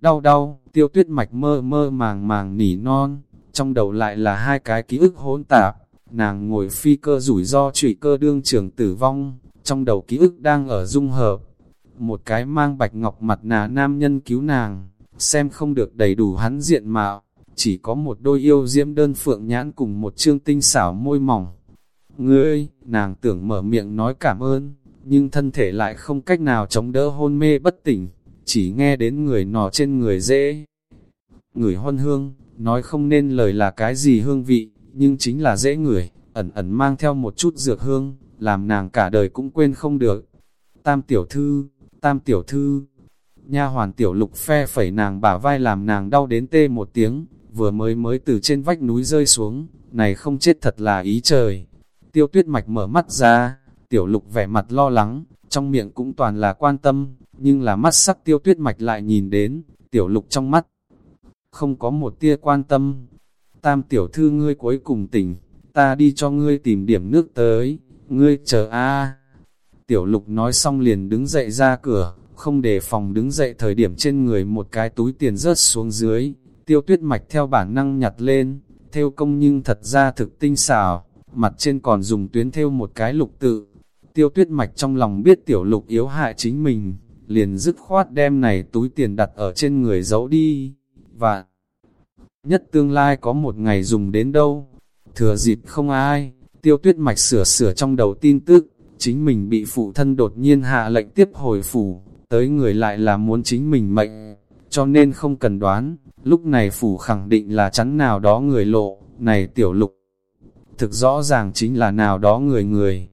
đau đau, tiêu tuyết mạch mơ mơ màng màng nỉ non, trong đầu lại là hai cái ký ức hỗn tạp, nàng ngồi phi cơ rủi ro trụy cơ đương trường tử vong, trong đầu ký ức đang ở dung hợp. Một cái mang bạch ngọc mặt nà nam nhân cứu nàng, xem không được đầy đủ hắn diện mạo, chỉ có một đôi yêu diễm đơn phượng nhãn cùng một chương tinh xảo môi mỏng. Ngươi, nàng tưởng mở miệng nói cảm ơn, nhưng thân thể lại không cách nào chống đỡ hôn mê bất tỉnh, chỉ nghe đến người nọ trên người dễ. Người hôn hương, nói không nên lời là cái gì hương vị, nhưng chính là dễ người, ẩn ẩn mang theo một chút dược hương, làm nàng cả đời cũng quên không được. Tam tiểu thư, tam tiểu thư, nha hoàn tiểu lục phe phẩy nàng bả vai làm nàng đau đến tê một tiếng, vừa mới mới từ trên vách núi rơi xuống, này không chết thật là ý trời. Tiêu tuyết mạch mở mắt ra, tiểu lục vẻ mặt lo lắng, trong miệng cũng toàn là quan tâm, nhưng là mắt sắc tiêu tuyết mạch lại nhìn đến, tiểu lục trong mắt. Không có một tia quan tâm. Tam tiểu thư ngươi cuối cùng tỉnh, ta đi cho ngươi tìm điểm nước tới, ngươi chờ a. Tiểu lục nói xong liền đứng dậy ra cửa, không để phòng đứng dậy thời điểm trên người một cái túi tiền rớt xuống dưới, tiêu tuyết mạch theo bản năng nhặt lên, theo công nhưng thật ra thực tinh xảo, mặt trên còn dùng tuyến theo một cái lục tự. Tiêu tuyết mạch trong lòng biết tiểu lục yếu hại chính mình, liền dứt khoát đem này túi tiền đặt ở trên người giấu đi, và nhất tương lai có một ngày dùng đến đâu, thừa dịp không ai, tiêu tuyết mạch sửa sửa trong đầu tin tức, chính mình bị phụ thân đột nhiên hạ lệnh tiếp hồi phủ, tới người lại là muốn chính mình mệnh, cho nên không cần đoán, lúc này phủ khẳng định là chắn nào đó người lộ, này tiểu lục. Thực rõ ràng chính là nào đó người người,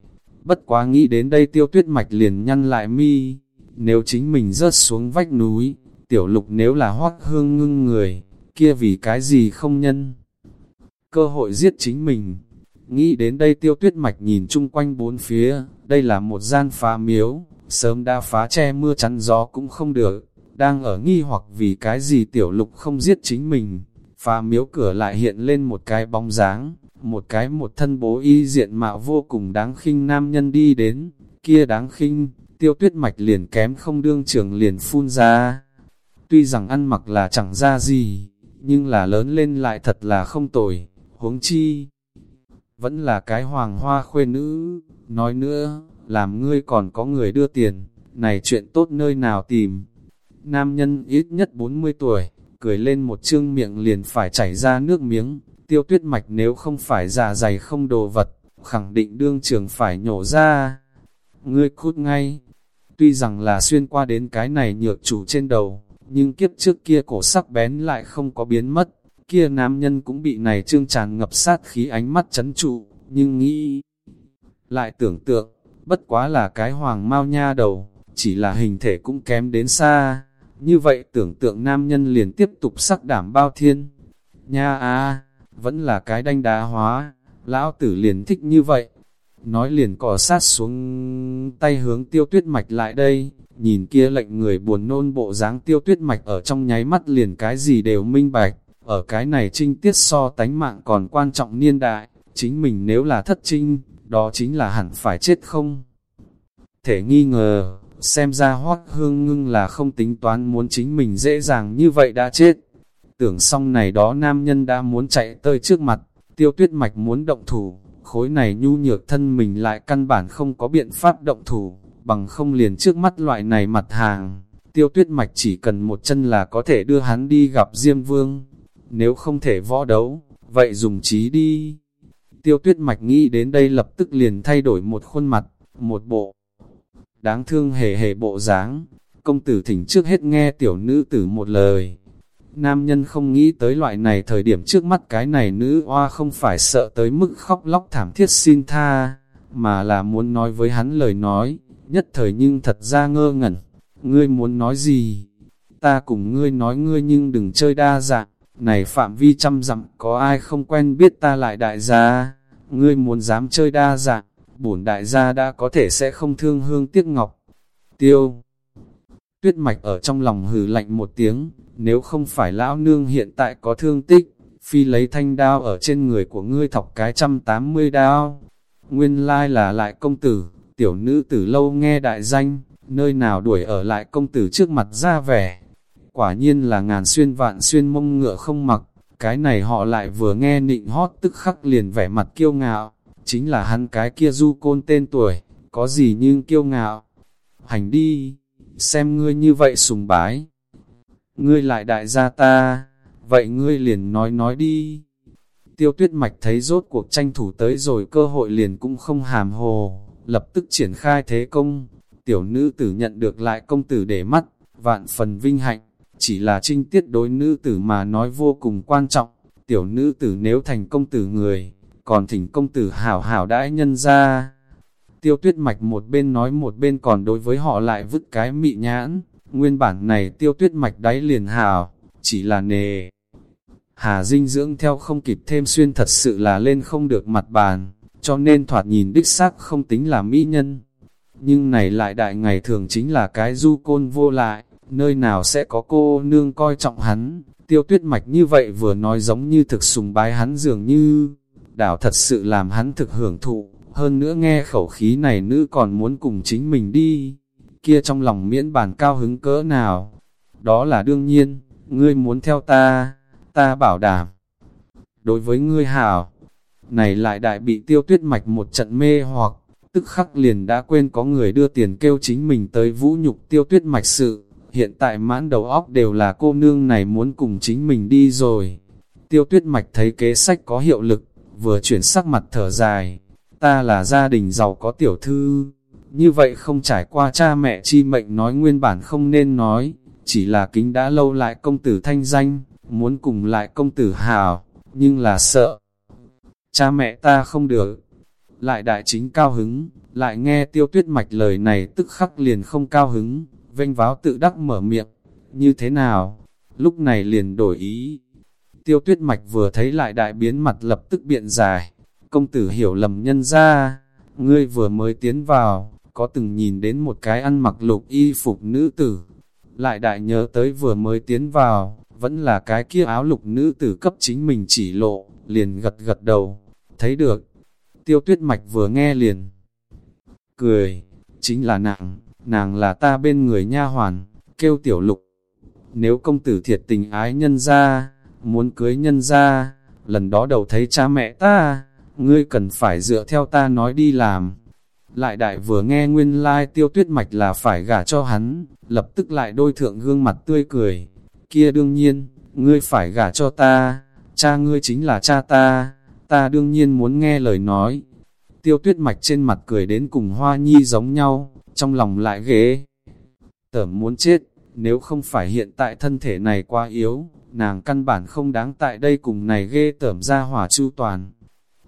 bất quá nghĩ đến đây tiêu tuyết mạch liền nhăn lại mi, nếu chính mình rớt xuống vách núi, tiểu lục nếu là hoác hương ngưng người, kia vì cái gì không nhân. Cơ hội giết chính mình, nghĩ đến đây tiêu tuyết mạch nhìn chung quanh bốn phía, đây là một gian phá miếu, sớm đã phá che mưa chắn gió cũng không được, đang ở nghi hoặc vì cái gì tiểu lục không giết chính mình, phá miếu cửa lại hiện lên một cái bóng dáng, một cái một thân bố y diện mạo vô cùng đáng khinh nam nhân đi đến, kia đáng khinh, tiêu tuyết mạch liền kém không đương trường liền phun ra. Tuy rằng ăn mặc là chẳng ra gì, nhưng là lớn lên lại thật là không tồi, huống chi. Vẫn là cái hoàng hoa khuê nữ, nói nữa, làm ngươi còn có người đưa tiền, này chuyện tốt nơi nào tìm. Nam nhân ít nhất 40 tuổi, cười lên một chương miệng liền phải chảy ra nước miếng, tiêu tuyết mạch nếu không phải già dày không đồ vật, khẳng định đương trường phải nhổ ra. Ngươi cút ngay, tuy rằng là xuyên qua đến cái này nhược chủ trên đầu, nhưng kiếp trước kia cổ sắc bén lại không có biến mất, kia nam nhân cũng bị này trương tràn ngập sát khí ánh mắt chấn trụ, nhưng nghĩ, lại tưởng tượng, bất quá là cái hoàng mau nha đầu, chỉ là hình thể cũng kém đến xa, như vậy tưởng tượng nam nhân liền tiếp tục sắc đảm bao thiên, nha a vẫn là cái đanh đá hóa, lão tử liền thích như vậy, nói liền cỏ sát xuống tay hướng tiêu tuyết mạch lại đây, nhìn kia lệnh người buồn nôn bộ dáng tiêu tuyết mạch ở trong nháy mắt liền cái gì đều minh bạch, ở cái này trinh tiết so tánh mạng còn quan trọng niên đại, chính mình nếu là thất trinh, đó chính là hẳn phải chết không? Thể nghi ngờ, xem ra hoác hương ngưng là không tính toán muốn chính mình dễ dàng như vậy đã chết. Tưởng xong này đó nam nhân đã muốn chạy tới trước mặt, tiêu tuyết mạch muốn động thủ, khối này nhu nhược thân mình lại căn bản không có biện pháp động thủ, bằng không liền trước mắt loại này mặt hàng. Tiêu tuyết mạch chỉ cần một chân là có thể đưa hắn đi gặp Diêm Vương, nếu không thể võ đấu, vậy dùng trí đi. Tiêu tuyết mạch nghĩ đến đây lập tức liền thay đổi một khuôn mặt, một bộ. Đáng thương hề hề bộ dáng, công tử thỉnh trước hết nghe tiểu nữ tử một lời. Nam nhân không nghĩ tới loại này thời điểm trước mắt cái này nữ oa không phải sợ tới mức khóc lóc thảm thiết xin tha, mà là muốn nói với hắn lời nói, nhất thời nhưng thật ra ngơ ngẩn. Ngươi muốn nói gì? Ta cùng ngươi nói ngươi nhưng đừng chơi đa dạng, này phạm vi trăm dặm có ai không quen biết ta lại đại gia, ngươi muốn dám chơi đa dạng, bổn đại gia đã có thể sẽ không thương hương tiếc ngọc. Tiêu Tuyết mạch ở trong lòng hừ lạnh một tiếng, nếu không phải lão nương hiện tại có thương tích, phi lấy thanh đao ở trên người của ngươi thọc cái trăm tám mươi đao. Nguyên lai là lại công tử, tiểu nữ tử lâu nghe đại danh, nơi nào đuổi ở lại công tử trước mặt ra vẻ. quả nhiên là ngàn xuyên vạn xuyên mông ngựa không mặc, cái này họ lại vừa nghe nịnh hót tức khắc liền vẻ mặt kiêu ngạo, chính là hắn cái kia du côn tên tuổi, có gì nhưng kiêu ngạo. Hành đi, xem ngươi như vậy sùng bái. Ngươi lại đại gia ta, vậy ngươi liền nói nói đi. Tiêu tuyết mạch thấy rốt cuộc tranh thủ tới rồi cơ hội liền cũng không hàm hồ, lập tức triển khai thế công. Tiểu nữ tử nhận được lại công tử để mắt, vạn phần vinh hạnh, chỉ là trinh tiết đối nữ tử mà nói vô cùng quan trọng. Tiểu nữ tử nếu thành công tử người, còn thỉnh công tử hảo hảo đãi nhân ra. Tiêu tuyết mạch một bên nói một bên còn đối với họ lại vứt cái mị nhãn, nguyên bản này tiêu tuyết mạch đáy liền hảo, chỉ là nề. Hà dinh dưỡng theo không kịp thêm xuyên thật sự là lên không được mặt bàn, cho nên thoạt nhìn đích xác không tính là mỹ nhân. Nhưng này lại đại ngày thường chính là cái du côn vô lại, nơi nào sẽ có cô nương coi trọng hắn, tiêu tuyết mạch như vậy vừa nói giống như thực sùng bái hắn dường như, đảo thật sự làm hắn thực hưởng thụ, hơn nữa nghe khẩu khí này nữ còn muốn cùng chính mình đi, kia trong lòng miễn bàn cao hứng cỡ nào, đó là đương nhiên, ngươi muốn theo ta, ta bảo đảm. Đối với ngươi hảo, này lại đại bị tiêu tuyết mạch một trận mê hoặc, tức khắc liền đã quên có người đưa tiền kêu chính mình tới vũ nhục tiêu tuyết mạch sự. Hiện tại mãn đầu óc đều là cô nương này muốn cùng chính mình đi rồi. Tiêu tuyết mạch thấy kế sách có hiệu lực, vừa chuyển sắc mặt thở dài. Ta là gia đình giàu có tiểu thư, như vậy không trải qua cha mẹ chi mệnh nói nguyên bản không nên nói, chỉ là kính đã lâu lại công tử thanh danh, muốn cùng lại công tử hào, nhưng là sợ. Cha mẹ ta không được. Lại đại chính cao hứng, lại nghe tiêu tuyết mạch lời này tức khắc liền không cao hứng, vênh váo tự đắc mở miệng. Như thế nào? Lúc này liền đổi ý. Tiêu tuyết mạch vừa thấy lại đại biến mặt lập tức biện dài. Công tử hiểu lầm nhân ra, ngươi vừa mới tiến vào, có từng nhìn đến một cái ăn mặc lục y phục nữ tử. Lại đại nhớ tới vừa mới tiến vào, vẫn là cái kia áo lục nữ tử cấp chính mình chỉ lộ, liền gật gật đầu, thấy được. Tiêu tuyết mạch vừa nghe liền, cười, chính là nàng, nàng là ta bên người nha hoàn, kêu tiểu lục. Nếu công tử thiệt tình ái nhân ra, muốn cưới nhân ra, lần đó đầu thấy cha mẹ ta, ngươi cần phải dựa theo ta nói đi làm. Lại đại vừa nghe nguyên lai like tiêu tuyết mạch là phải gả cho hắn, lập tức lại đôi thượng gương mặt tươi cười, kia đương nhiên, ngươi phải gả cho ta, cha ngươi chính là cha ta, ta đương nhiên muốn nghe lời nói. Tiêu tuyết mạch trên mặt cười đến cùng hoa nhi giống nhau, trong lòng lại ghế. Tởm muốn chết, nếu không phải hiện tại thân thể này quá yếu, nàng căn bản không đáng tại đây cùng này ghê tởm ra hỏa chu toàn.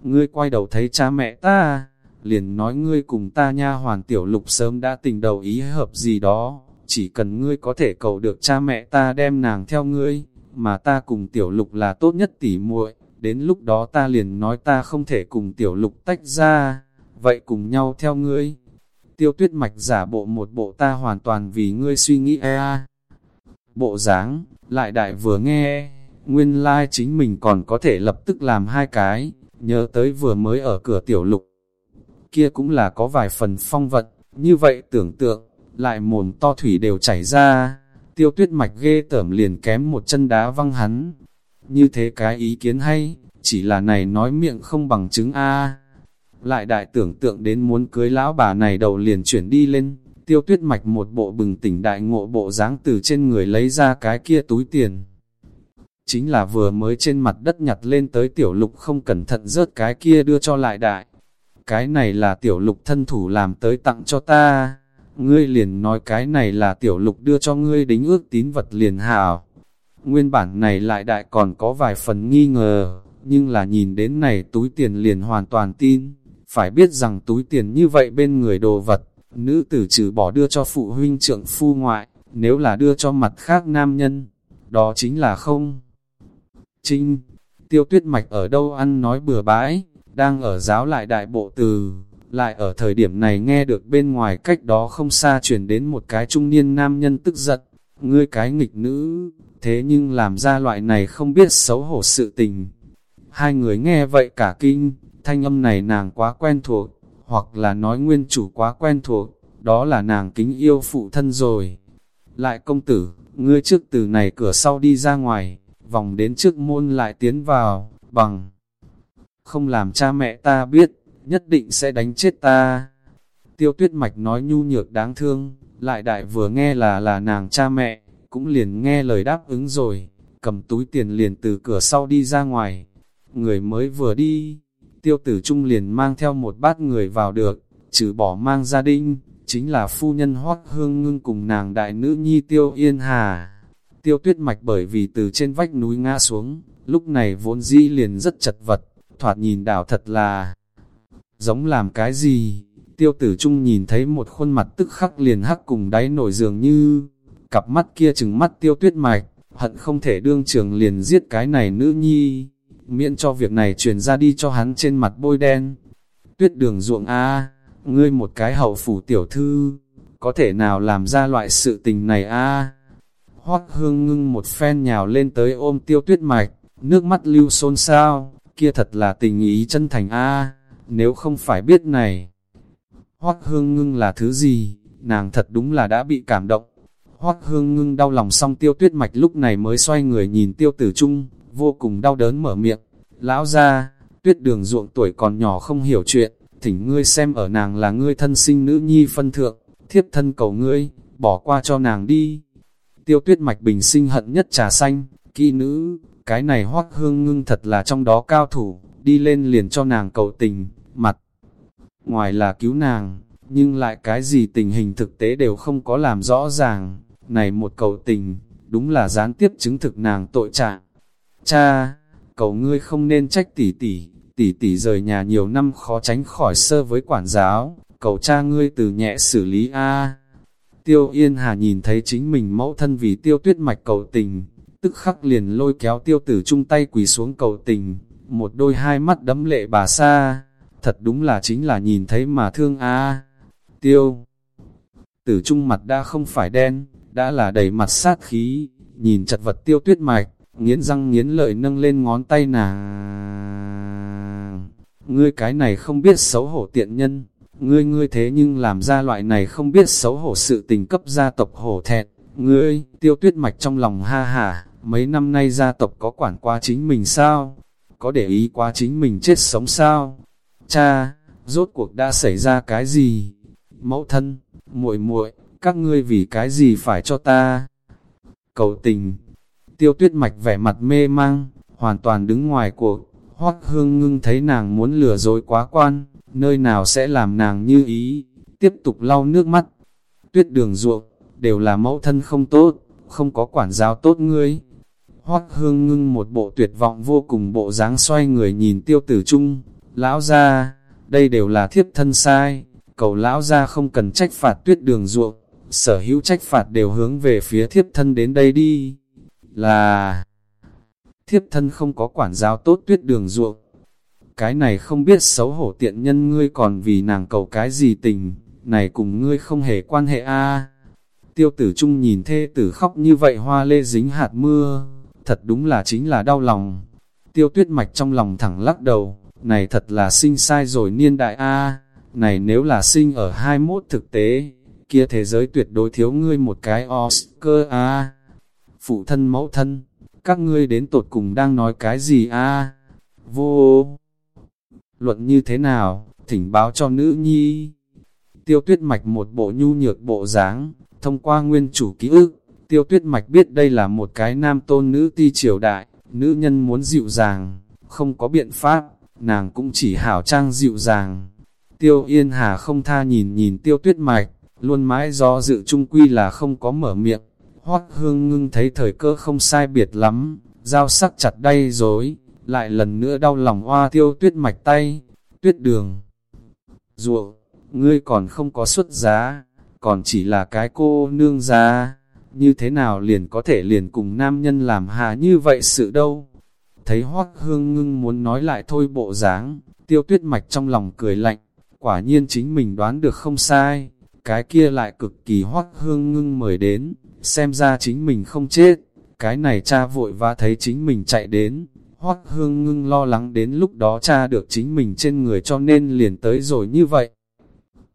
Ngươi quay đầu thấy cha mẹ ta, liền nói ngươi cùng ta nha hoàn tiểu lục sớm đã tình đầu ý hợp gì đó, chỉ cần ngươi có thể cầu được cha mẹ ta đem nàng theo ngươi, mà ta cùng tiểu lục là tốt nhất tỉ muội, đến lúc đó ta liền nói ta không thể cùng tiểu lục tách ra, vậy cùng nhau theo ngươi. Tiêu tuyết mạch giả bộ một bộ ta hoàn toàn vì ngươi suy nghĩ e Bộ dáng lại đại vừa nghe, nguyên lai like chính mình còn có thể lập tức làm hai cái, nhớ tới vừa mới ở cửa tiểu lục. Kia cũng là có vài phần phong vận, như vậy tưởng tượng, lại mồm to thủy đều chảy ra, tiêu tuyết mạch ghê tởm liền kém một chân đá văng hắn. Như thế cái ý kiến hay, chỉ là này nói miệng không bằng chứng A. Lại đại tưởng tượng đến muốn cưới lão bà này đầu liền chuyển đi lên, tiêu tuyết mạch một bộ bừng tỉnh đại ngộ bộ dáng từ trên người lấy ra cái kia túi tiền. Chính là vừa mới trên mặt đất nhặt lên tới tiểu lục không cẩn thận rớt cái kia đưa cho lại đại. Cái này là tiểu lục thân thủ làm tới tặng cho ta ngươi liền nói cái này là tiểu lục đưa cho ngươi đính ước tín vật liền hảo. Nguyên bản này lại đại còn có vài phần nghi ngờ, nhưng là nhìn đến này túi tiền liền hoàn toàn tin. Phải biết rằng túi tiền như vậy bên người đồ vật, nữ tử trừ bỏ đưa cho phụ huynh trượng phu ngoại, nếu là đưa cho mặt khác nam nhân, đó chính là không. Trinh, tiêu tuyết mạch ở đâu ăn nói bừa bãi, đang ở giáo lại đại bộ từ, lại ở thời điểm này nghe được bên ngoài cách đó không xa chuyển đến một cái trung niên nam nhân tức giận, ngươi cái nghịch nữ, thế nhưng làm ra loại này không biết xấu hổ sự tình. Hai người nghe vậy cả kinh, thanh âm này nàng quá quen thuộc, hoặc là nói nguyên chủ quá quen thuộc, đó là nàng kính yêu phụ thân rồi. Lại công tử, ngươi trước từ này cửa sau đi ra ngoài, vòng đến trước môn lại tiến vào, bằng. Không làm cha mẹ ta biết, nhất định sẽ đánh chết ta. Tiêu tuyết mạch nói nhu nhược đáng thương, lại đại vừa nghe là là nàng cha mẹ, cũng liền nghe lời đáp ứng rồi, cầm túi tiền liền từ cửa sau đi ra ngoài. Người mới vừa đi, tiêu tử trung liền mang theo một bát người vào được, trừ bỏ mang gia đình, chính là phu nhân hoác hương ngưng cùng nàng đại nữ nhi tiêu yên hà. Tiêu tuyết mạch bởi vì từ trên vách núi ngã xuống, lúc này vốn dĩ liền rất chật vật, thoạt nhìn đảo thật là giống làm cái gì. Tiêu tử trung nhìn thấy một khuôn mặt tức khắc liền hắc cùng đáy nổi dường như, cặp mắt kia chừng mắt tiêu tuyết mạch, hận không thể đương trường liền giết cái này nữ nhi, miễn cho việc này truyền ra đi cho hắn trên mặt bôi đen. Tuyết đường ruộng a ngươi một cái hậu phủ tiểu thư, có thể nào làm ra loại sự tình này a Hoác hương ngưng một phen nhào lên tới ôm tiêu tuyết mạch, nước mắt lưu xôn xao, kia thật là tình ý chân thành a nếu không phải biết này. Hoác hương ngưng là thứ gì, nàng thật đúng là đã bị cảm động. Hoác hương ngưng đau lòng xong tiêu tuyết mạch lúc này mới xoay người nhìn tiêu tử trung, vô cùng đau đớn mở miệng. Lão ra, tuyết đường ruộng tuổi còn nhỏ không hiểu chuyện, thỉnh ngươi xem ở nàng là ngươi thân sinh nữ nhi phân thượng, thiếp thân cầu ngươi, bỏ qua cho nàng đi. Tiêu tuyết mạch bình sinh hận nhất trà xanh, kỹ nữ, cái này hoác hương ngưng thật là trong đó cao thủ, đi lên liền cho nàng cầu tình, mặt. Ngoài là cứu nàng, nhưng lại cái gì tình hình thực tế đều không có làm rõ ràng, này một cầu tình, đúng là gián tiếp chứng thực nàng tội trạng. Cha, cầu ngươi không nên trách tỷ tỷ, tỷ tỷ rời nhà nhiều năm khó tránh khỏi sơ với quản giáo, cầu cha ngươi từ nhẹ xử lý A. Tiêu Yên Hà nhìn thấy chính mình mẫu thân vì tiêu tuyết mạch cầu tình, tức khắc liền lôi kéo tiêu tử chung tay quỳ xuống cầu tình, một đôi hai mắt đấm lệ bà xa, thật đúng là chính là nhìn thấy mà thương A. Tiêu Tử trung mặt đã không phải đen, đã là đầy mặt sát khí, nhìn chật vật tiêu tuyết mạch, nghiến răng nghiến lợi nâng lên ngón tay nàng. Ngươi cái này không biết xấu hổ tiện nhân, ngươi ngươi thế nhưng làm ra loại này không biết xấu hổ sự tình cấp gia tộc hổ thẹn, ngươi, tiêu tuyết mạch trong lòng ha hà, mấy năm nay gia tộc có quản qua chính mình sao? Có để ý qua chính mình chết sống sao? Cha, rốt cuộc đã xảy ra cái gì? Mẫu thân, muội muội, các ngươi vì cái gì phải cho ta? Cầu tình, tiêu tuyết mạch vẻ mặt mê mang, hoàn toàn đứng ngoài cuộc, hoắc hương ngưng thấy nàng muốn lừa dối quá quan, nơi nào sẽ làm nàng như ý, tiếp tục lau nước mắt. Tuyết đường ruộng, đều là mẫu thân không tốt, không có quản giáo tốt ngươi. Hoắc hương ngưng một bộ tuyệt vọng vô cùng bộ dáng xoay người nhìn tiêu tử trung, lão ra, đây đều là thiếp thân sai, cầu lão ra không cần trách phạt tuyết đường ruộng, sở hữu trách phạt đều hướng về phía thiếp thân đến đây đi, là thiếp thân không có quản giáo tốt tuyết đường ruộng, cái này không biết xấu hổ tiện nhân ngươi còn vì nàng cầu cái gì tình, này cùng ngươi không hề quan hệ a Tiêu tử trung nhìn thê tử khóc như vậy hoa lê dính hạt mưa, thật đúng là chính là đau lòng. Tiêu tuyết mạch trong lòng thẳng lắc đầu, này thật là sinh sai rồi niên đại A, này nếu là sinh ở 21 thực tế, kia thế giới tuyệt đối thiếu ngươi một cái Oscar A. Phụ thân mẫu thân, các ngươi đến tột cùng đang nói cái gì A? Vô! Luận như thế nào, thỉnh báo cho nữ nhi. Tiêu tuyết mạch một bộ nhu nhược bộ dáng, thông qua nguyên chủ ký ức, tiêu tuyết mạch biết đây là một cái nam tôn nữ ti triều đại, nữ nhân muốn dịu dàng, không có biện pháp, nàng cũng chỉ hảo trang dịu dàng. Tiêu Yên Hà không tha nhìn nhìn tiêu tuyết mạch, luôn mãi do dự trung quy là không có mở miệng. Hoác hương ngưng thấy thời cơ không sai biệt lắm, dao sắc chặt đay dối, lại lần nữa đau lòng hoa tiêu tuyết mạch tay, tuyết đường. Ruộng, ngươi còn không có xuất giá, còn chỉ là cái cô nương giá, như thế nào liền có thể liền cùng nam nhân làm hà như vậy sự đâu. Thấy hoác hương ngưng muốn nói lại thôi bộ dáng, tiêu tuyết mạch trong lòng cười lạnh, quả nhiên chính mình đoán được không sai, cái kia lại cực kỳ hoác hương ngưng mời đến, xem ra chính mình không chết, cái này cha vội và thấy chính mình chạy đến, Hoắc hương ngưng lo lắng đến lúc đó cha được chính mình trên người cho nên liền tới rồi như vậy.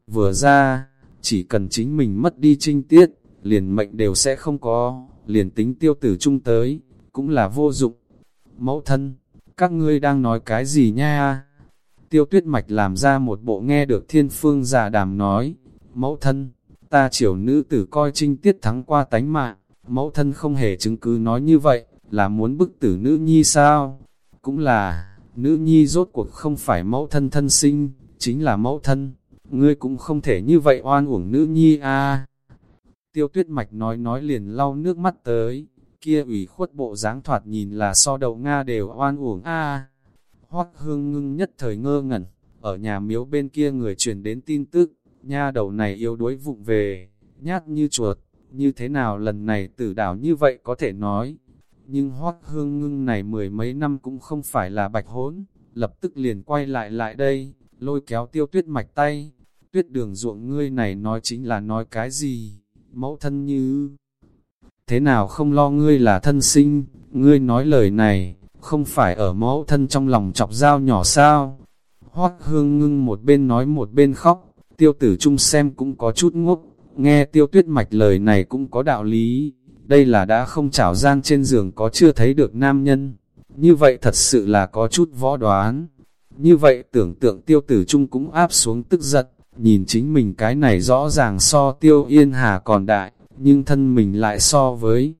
Vừa ra, chỉ cần chính mình mất đi trinh tiết, liền mệnh đều sẽ không có, liền tính tiêu tử trung tới, cũng là vô dụng. Mẫu thân, các ngươi đang nói cái gì nha? Tiêu tuyết mạch làm ra một bộ nghe được thiên phương giả đàm nói, mẫu thân, ta chiều nữ tử coi trinh tiết thắng qua tánh mạng, mẫu thân không hề chứng cứ nói như vậy, là muốn bức tử nữ nhi sao? Cũng là, nữ nhi rốt cuộc không phải mẫu thân thân sinh, chính là mẫu thân, ngươi cũng không thể như vậy oan uổng nữ nhi a. Tiêu tuyết mạch nói nói liền lau nước mắt tới, kia ủy khuất bộ dáng thoạt nhìn là so đầu Nga đều oan uổng a. Hoắc hương ngưng nhất thời ngơ ngẩn, ở nhà miếu bên kia người truyền đến tin tức, nha đầu này yếu đuối vụng về, nhát như chuột, như thế nào lần này tử đảo như vậy có thể nói. Nhưng Hoắc hương ngưng này mười mấy năm cũng không phải là bạch hỗn, lập tức liền quay lại lại đây, lôi kéo tiêu tuyết mạch tay. Tuyết đường ruộng ngươi này nói chính là nói cái gì, mẫu thân như... Thế nào không lo ngươi là thân sinh, ngươi nói lời này, không phải ở mẫu thân trong lòng chọc dao nhỏ sao? Hoác hương ngưng một bên nói một bên khóc, tiêu tử trung xem cũng có chút ngốc, nghe tiêu tuyết mạch lời này cũng có đạo lý, đây là đã không chảo gian trên giường có chưa thấy được nam nhân, như vậy thật sự là có chút võ đoán. Như vậy tưởng tượng tiêu tử trung cũng áp xuống tức giận, nhìn chính mình cái này rõ ràng so tiêu yên hà còn đại, nhưng thân mình lại so với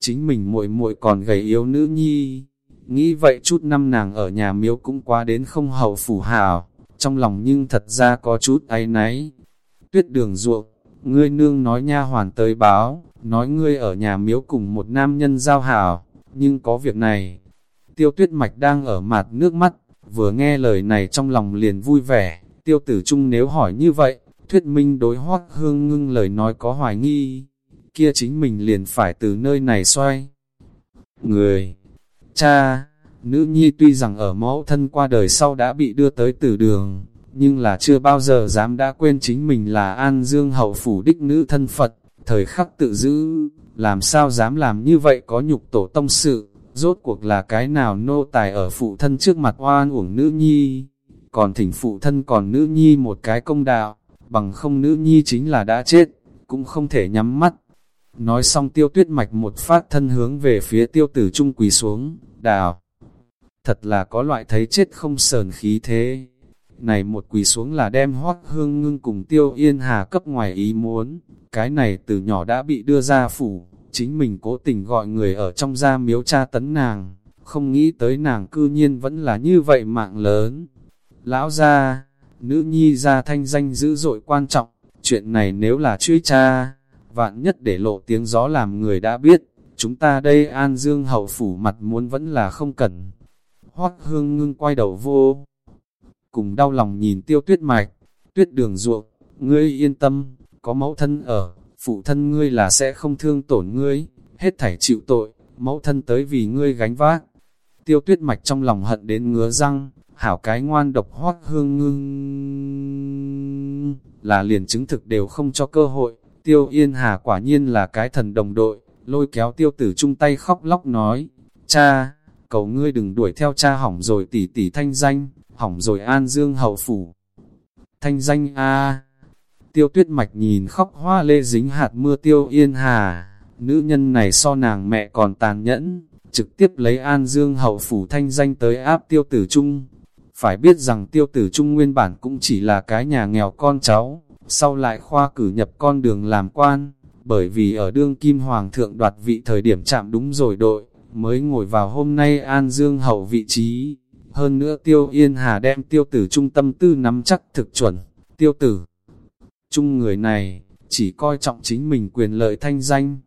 chính mình muội muội còn gầy yếu nữ nhi. Nghĩ vậy chút năm nàng ở nhà miếu cũng quá đến không hậu phủ hào, trong lòng nhưng thật ra có chút áy náy. Tuyết đường ruộng, ngươi nương nói nha hoàn tới báo, nói ngươi ở nhà miếu cùng một nam nhân giao hảo, nhưng có việc này. Tiêu tuyết mạch đang ở mặt nước mắt, vừa nghe lời này trong lòng liền vui vẻ, tiêu tử trung nếu hỏi như vậy, thuyết minh đối hoác hương ngưng lời nói có hoài nghi, kia chính mình liền phải từ nơi này xoay. Người, cha, nữ nhi tuy rằng ở mẫu thân qua đời sau đã bị đưa tới tử đường, nhưng là chưa bao giờ dám đã quên chính mình là an dương hậu phủ đích nữ thân Phật, thời khắc tự giữ, làm sao dám làm như vậy có nhục tổ tông sự, rốt cuộc là cái nào nô tài ở phụ thân trước mặt oan uổng nữ nhi, còn thỉnh phụ thân còn nữ nhi một cái công đạo, bằng không nữ nhi chính là đã chết, cũng không thể nhắm mắt. Nói xong tiêu tuyết mạch một phát thân hướng về phía tiêu tử trung quỳ xuống, đào. Thật là có loại thấy chết không sờn khí thế. Này một quỳ xuống là đem hoác hương ngưng cùng tiêu yên hà cấp ngoài ý muốn. Cái này từ nhỏ đã bị đưa ra phủ, chính mình cố tình gọi người ở trong gia miếu cha tấn nàng. Không nghĩ tới nàng cư nhiên vẫn là như vậy mạng lớn. Lão gia, nữ nhi gia thanh danh dữ dội quan trọng, chuyện này nếu là truy cha, vạn nhất để lộ tiếng gió làm người đã biết, chúng ta đây an dương hậu phủ mặt muốn vẫn là không cần. Hoác hương ngưng quay đầu vô, cùng đau lòng nhìn tiêu tuyết mạch, tuyết đường ruộng, ngươi yên tâm, có mẫu thân ở, phụ thân ngươi là sẽ không thương tổn ngươi, hết thảy chịu tội, mẫu thân tới vì ngươi gánh vác. Tiêu tuyết mạch trong lòng hận đến ngứa răng, hảo cái ngoan độc hoác hương ngưng, là liền chứng thực đều không cho cơ hội, tiêu yên hà quả nhiên là cái thần đồng đội, lôi kéo tiêu tử chung tay khóc lóc nói, cha, cầu ngươi đừng đuổi theo cha hỏng rồi tỷ tỷ thanh danh, hỏng rồi an dương hậu phủ. Thanh danh a tiêu tuyết mạch nhìn khóc hoa lê dính hạt mưa tiêu yên hà, nữ nhân này so nàng mẹ còn tàn nhẫn, trực tiếp lấy an dương hậu phủ thanh danh tới áp tiêu tử trung, phải biết rằng tiêu tử trung nguyên bản cũng chỉ là cái nhà nghèo con cháu, sau lại khoa cử nhập con đường làm quan, bởi vì ở đương kim hoàng thượng đoạt vị thời điểm chạm đúng rồi đội, mới ngồi vào hôm nay an dương hậu vị trí. Hơn nữa tiêu yên hà đem tiêu tử trung tâm tư nắm chắc thực chuẩn, tiêu tử. Trung người này, chỉ coi trọng chính mình quyền lợi thanh danh.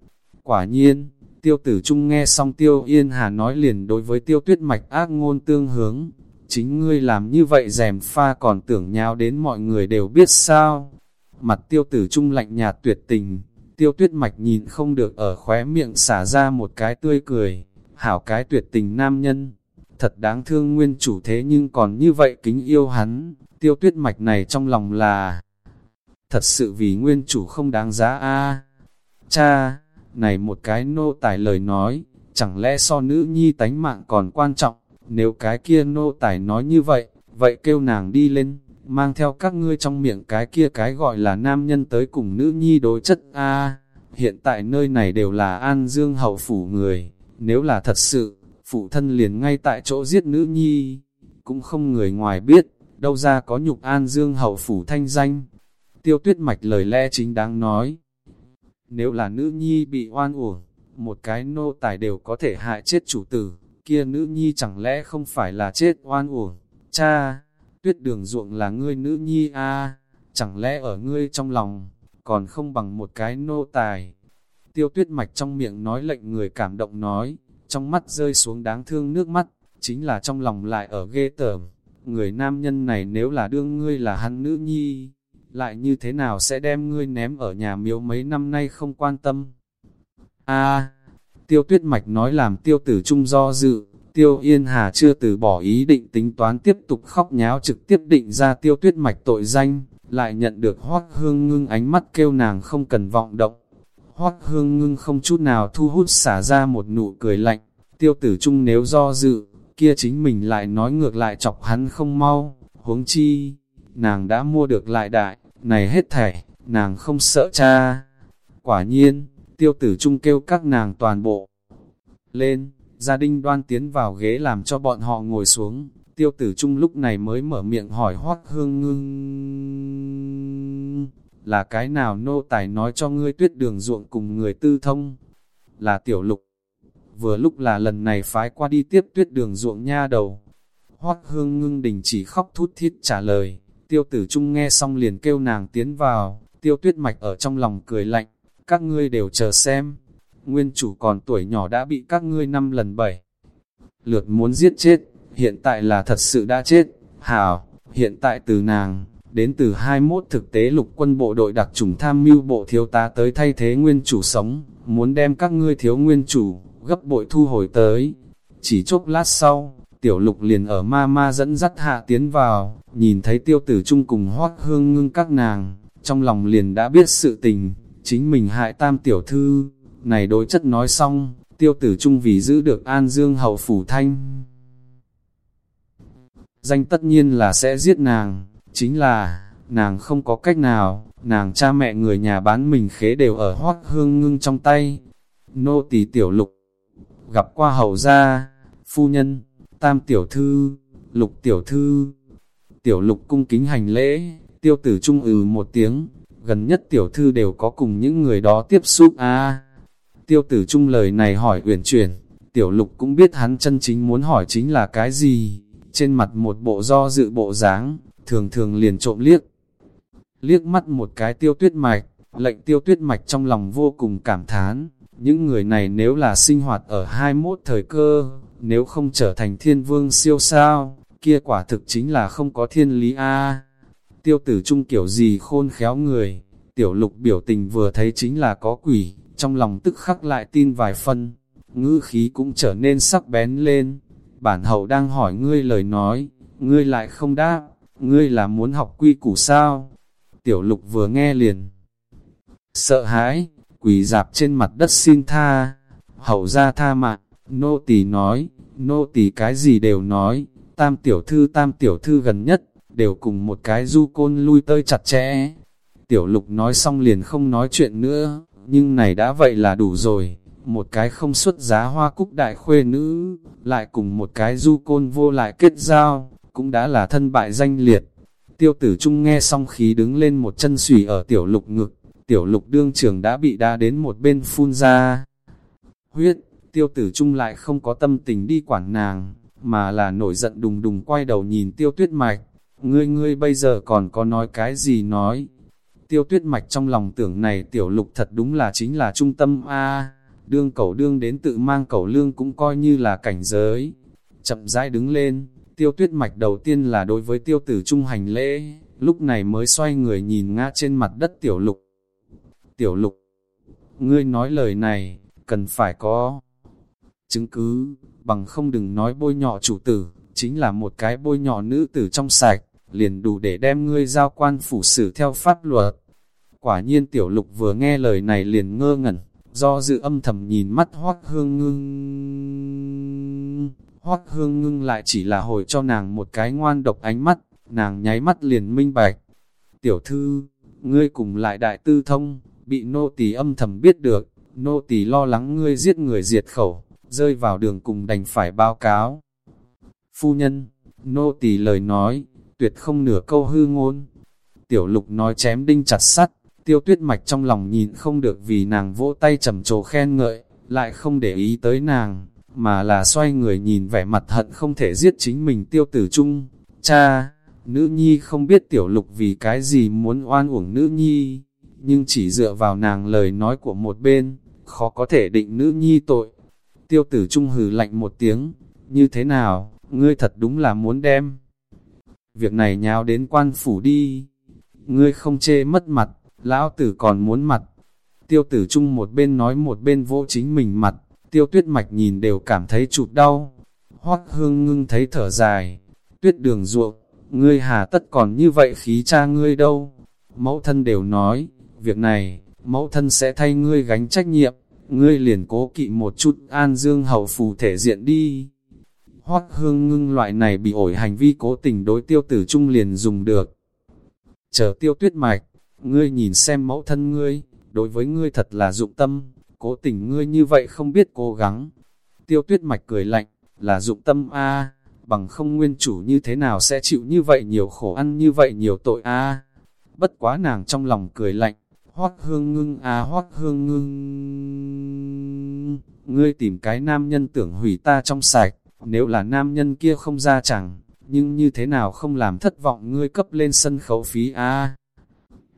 Quả nhiên, tiêu tử trung nghe xong tiêu yên hà nói liền đối với tiêu tuyết mạch ác ngôn tương hướng, chính ngươi làm như vậy rèm pha còn tưởng nháo đến mọi người đều biết sao. Mặt tiêu tử trung lạnh nhạt tuyệt tình, tiêu tuyết mạch nhìn không được ở khóe miệng xả ra một cái tươi cười, hảo cái tuyệt tình nam nhân. Thật đáng thương nguyên chủ thế nhưng còn như vậy kính yêu hắn, tiêu tuyết mạch này trong lòng là thật sự vì nguyên chủ không đáng giá a Cha, này một cái nô tài lời nói, chẳng lẽ so nữ nhi tánh mạng còn quan trọng? Nếu cái kia nô tài nói như vậy, vậy kêu nàng đi lên, mang theo các ngươi trong miệng cái kia cái gọi là nam nhân tới cùng nữ nhi đối chất a hiện tại nơi này đều là an dương hậu phủ người, nếu là thật sự, phụ thân liền ngay tại chỗ giết nữ nhi, cũng không người ngoài biết, đâu ra có nhục an dương hậu phủ thanh danh. Tiêu tuyết mạch lời lẽ chính đáng nói, nếu là nữ nhi bị oan uổng, một cái nô tài đều có thể hại chết chủ tử, kia nữ nhi chẳng lẽ không phải là chết oan uổng, cha, tuyết đường ruộng là ngươi nữ nhi a chẳng lẽ ở ngươi trong lòng, còn không bằng một cái nô tài. Tiêu tuyết mạch trong miệng nói lệnh người cảm động nói, trong mắt rơi xuống đáng thương nước mắt, chính là trong lòng lại ở ghê tởm. Người nam nhân này nếu là đương ngươi là hắn nữ nhi, lại như thế nào sẽ đem ngươi ném ở nhà miếu mấy năm nay không quan tâm. a tiêu tuyết mạch nói làm tiêu tử trung do dự, tiêu yên hà chưa từ bỏ ý định tính toán tiếp tục khóc nháo trực tiếp định ra tiêu tuyết mạch tội danh, lại nhận được hoác hương ngưng ánh mắt kêu nàng không cần vọng động. Hoác hương ngưng không chút nào thu hút xả ra một nụ cười lạnh, tiêu tử trung nếu do dự, kia chính mình lại nói ngược lại chọc hắn không mau, huống chi, nàng đã mua được lại đại, này hết thảy, nàng không sợ cha. Quả nhiên, tiêu tử trung kêu các nàng toàn bộ. Lên, gia đình đoan tiến vào ghế làm cho bọn họ ngồi xuống, tiêu tử trung lúc này mới mở miệng hỏi hoác hương ngưng. Là cái nào nô tài nói cho ngươi tuyết đường ruộng cùng người tư thông? Là tiểu lục. Vừa lúc là lần này phái qua đi tiếp tuyết đường ruộng nha đầu. Hoác hương ngưng đình chỉ khóc thút thít trả lời. Tiêu tử trung nghe xong liền kêu nàng tiến vào. Tiêu tuyết mạch ở trong lòng cười lạnh. Các ngươi đều chờ xem. Nguyên chủ còn tuổi nhỏ đã bị các ngươi năm lần bảy. Lượt muốn giết chết hiện tại là thật sự đã chết. Hảo, hiện tại từ nàng, đến từ 21 thực tế lục quân bộ đội đặc trùng tham mưu bộ thiếu tá tới thay thế nguyên chủ sống, muốn đem các ngươi thiếu nguyên chủ, gấp bội thu hồi tới. Chỉ chốc lát sau, tiểu lục liền ở ma ma dẫn dắt hạ tiến vào, nhìn thấy tiêu tử chung cùng hoác hương ngưng các nàng, trong lòng liền đã biết sự tình, chính mình hại tam tiểu thư, này đối chất nói xong, tiêu tử chung vì giữ được an dương hậu phủ thanh. Danh tất nhiên là sẽ giết nàng, chính là, nàng không có cách nào, nàng cha mẹ người nhà bán mình khế đều ở hoác hương ngưng trong tay. Nô tỳ tiểu lục, gặp qua hầu gia, phu nhân, tam tiểu thư, lục tiểu thư. Tiểu lục cung kính hành lễ, tiêu tử trung ừ một tiếng, gần nhất tiểu thư đều có cùng những người đó tiếp xúc a Tiêu tử trung lời này hỏi uyển chuyển, tiểu lục cũng biết hắn chân chính muốn hỏi chính là cái gì trên mặt một bộ do dự bộ dáng, thường thường liền trộm liếc. Liếc mắt một cái tiêu tuyết mạch, lệnh tiêu tuyết mạch trong lòng vô cùng cảm thán, những người này nếu là sinh hoạt ở 21 thời cơ, nếu không trở thành thiên vương siêu sao, kia quả thực chính là không có thiên lý A. Tiêu tử trung kiểu gì khôn khéo người, tiểu lục biểu tình vừa thấy chính là có quỷ, trong lòng tức khắc lại tin vài phân, ngữ khí cũng trở nên sắc bén lên, bản hậu đang hỏi ngươi lời nói, ngươi lại không đáp, ngươi là muốn học quy củ sao? Tiểu lục vừa nghe liền. Sợ hãi, quỳ dạp trên mặt đất xin tha, hậu ra tha mạng, nô tỳ nói, nô tỳ cái gì đều nói, tam tiểu thư tam tiểu thư gần nhất, đều cùng một cái du côn lui tơi chặt chẽ. Tiểu lục nói xong liền không nói chuyện nữa, nhưng này đã vậy là đủ rồi một cái không xuất giá hoa cúc đại khuê nữ, lại cùng một cái du côn vô lại kết giao, cũng đã là thân bại danh liệt. Tiêu tử trung nghe xong khí đứng lên một chân sủy ở tiểu lục ngực, tiểu lục đương trường đã bị đá đến một bên phun ra. Huyết, tiêu tử trung lại không có tâm tình đi quản nàng, mà là nổi giận đùng đùng quay đầu nhìn tiêu tuyết mạch. Ngươi ngươi bây giờ còn có nói cái gì nói? Tiêu tuyết mạch trong lòng tưởng này tiểu lục thật đúng là chính là trung tâm A đương cẩu đương đến tự mang cẩu lương cũng coi như là cảnh giới. Chậm rãi đứng lên, tiêu tuyết mạch đầu tiên là đối với tiêu tử trung hành lễ, lúc này mới xoay người nhìn ngã trên mặt đất tiểu lục. Tiểu lục, ngươi nói lời này, cần phải có chứng cứ, bằng không đừng nói bôi nhọ chủ tử, chính là một cái bôi nhọ nữ tử trong sạch, liền đủ để đem ngươi giao quan phủ xử theo pháp luật. Quả nhiên tiểu lục vừa nghe lời này liền ngơ ngẩn, do dự âm thầm nhìn mắt hoác hương ngưng. Hoác hương ngưng lại chỉ là hồi cho nàng một cái ngoan độc ánh mắt, nàng nháy mắt liền minh bạch. Tiểu thư, ngươi cùng lại đại tư thông, bị nô tỳ âm thầm biết được, nô tỳ lo lắng ngươi giết người diệt khẩu, rơi vào đường cùng đành phải báo cáo. Phu nhân, nô tỳ lời nói, tuyệt không nửa câu hư ngôn. Tiểu lục nói chém đinh chặt sắt, tiêu tuyết mạch trong lòng nhìn không được vì nàng vỗ tay trầm trồ khen ngợi, lại không để ý tới nàng, mà là xoay người nhìn vẻ mặt hận không thể giết chính mình tiêu tử chung. Cha, nữ nhi không biết tiểu lục vì cái gì muốn oan uổng nữ nhi, nhưng chỉ dựa vào nàng lời nói của một bên, khó có thể định nữ nhi tội. Tiêu tử trung hừ lạnh một tiếng, như thế nào, ngươi thật đúng là muốn đem. Việc này nháo đến quan phủ đi, ngươi không chê mất mặt, lão tử còn muốn mặt. Tiêu tử trung một bên nói một bên vỗ chính mình mặt, tiêu tuyết mạch nhìn đều cảm thấy chụp đau. Hoác hương ngưng thấy thở dài, tuyết đường ruộng, ngươi hà tất còn như vậy khí cha ngươi đâu. Mẫu thân đều nói, việc này, mẫu thân sẽ thay ngươi gánh trách nhiệm, ngươi liền cố kỵ một chút an dương hậu phù thể diện đi. Hoác hương ngưng loại này bị ổi hành vi cố tình đối tiêu tử trung liền dùng được. Chờ tiêu tuyết mạch, ngươi nhìn xem mẫu thân ngươi, đối với ngươi thật là dụng tâm, cố tình ngươi như vậy không biết cố gắng. Tiêu tuyết mạch cười lạnh, là dụng tâm a bằng không nguyên chủ như thế nào sẽ chịu như vậy nhiều khổ ăn như vậy nhiều tội a Bất quá nàng trong lòng cười lạnh, hoác hương ngưng a hoác hương ngưng. Ngươi tìm cái nam nhân tưởng hủy ta trong sạch, nếu là nam nhân kia không ra chẳng, nhưng như thế nào không làm thất vọng ngươi cấp lên sân khấu phí a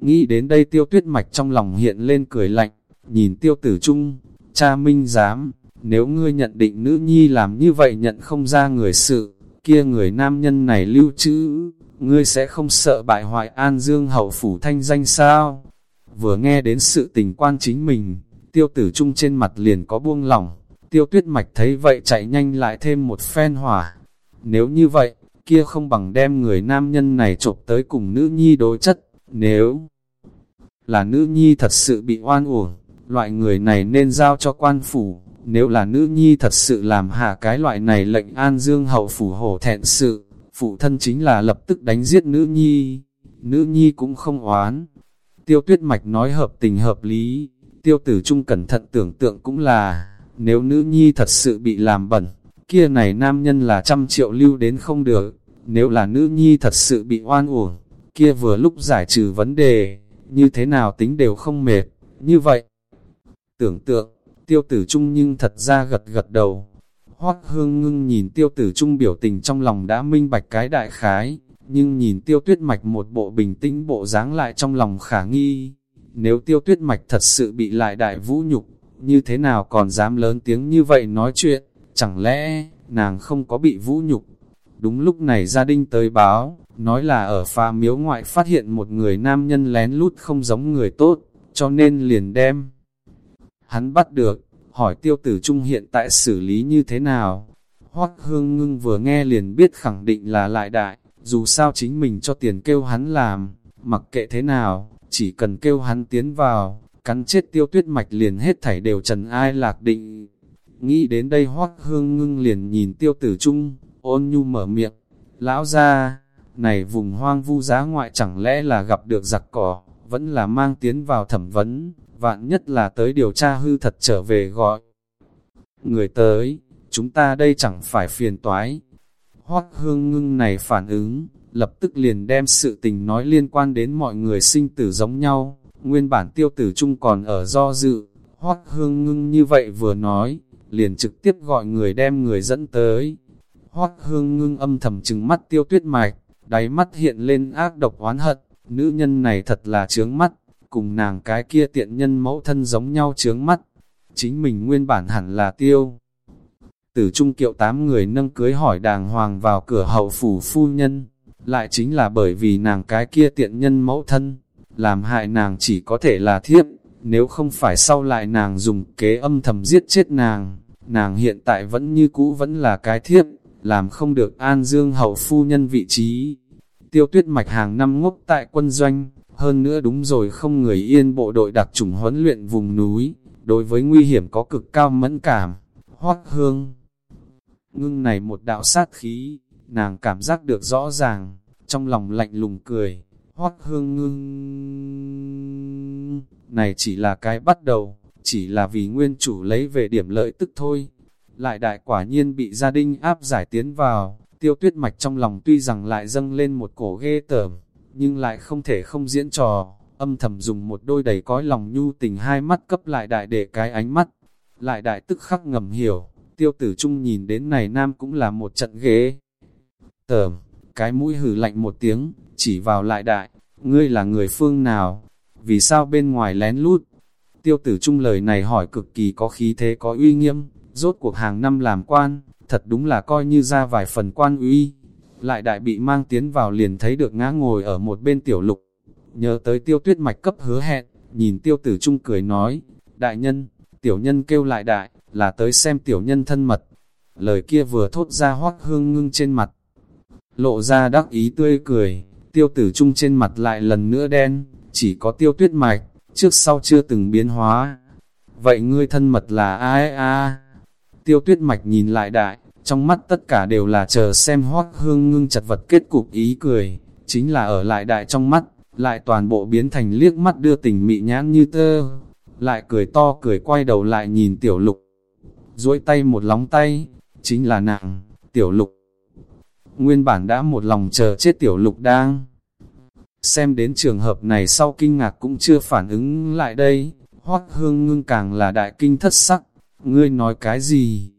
Nghĩ đến đây tiêu tuyết mạch trong lòng hiện lên cười lạnh, nhìn tiêu tử trung, cha minh dám, nếu ngươi nhận định nữ nhi làm như vậy nhận không ra người sự, kia người nam nhân này lưu trữ, ngươi sẽ không sợ bại hoại an dương hậu phủ thanh danh sao? Vừa nghe đến sự tình quan chính mình, tiêu tử trung trên mặt liền có buông lỏng, tiêu tuyết mạch thấy vậy chạy nhanh lại thêm một phen hỏa. Nếu như vậy, kia không bằng đem người nam nhân này trộm tới cùng nữ nhi đối chất, nếu là nữ nhi thật sự bị oan uổng, loại người này nên giao cho quan phủ, nếu là nữ nhi thật sự làm hạ cái loại này lệnh an dương hậu phủ hổ thẹn sự, phụ thân chính là lập tức đánh giết nữ nhi, nữ nhi cũng không oán. Tiêu tuyết mạch nói hợp tình hợp lý, tiêu tử trung cẩn thận tưởng tượng cũng là, nếu nữ nhi thật sự bị làm bẩn, kia này nam nhân là trăm triệu lưu đến không được, nếu là nữ nhi thật sự bị oan uổng, kia vừa lúc giải trừ vấn đề, như thế nào tính đều không mệt, như vậy. Tưởng tượng, tiêu tử trung nhưng thật ra gật gật đầu. Hoác hương ngưng nhìn tiêu tử trung biểu tình trong lòng đã minh bạch cái đại khái, nhưng nhìn tiêu tuyết mạch một bộ bình tĩnh bộ dáng lại trong lòng khả nghi. Nếu tiêu tuyết mạch thật sự bị lại đại vũ nhục, như thế nào còn dám lớn tiếng như vậy nói chuyện, chẳng lẽ nàng không có bị vũ nhục. Đúng lúc này gia đình tới báo, nói là ở pha miếu ngoại phát hiện một người nam nhân lén lút không giống người tốt, cho nên liền đem. Hắn bắt được, hỏi tiêu tử trung hiện tại xử lý như thế nào. Hoắc hương ngưng vừa nghe liền biết khẳng định là lại đại, dù sao chính mình cho tiền kêu hắn làm, mặc kệ thế nào, chỉ cần kêu hắn tiến vào, cắn chết tiêu tuyết mạch liền hết thảy đều trần ai lạc định. Nghĩ đến đây Hoắc hương ngưng liền nhìn tiêu tử trung, ôn nhu mở miệng, lão ra, này vùng hoang vu giá ngoại chẳng lẽ là gặp được giặc cỏ, vẫn là mang tiến vào thẩm vấn, vạn nhất là tới điều tra hư thật trở về gọi. Người tới, chúng ta đây chẳng phải phiền toái. Hoác hương ngưng này phản ứng, lập tức liền đem sự tình nói liên quan đến mọi người sinh tử giống nhau, nguyên bản tiêu tử chung còn ở do dự, hoác hương ngưng như vậy vừa nói, liền trực tiếp gọi người đem người dẫn tới. Hoác hương ngưng âm thầm trừng mắt tiêu tuyết mạch, đáy mắt hiện lên ác độc oán hận, nữ nhân này thật là trướng mắt, cùng nàng cái kia tiện nhân mẫu thân giống nhau trướng mắt, chính mình nguyên bản hẳn là tiêu. Tử trung kiệu tám người nâng cưới hỏi đàng hoàng vào cửa hậu phủ phu nhân, lại chính là bởi vì nàng cái kia tiện nhân mẫu thân, làm hại nàng chỉ có thể là thiếp, nếu không phải sau lại nàng dùng kế âm thầm giết chết nàng, nàng hiện tại vẫn như cũ vẫn là cái thiếp, làm không được an dương hậu phu nhân vị trí. Tiêu tuyết mạch hàng năm ngốc tại quân doanh, hơn nữa đúng rồi không người yên bộ đội đặc trùng huấn luyện vùng núi, đối với nguy hiểm có cực cao mẫn cảm. Hoác hương Ngưng này một đạo sát khí, nàng cảm giác được rõ ràng, trong lòng lạnh lùng cười. Hoác hương ngưng này chỉ là cái bắt đầu, chỉ là vì nguyên chủ lấy về điểm lợi tức thôi. Lại đại quả nhiên bị gia đình áp giải tiến vào, tiêu tuyết mạch trong lòng tuy rằng lại dâng lên một cổ ghê tởm, nhưng lại không thể không diễn trò, âm thầm dùng một đôi đầy cõi lòng nhu tình hai mắt cấp lại đại để cái ánh mắt. Lại đại tức khắc ngầm hiểu, tiêu tử trung nhìn đến này nam cũng là một trận ghế. Tờm, cái mũi hử lạnh một tiếng, chỉ vào lại đại, ngươi là người phương nào, vì sao bên ngoài lén lút. Tiêu tử trung lời này hỏi cực kỳ có khí thế có uy nghiêm, rốt cuộc hàng năm làm quan, thật đúng là coi như ra vài phần quan uy. Lại đại bị mang tiến vào liền thấy được ngã ngồi ở một bên tiểu lục. Nhớ tới tiêu tuyết mạch cấp hứa hẹn, nhìn tiêu tử trung cười nói, đại nhân, tiểu nhân kêu lại đại, là tới xem tiểu nhân thân mật. Lời kia vừa thốt ra hoác hương ngưng trên mặt. Lộ ra đắc ý tươi cười, tiêu tử trung trên mặt lại lần nữa đen, chỉ có tiêu tuyết mạch, trước sau chưa từng biến hóa. Vậy ngươi thân mật là ai a? Tiêu tuyết mạch nhìn lại đại, trong mắt tất cả đều là chờ xem hoác hương ngưng chật vật kết cục ý cười, chính là ở lại đại trong mắt, lại toàn bộ biến thành liếc mắt đưa tình mị nhãn như tơ, lại cười to cười quay đầu lại nhìn tiểu lục, duỗi tay một lóng tay, chính là nặng, tiểu lục. Nguyên bản đã một lòng chờ chết tiểu lục đang. Xem đến trường hợp này sau kinh ngạc cũng chưa phản ứng lại đây, hoác hương ngưng càng là đại kinh thất sắc, ngươi nói cái gì?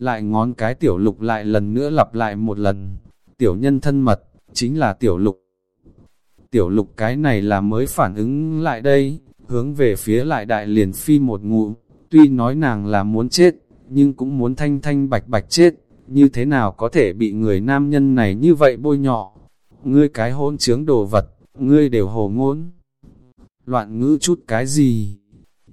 Lại ngón cái tiểu lục lại lần nữa lặp lại một lần, tiểu nhân thân mật, chính là tiểu lục. Tiểu lục cái này là mới phản ứng lại đây, hướng về phía lại đại liền phi một ngụ, tuy nói nàng là muốn chết, nhưng cũng muốn thanh thanh bạch bạch chết, như thế nào có thể bị người nam nhân này như vậy bôi nhọ. Ngươi cái hôn chướng đồ vật, ngươi đều hồ ngôn. Loạn ngữ chút cái gì?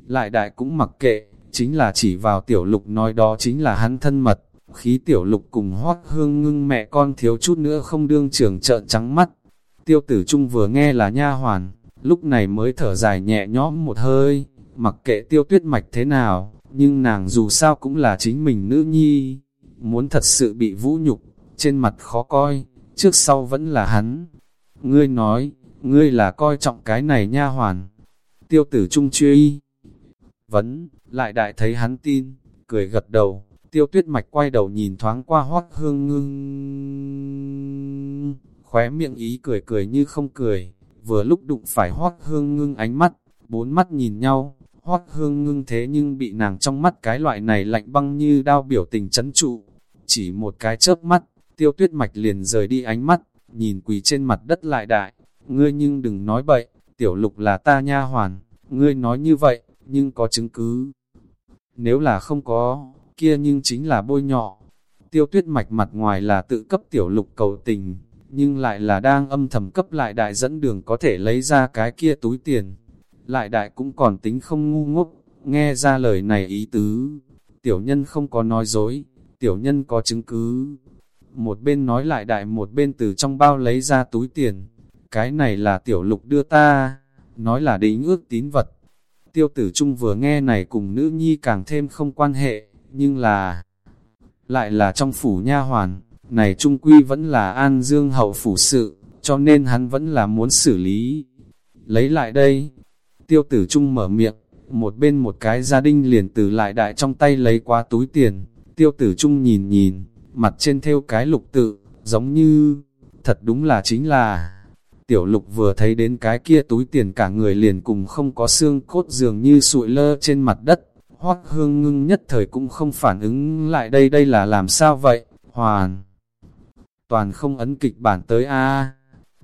Lại đại cũng mặc kệ, chính là chỉ vào tiểu lục nói đó chính là hắn thân mật, khí tiểu lục cùng hoác hương ngưng mẹ con thiếu chút nữa không đương trưởng trợn trắng mắt. Tiêu tử trung vừa nghe là nha hoàn, lúc này mới thở dài nhẹ nhõm một hơi, mặc kệ tiêu tuyết mạch thế nào, nhưng nàng dù sao cũng là chính mình nữ nhi, muốn thật sự bị vũ nhục, trên mặt khó coi, trước sau vẫn là hắn. Ngươi nói, ngươi là coi trọng cái này nha hoàn. Tiêu tử trung truy. Vấn, lại đại thấy hắn tin, cười gật đầu, tiêu tuyết mạch quay đầu nhìn thoáng qua hoác hương ngưng. Khóe miệng ý cười cười như không cười, vừa lúc đụng phải hoác hương ngưng ánh mắt, bốn mắt nhìn nhau, hoác hương ngưng thế nhưng bị nàng trong mắt cái loại này lạnh băng như đao biểu tình chấn trụ. Chỉ một cái chớp mắt, tiêu tuyết mạch liền rời đi ánh mắt, nhìn quỳ trên mặt đất lại đại, ngươi nhưng đừng nói bậy, tiểu lục là ta nha hoàn, ngươi nói như vậy, nhưng có chứng cứ. Nếu là không có, kia nhưng chính là bôi nhọ. Tiêu tuyết mạch mặt ngoài là tự cấp tiểu lục cầu tình, nhưng lại là đang âm thầm cấp lại đại dẫn đường có thể lấy ra cái kia túi tiền. Lại đại cũng còn tính không ngu ngốc, nghe ra lời này ý tứ. Tiểu nhân không có nói dối, tiểu nhân có chứng cứ. Một bên nói lại đại một bên từ trong bao lấy ra túi tiền. Cái này là tiểu lục đưa ta, nói là đính ước tín vật. Tiêu tử trung vừa nghe này cùng nữ nhi càng thêm không quan hệ, nhưng là... Lại là trong phủ nha hoàn, này trung quy vẫn là an dương hậu phủ sự, cho nên hắn vẫn là muốn xử lý. Lấy lại đây, tiêu tử trung mở miệng, một bên một cái gia đình liền từ lại đại trong tay lấy qua túi tiền, tiêu tử trung nhìn nhìn, mặt trên theo cái lục tự, giống như, thật đúng là chính là, tiểu lục vừa thấy đến cái kia túi tiền cả người liền cùng không có xương cốt dường như sụi lơ trên mặt đất, hoác hương ngưng nhất thời cũng không phản ứng lại đây đây là làm sao vậy, hoàn. Toàn không ấn kịch bản tới a.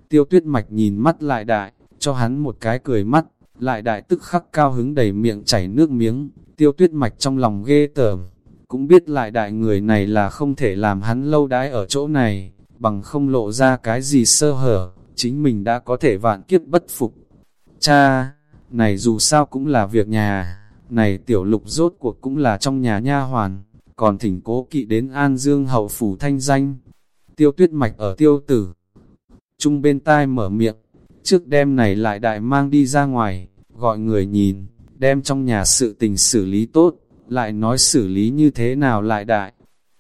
Tiêu tuyết mạch nhìn mắt lại đại, cho hắn một cái cười mắt, lại đại tức khắc cao hứng đầy miệng chảy nước miếng, tiêu tuyết mạch trong lòng ghê tởm, cũng biết lại đại người này là không thể làm hắn lâu đái ở chỗ này, bằng không lộ ra cái gì sơ hở, chính mình đã có thể vạn kiếp bất phục. Cha, này dù sao cũng là việc nhà, này tiểu lục rốt cuộc cũng là trong nhà nha hoàn, còn thỉnh cố kỵ đến An Dương hậu phủ thanh danh, tiêu tuyết mạch ở tiêu tử. Trung bên tai mở miệng, trước đêm này lại đại mang đi ra ngoài, gọi người nhìn, đem trong nhà sự tình xử lý tốt, lại nói xử lý như thế nào lại đại.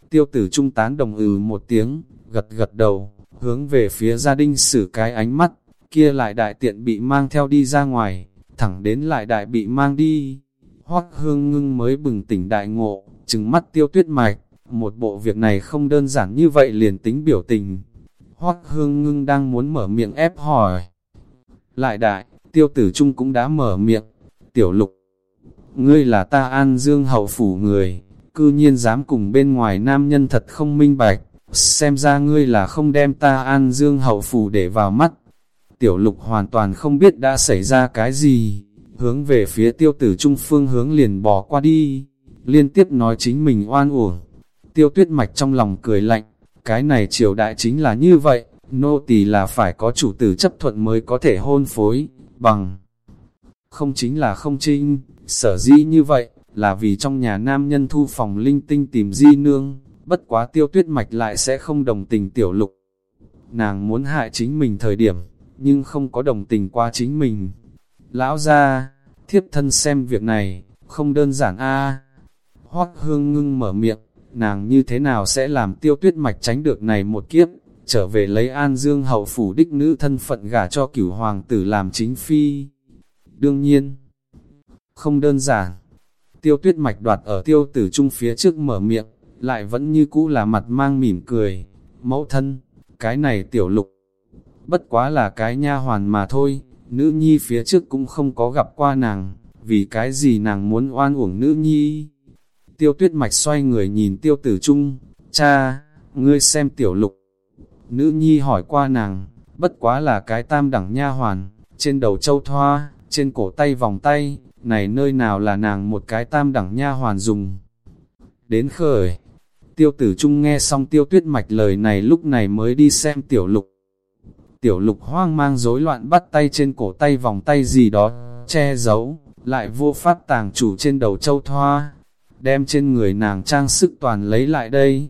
Tiêu tử trung tán đồng ừ một tiếng, gật gật đầu, hướng về phía gia đình xử cái ánh mắt, kia lại đại tiện bị mang theo đi ra ngoài, thẳng đến lại đại bị mang đi. Hoắc hương ngưng mới bừng tỉnh đại ngộ, trừng mắt tiêu tuyết mạch, một bộ việc này không đơn giản như vậy liền tính biểu tình. Hoắc hương ngưng đang muốn mở miệng ép hỏi. Lại đại, tiêu tử trung cũng đã mở miệng, tiểu lục. Ngươi là ta an dương hậu phủ người, cư nhiên dám cùng bên ngoài nam nhân thật không minh bạch, xem ra ngươi là không đem ta an dương hậu phủ để vào mắt. Tiểu lục hoàn toàn không biết đã xảy ra cái gì, hướng về phía tiêu tử trung phương hướng liền bỏ qua đi, liên tiếp nói chính mình oan uổng. Tiêu tuyết mạch trong lòng cười lạnh, cái này triều đại chính là như vậy, nô tỳ là phải có chủ tử chấp thuận mới có thể hôn phối, bằng. Không chính là không trinh, sở dĩ như vậy, là vì trong nhà nam nhân thu phòng linh tinh tìm di nương, bất quá tiêu tuyết mạch lại sẽ không đồng tình tiểu lục. Nàng muốn hại chính mình thời điểm, nhưng không có đồng tình qua chính mình. Lão ra, thiếp thân xem việc này, không đơn giản a Hoác hương ngưng mở miệng, nàng như thế nào sẽ làm tiêu tuyết mạch tránh được này một kiếp, trở về lấy an dương hậu phủ đích nữ thân phận gả cho cửu hoàng tử làm chính phi. Đương nhiên, không đơn giản, tiêu tuyết mạch đoạt ở tiêu tử trung phía trước mở miệng, lại vẫn như cũ là mặt mang mỉm cười, mẫu thân, cái này tiểu lục, bất quá là cái nha hoàn mà thôi, nữ nhi phía trước cũng không có gặp qua nàng, vì cái gì nàng muốn oan uổng nữ nhi. Tiêu tuyết mạch xoay người nhìn tiêu tử trung, cha, ngươi xem tiểu lục. Nữ nhi hỏi qua nàng, bất quá là cái tam đẳng nha hoàn, trên đầu châu thoa, trên cổ tay vòng tay, này nơi nào là nàng một cái tam đẳng nha hoàn dùng. Đến khởi, tiêu tử trung nghe xong tiêu tuyết mạch lời này lúc này mới đi xem tiểu lục. Tiểu lục hoang mang rối loạn bắt tay trên cổ tay vòng tay gì đó, che giấu, lại vô pháp tàng chủ trên đầu châu thoa, đem trên người nàng trang sức toàn lấy lại đây.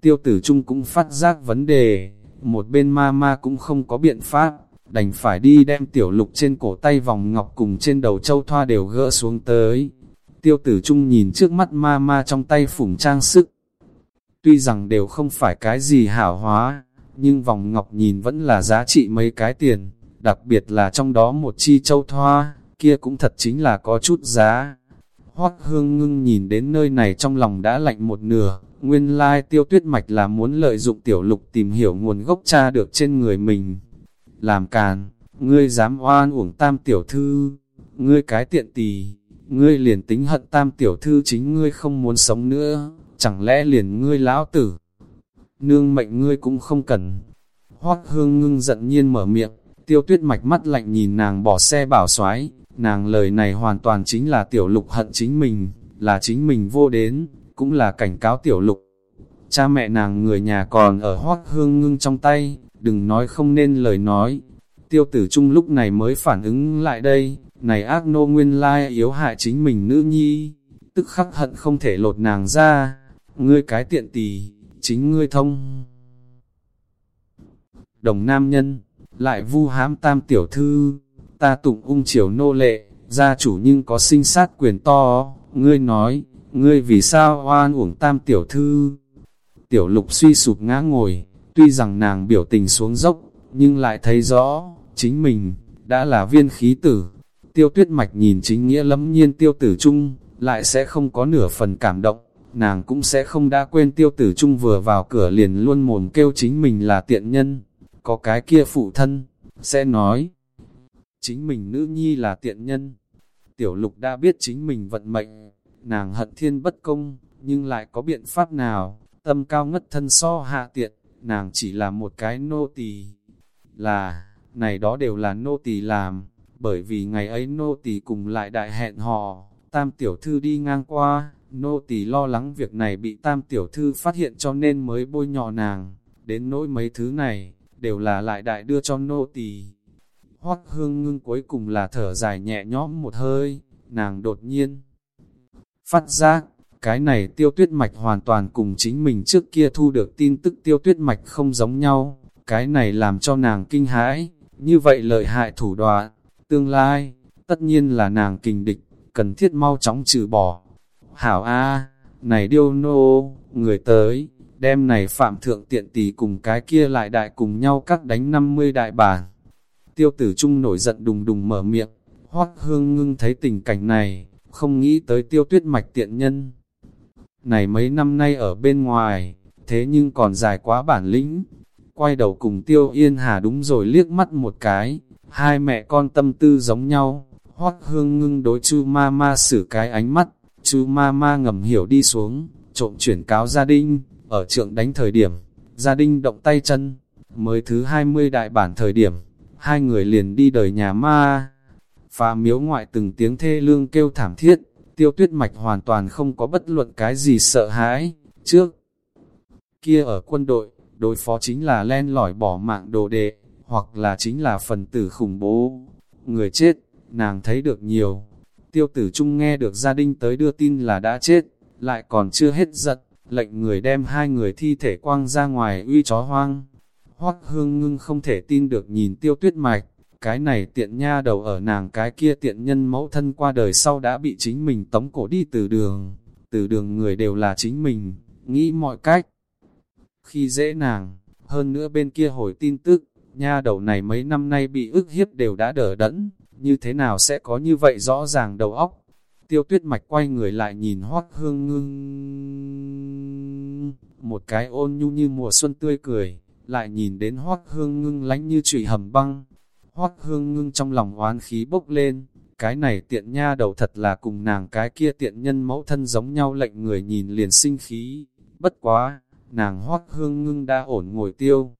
Tiêu tử trung cũng phát giác vấn đề, một bên ma ma cũng không có biện pháp, đành phải đi đem tiểu lục trên cổ tay vòng ngọc cùng trên đầu châu thoa đều gỡ xuống tới. Tiêu tử trung nhìn trước mắt ma ma trong tay phủng trang sức. Tuy rằng đều không phải cái gì hảo hóa, nhưng vòng ngọc nhìn vẫn là giá trị mấy cái tiền, đặc biệt là trong đó một chi châu thoa, kia cũng thật chính là có chút giá. Hoắc hương ngưng nhìn đến nơi này trong lòng đã lạnh một nửa, nguyên lai tiêu tuyết mạch là muốn lợi dụng tiểu lục tìm hiểu nguồn gốc cha được trên người mình. Làm càn, ngươi dám oan uổng tam tiểu thư, ngươi cái tiện tì ngươi liền tính hận tam tiểu thư chính ngươi không muốn sống nữa, chẳng lẽ liền ngươi lão tử. Nương mệnh ngươi cũng không cần. Hoác hương ngưng giận nhiên mở miệng, tiêu tuyết mạch mắt lạnh nhìn nàng bỏ xe bảo xoái, Nàng lời này hoàn toàn chính là tiểu lục hận chính mình, là chính mình vô đến, cũng là cảnh cáo tiểu lục. Cha mẹ nàng người nhà còn ở hoác hương ngưng trong tay, đừng nói không nên lời nói. Tiêu tử trung lúc này mới phản ứng lại đây, này ác nô nguyên lai yếu hại chính mình nữ nhi, tức khắc hận không thể lột nàng ra, ngươi cái tiện tỳ chính ngươi thông. Đồng nam nhân, lại vu hám tam tiểu thư, ta tụng ung triều nô lệ, gia chủ nhưng có sinh sát quyền to, ngươi nói, ngươi vì sao oan uổng tam tiểu thư. Tiểu lục suy sụp ngã ngồi, tuy rằng nàng biểu tình xuống dốc, nhưng lại thấy rõ, chính mình, đã là viên khí tử. Tiêu tuyết mạch nhìn chính nghĩa lẫm nhiên tiêu tử trung, lại sẽ không có nửa phần cảm động, nàng cũng sẽ không đã quên tiêu tử trung vừa vào cửa liền luôn mồm kêu chính mình là tiện nhân, có cái kia phụ thân, sẽ nói, chính mình nữ nhi là tiện nhân. Tiểu lục đã biết chính mình vận mệnh, nàng hận thiên bất công, nhưng lại có biện pháp nào, tâm cao ngất thân so hạ tiện, nàng chỉ là một cái nô tỳ. Là, này đó đều là nô tỳ làm, bởi vì ngày ấy nô tỳ cùng lại đại hẹn hò, tam tiểu thư đi ngang qua, nô tỳ lo lắng việc này bị tam tiểu thư phát hiện cho nên mới bôi nhọ nàng, đến nỗi mấy thứ này, đều là lại đại đưa cho nô tỳ Hoắc hương ngưng cuối cùng là thở dài nhẹ nhõm một hơi, nàng đột nhiên. Phát giác, cái này tiêu tuyết mạch hoàn toàn cùng chính mình trước kia thu được tin tức tiêu tuyết mạch không giống nhau, cái này làm cho nàng kinh hãi, như vậy lợi hại thủ đoạn, tương lai, tất nhiên là nàng kình địch, cần thiết mau chóng trừ bỏ. Hảo A, này điêu nô, người tới, đem này phạm thượng tiện tỷ cùng cái kia lại đại cùng nhau các đánh 50 đại bản tiêu tử trung nổi giận đùng đùng mở miệng, Hoác hương ngưng thấy tình cảnh này, không nghĩ tới tiêu tuyết mạch tiện nhân. Này mấy năm nay ở bên ngoài, thế nhưng còn dài quá bản lĩnh. Quay đầu cùng tiêu yên hà đúng rồi liếc mắt một cái, hai mẹ con tâm tư giống nhau. Hoác hương ngưng đối chu ma ma xử cái ánh mắt, Chú ma ma ngầm hiểu đi xuống, trộm chuyển cáo gia đình, ở trượng đánh thời điểm, gia đình động tay chân, mới thứ 20 đại bản thời điểm, hai người liền đi đời nhà ma. Phá miếu ngoại từng tiếng thê lương kêu thảm thiết, tiêu tuyết mạch hoàn toàn không có bất luận cái gì sợ hãi. Trước kia ở quân đội, đối phó chính là len lỏi bỏ mạng đồ đệ, hoặc là chính là phần tử khủng bố. Người chết, nàng thấy được nhiều. Tiêu tử trung nghe được gia đình tới đưa tin là đã chết, lại còn chưa hết giận, lệnh người đem hai người thi thể quang ra ngoài uy chó hoang. Hoắc hương ngưng không thể tin được nhìn tiêu tuyết mạch, cái này tiện nha đầu ở nàng cái kia tiện nhân mẫu thân qua đời sau đã bị chính mình tống cổ đi từ đường, từ đường người đều là chính mình, nghĩ mọi cách. Khi dễ nàng, hơn nữa bên kia hồi tin tức, nha đầu này mấy năm nay bị ức hiếp đều đã đỡ đẫn, như thế nào sẽ có như vậy rõ ràng đầu óc. Tiêu tuyết mạch quay người lại nhìn hoác hương ngưng. Một cái ôn nhu như mùa xuân tươi cười, lại nhìn đến hoác hương ngưng lánh như trụy hầm băng. Hoác hương ngưng trong lòng oán khí bốc lên, cái này tiện nha đầu thật là cùng nàng cái kia tiện nhân mẫu thân giống nhau lệnh người nhìn liền sinh khí. Bất quá, nàng hoác hương ngưng đã ổn ngồi tiêu.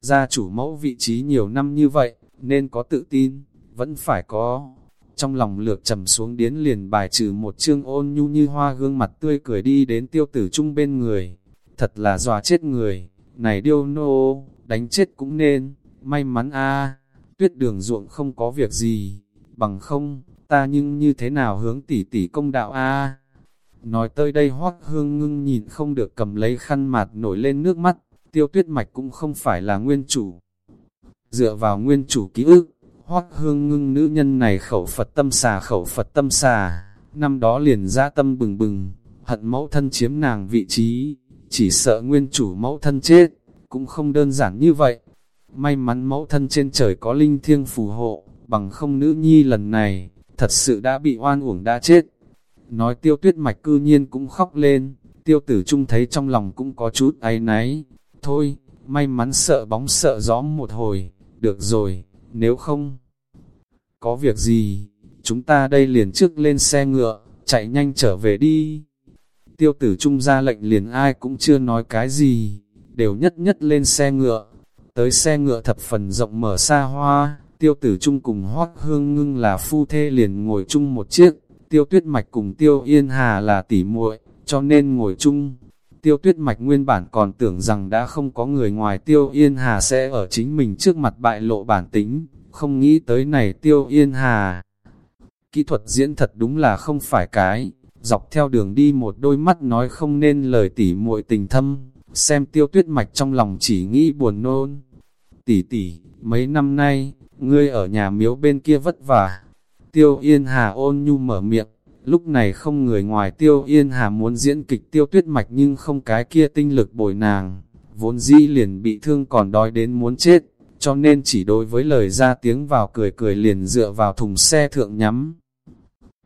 Gia chủ mẫu vị trí nhiều năm như vậy, nên có tự tin, vẫn phải có. Trong lòng lược trầm xuống điến liền bài trừ một chương ôn nhu như hoa gương mặt tươi cười đi đến tiêu tử trung bên người. Thật là dòa chết người, này điêu nô, đánh chết cũng nên, may mắn a tuyết đường ruộng không có việc gì, bằng không, ta nhưng như thế nào hướng tỷ tỷ công đạo a Nói tới đây hoác hương ngưng nhìn không được cầm lấy khăn mặt nổi lên nước mắt, tiêu tuyết mạch cũng không phải là nguyên chủ. Dựa vào nguyên chủ ký ức, hoắc hương ngưng nữ nhân này khẩu Phật tâm xà khẩu Phật tâm xà, năm đó liền ra tâm bừng bừng, hận mẫu thân chiếm nàng vị trí, chỉ sợ nguyên chủ mẫu thân chết, cũng không đơn giản như vậy. May mắn mẫu thân trên trời có linh thiêng phù hộ, bằng không nữ nhi lần này, thật sự đã bị oan uổng đã chết. Nói tiêu tuyết mạch cư nhiên cũng khóc lên, tiêu tử trung thấy trong lòng cũng có chút áy náy. Thôi, may mắn sợ bóng sợ gió một hồi, được rồi, nếu không... Có việc gì, chúng ta đây liền trước lên xe ngựa, chạy nhanh trở về đi. Tiêu tử trung ra lệnh liền ai cũng chưa nói cái gì, đều nhất nhất lên xe ngựa. Tới xe ngựa thập phần rộng mở xa hoa, tiêu tử trung cùng hoác hương ngưng là phu thê liền ngồi chung một chiếc, tiêu tuyết mạch cùng tiêu yên hà là tỉ muội cho nên ngồi chung. Tiêu tuyết mạch nguyên bản còn tưởng rằng đã không có người ngoài tiêu yên hà sẽ ở chính mình trước mặt bại lộ bản tính, không nghĩ tới này tiêu yên hà. Kỹ thuật diễn thật đúng là không phải cái, dọc theo đường đi một đôi mắt nói không nên lời tỉ muội tình thâm, xem tiêu tuyết mạch trong lòng chỉ nghĩ buồn nôn. Tỷ tỷ, mấy năm nay, ngươi ở nhà miếu bên kia vất vả. Tiêu Yên Hà ôn nhu mở miệng, lúc này không người ngoài Tiêu Yên Hà muốn diễn kịch tiêu tuyết mạch nhưng không cái kia tinh lực bồi nàng, vốn dĩ liền bị thương còn đói đến muốn chết, cho nên chỉ đối với lời ra tiếng vào cười cười liền dựa vào thùng xe thượng nhắm.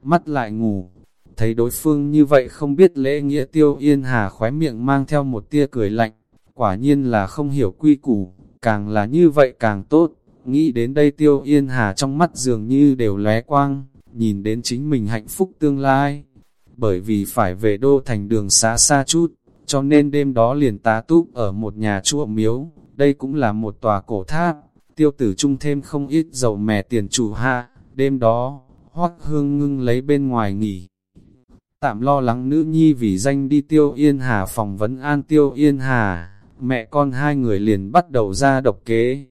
Mắt lại ngủ, thấy đối phương như vậy không biết lễ nghĩa Tiêu Yên Hà khóe miệng mang theo một tia cười lạnh, quả nhiên là không hiểu quy củ, càng là như vậy càng tốt. Nghĩ đến đây tiêu yên hà trong mắt dường như đều lóe quang, nhìn đến chính mình hạnh phúc tương lai. Bởi vì phải về đô thành đường xa xa chút, cho nên đêm đó liền tá túp ở một nhà chua miếu, đây cũng là một tòa cổ tháp, tiêu tử trung thêm không ít dầu mè tiền chủ hạ, đêm đó, hoắc hương ngưng lấy bên ngoài nghỉ. Tạm lo lắng nữ nhi vì danh đi tiêu yên hà phòng vấn an tiêu yên hà, mẹ con hai người liền bắt đầu ra độc kế,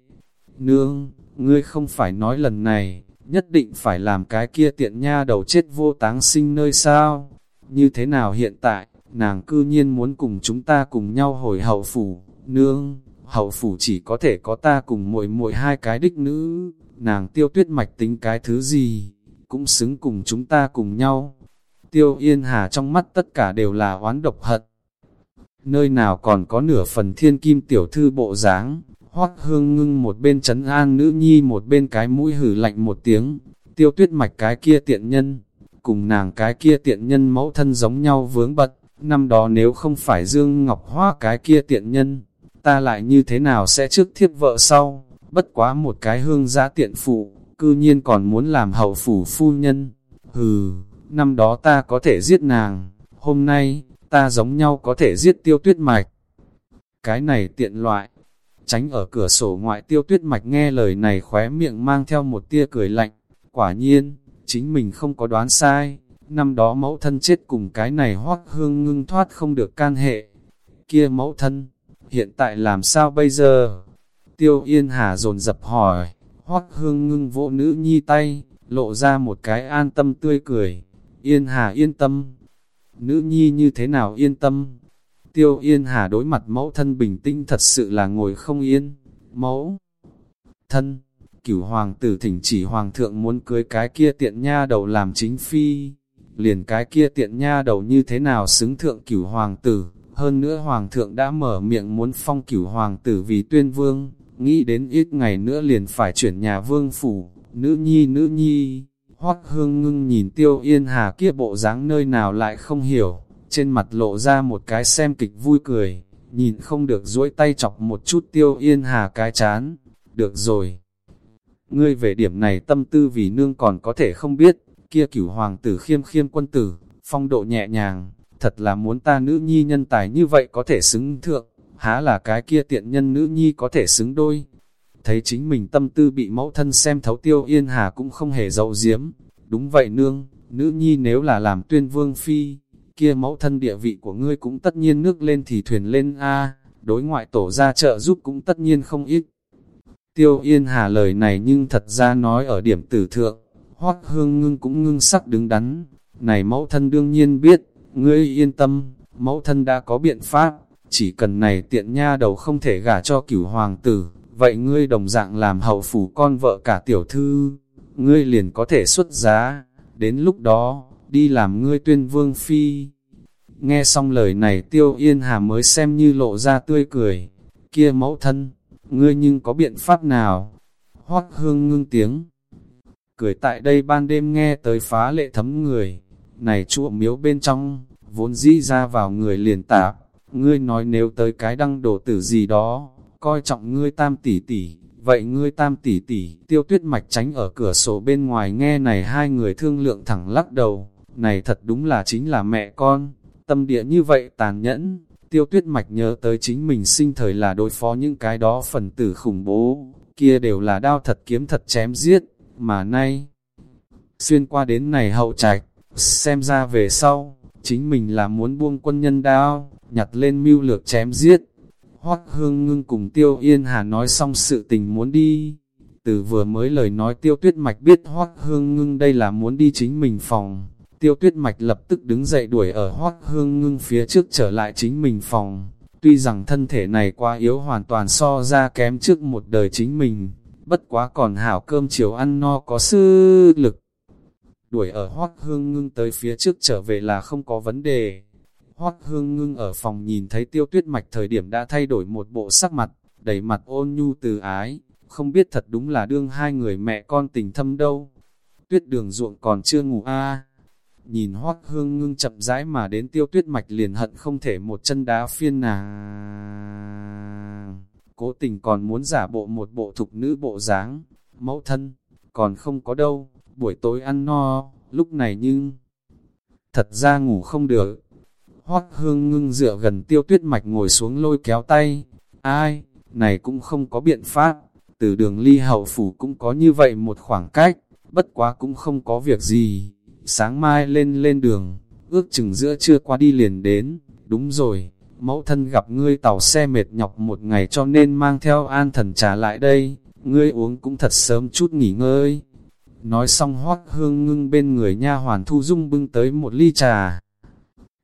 Nương, ngươi không phải nói lần này, nhất định phải làm cái kia tiện nha đầu chết vô táng sinh nơi sao? Như thế nào hiện tại, nàng cư nhiên muốn cùng chúng ta cùng nhau hồi hậu phủ, nương, hậu phủ chỉ có thể có ta cùng muội muội hai cái đích nữ, nàng tiêu tuyết mạch tính cái thứ gì, cũng xứng cùng chúng ta cùng nhau. Tiêu yên hà trong mắt tất cả đều là oán độc hận. Nơi nào còn có nửa phần thiên kim tiểu thư bộ dáng Hoắc hương ngưng một bên chấn an nữ nhi một bên cái mũi hử lạnh một tiếng, tiêu tuyết mạch cái kia tiện nhân, cùng nàng cái kia tiện nhân mẫu thân giống nhau vướng bật, năm đó nếu không phải Dương Ngọc Hoa cái kia tiện nhân, ta lại như thế nào sẽ trước thiếp vợ sau, bất quá một cái hương giá tiện phụ, cư nhiên còn muốn làm hậu phủ phu nhân, hừ, năm đó ta có thể giết nàng, hôm nay, ta giống nhau có thể giết tiêu tuyết mạch. Cái này tiện loại, tránh ở cửa sổ ngoại tiêu tuyết mạch nghe lời này khóe miệng mang theo một tia cười lạnh, quả nhiên, chính mình không có đoán sai, năm đó mẫu thân chết cùng cái này hoác hương ngưng thoát không được can hệ. Kia mẫu thân, hiện tại làm sao bây giờ? Tiêu Yên Hà dồn dập hỏi, hoác hương ngưng vỗ nữ nhi tay, lộ ra một cái an tâm tươi cười. Yên Hà yên tâm. Nữ nhi như thế nào yên tâm? Tiêu Yên Hà đối mặt mẫu thân bình tĩnh thật sự là ngồi không yên. Mẫu thân, cửu hoàng tử thỉnh chỉ hoàng thượng muốn cưới cái kia tiện nha đầu làm chính phi. Liền cái kia tiện nha đầu như thế nào xứng thượng cửu hoàng tử. Hơn nữa hoàng thượng đã mở miệng muốn phong cửu hoàng tử vì tuyên vương. Nghĩ đến ít ngày nữa liền phải chuyển nhà vương phủ. Nữ nhi nữ nhi. Hoắc hương ngưng nhìn tiêu yên hà kia bộ dáng nơi nào lại không hiểu trên mặt lộ ra một cái xem kịch vui cười, nhìn không được duỗi tay chọc một chút tiêu yên hà cái chán. Được rồi. Ngươi về điểm này tâm tư vì nương còn có thể không biết, kia cửu hoàng tử khiêm khiêm quân tử, phong độ nhẹ nhàng, thật là muốn ta nữ nhi nhân tài như vậy có thể xứng thượng, há là cái kia tiện nhân nữ nhi có thể xứng đôi. Thấy chính mình tâm tư bị mẫu thân xem thấu tiêu yên hà cũng không hề dậu diếm. Đúng vậy nương, nữ nhi nếu là làm tuyên vương phi, kia mẫu thân địa vị của ngươi cũng tất nhiên nước lên thì thuyền lên a đối ngoại tổ ra trợ giúp cũng tất nhiên không ít. Tiêu Yên Hà lời này nhưng thật ra nói ở điểm tử thượng, hoắc hương ngưng cũng ngưng sắc đứng đắn, này mẫu thân đương nhiên biết, ngươi yên tâm, mẫu thân đã có biện pháp, chỉ cần này tiện nha đầu không thể gả cho cửu hoàng tử, vậy ngươi đồng dạng làm hậu phủ con vợ cả tiểu thư, ngươi liền có thể xuất giá, đến lúc đó, đi làm ngươi tuyên vương phi. Nghe xong lời này tiêu yên hà mới xem như lộ ra tươi cười, kia mẫu thân, ngươi nhưng có biện pháp nào? Hoắc hương ngưng tiếng. Cười tại đây ban đêm nghe tới phá lệ thấm người, này chua miếu bên trong, vốn dĩ ra vào người liền tạp, ngươi nói nếu tới cái đăng đổ tử gì đó, coi trọng ngươi tam tỷ tỷ, vậy ngươi tam tỷ tỷ, tiêu tuyết mạch tránh ở cửa sổ bên ngoài nghe này hai người thương lượng thẳng lắc đầu, này thật đúng là chính là mẹ con, tâm địa như vậy tàn nhẫn, tiêu tuyết mạch nhớ tới chính mình sinh thời là đối phó những cái đó phần tử khủng bố, kia đều là đao thật kiếm thật chém giết, mà nay, xuyên qua đến này hậu trạch, xem ra về sau, chính mình là muốn buông quân nhân đao, nhặt lên mưu lược chém giết. Hoắc hương ngưng cùng tiêu yên hà nói xong sự tình muốn đi. Từ vừa mới lời nói tiêu tuyết mạch biết Hoắc hương ngưng đây là muốn đi chính mình phòng, Tiêu tuyết mạch lập tức đứng dậy đuổi ở hoác hương ngưng phía trước trở lại chính mình phòng. Tuy rằng thân thể này quá yếu hoàn toàn so ra kém trước một đời chính mình, bất quá còn hảo cơm chiều ăn no có sư lực. Đuổi ở hoác hương ngưng tới phía trước trở về là không có vấn đề. Hoác hương ngưng ở phòng nhìn thấy tiêu tuyết mạch thời điểm đã thay đổi một bộ sắc mặt, đầy mặt ôn nhu từ ái, không biết thật đúng là đương hai người mẹ con tình thâm đâu. Tuyết đường ruộng còn chưa ngủ a Nhìn hoác hương ngưng chậm rãi mà đến tiêu tuyết mạch liền hận không thể một chân đá phiên nàng. Cố tình còn muốn giả bộ một bộ thục nữ bộ dáng, mẫu thân, còn không có đâu, buổi tối ăn no, lúc này nhưng thật ra ngủ không được. Hoác hương ngưng dựa gần tiêu tuyết mạch ngồi xuống lôi kéo tay, ai, này cũng không có biện pháp, từ đường ly hậu phủ cũng có như vậy một khoảng cách, bất quá cũng không có việc gì sáng mai lên lên đường, ước chừng giữa trưa qua đi liền đến, đúng rồi, mẫu thân gặp ngươi tàu xe mệt nhọc một ngày cho nên mang theo an thần trà lại đây, ngươi uống cũng thật sớm chút nghỉ ngơi. Nói xong hoác hương ngưng bên người nha hoàn thu dung bưng tới một ly trà.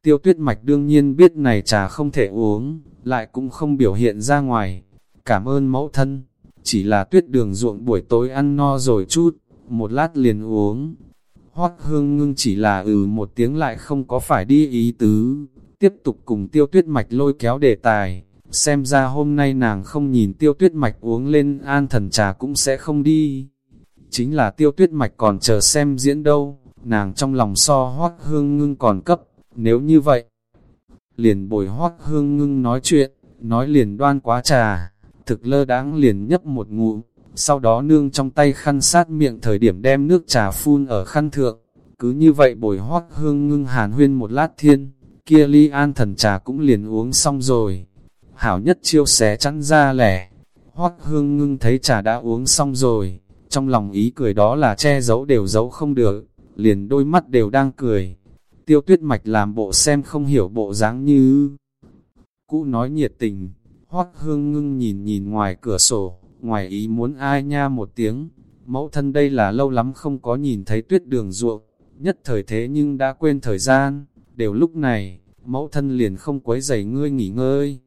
Tiêu tuyết mạch đương nhiên biết này trà không thể uống, lại cũng không biểu hiện ra ngoài. Cảm ơn mẫu thân, chỉ là tuyết đường ruộng buổi tối ăn no rồi chút, một lát liền uống, Hoắc hương ngưng chỉ là ừ một tiếng lại không có phải đi ý tứ, tiếp tục cùng tiêu tuyết mạch lôi kéo đề tài, xem ra hôm nay nàng không nhìn tiêu tuyết mạch uống lên an thần trà cũng sẽ không đi. chính là tiêu tuyết mạch còn chờ xem diễn đâu, nàng trong lòng so hoác hương ngưng còn cấp, nếu như vậy. Liền bồi hoác hương ngưng nói chuyện, nói liền đoan quá trà, thực lơ đáng liền nhấp một ngụm, sau đó nương trong tay khăn sát miệng thời điểm đem nước trà phun ở khăn thượng, cứ như vậy bồi hoác hương ngưng hàn huyên một lát thiên, kia ly an thần trà cũng liền uống xong rồi. Hảo nhất chiêu xé chắn ra lẻ, hoác hương ngưng thấy trà đã uống xong rồi, trong lòng ý cười đó là che giấu đều giấu không được, liền đôi mắt đều đang cười. Tiêu tuyết mạch làm bộ xem không hiểu bộ dáng như... Cũ nói nhiệt tình, hoác hương ngưng nhìn nhìn ngoài cửa sổ, ngoài ý muốn ai nha một tiếng, mẫu thân đây là lâu lắm không có nhìn thấy tuyết đường ruộng, nhất thời thế nhưng đã quên thời gian, đều lúc này, mẫu thân liền không quấy giày ngươi nghỉ ngơi.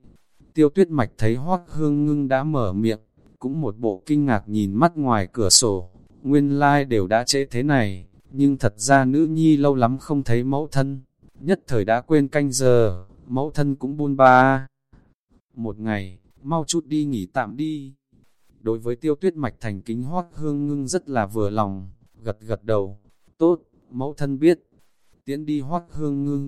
Tiêu tuyết mạch thấy hoác hương ngưng đã mở miệng, cũng một bộ kinh ngạc nhìn mắt ngoài cửa sổ, nguyên lai like đều đã trễ thế này, nhưng thật ra nữ nhi lâu lắm không thấy mẫu thân, nhất thời đã quên canh giờ, mẫu thân cũng buôn ba. Một ngày, mau chút đi nghỉ tạm đi. Đối với tiêu tuyết mạch thành kính hoác hương ngưng rất là vừa lòng, gật gật đầu, tốt, mẫu thân biết, tiễn đi hoác hương ngưng.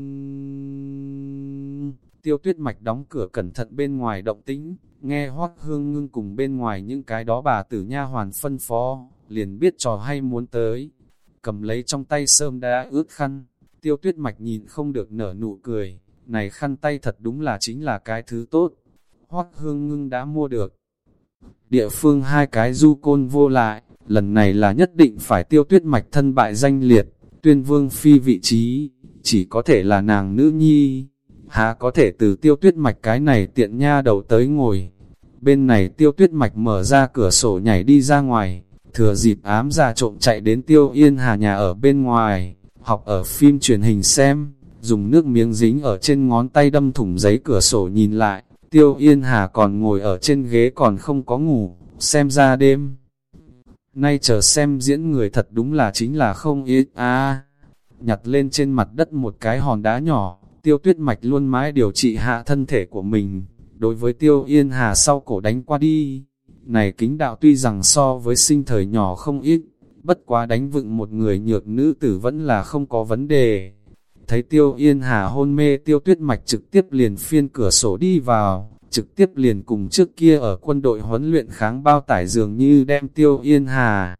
Tiêu tuyết mạch đóng cửa cẩn thận bên ngoài động tĩnh, nghe hoác hương ngưng cùng bên ngoài những cái đó bà tử nha hoàn phân phó, liền biết trò hay muốn tới. Cầm lấy trong tay sơm đã ướt khăn, tiêu tuyết mạch nhìn không được nở nụ cười, này khăn tay thật đúng là chính là cái thứ tốt. Hoác hương ngưng đã mua được. Địa phương hai cái du côn vô lại, lần này là nhất định phải tiêu tuyết mạch thân bại danh liệt, tuyên vương phi vị trí, chỉ có thể là nàng nữ nhi há có thể từ tiêu tuyết mạch cái này tiện nha đầu tới ngồi. Bên này tiêu tuyết mạch mở ra cửa sổ nhảy đi ra ngoài, thừa dịp ám ra trộm chạy đến tiêu yên hà nhà ở bên ngoài, học ở phim truyền hình xem, dùng nước miếng dính ở trên ngón tay đâm thủng giấy cửa sổ nhìn lại, tiêu yên hà còn ngồi ở trên ghế còn không có ngủ, xem ra đêm. Nay chờ xem diễn người thật đúng là chính là không ít a nhặt lên trên mặt đất một cái hòn đá nhỏ, tiêu tuyết mạch luôn mãi điều trị hạ thân thể của mình, đối với tiêu yên hà sau cổ đánh qua đi. Này kính đạo tuy rằng so với sinh thời nhỏ không ít, bất quá đánh vựng một người nhược nữ tử vẫn là không có vấn đề. Thấy tiêu yên hà hôn mê tiêu tuyết mạch trực tiếp liền phiên cửa sổ đi vào, trực tiếp liền cùng trước kia ở quân đội huấn luyện kháng bao tải dường như đem tiêu yên hà.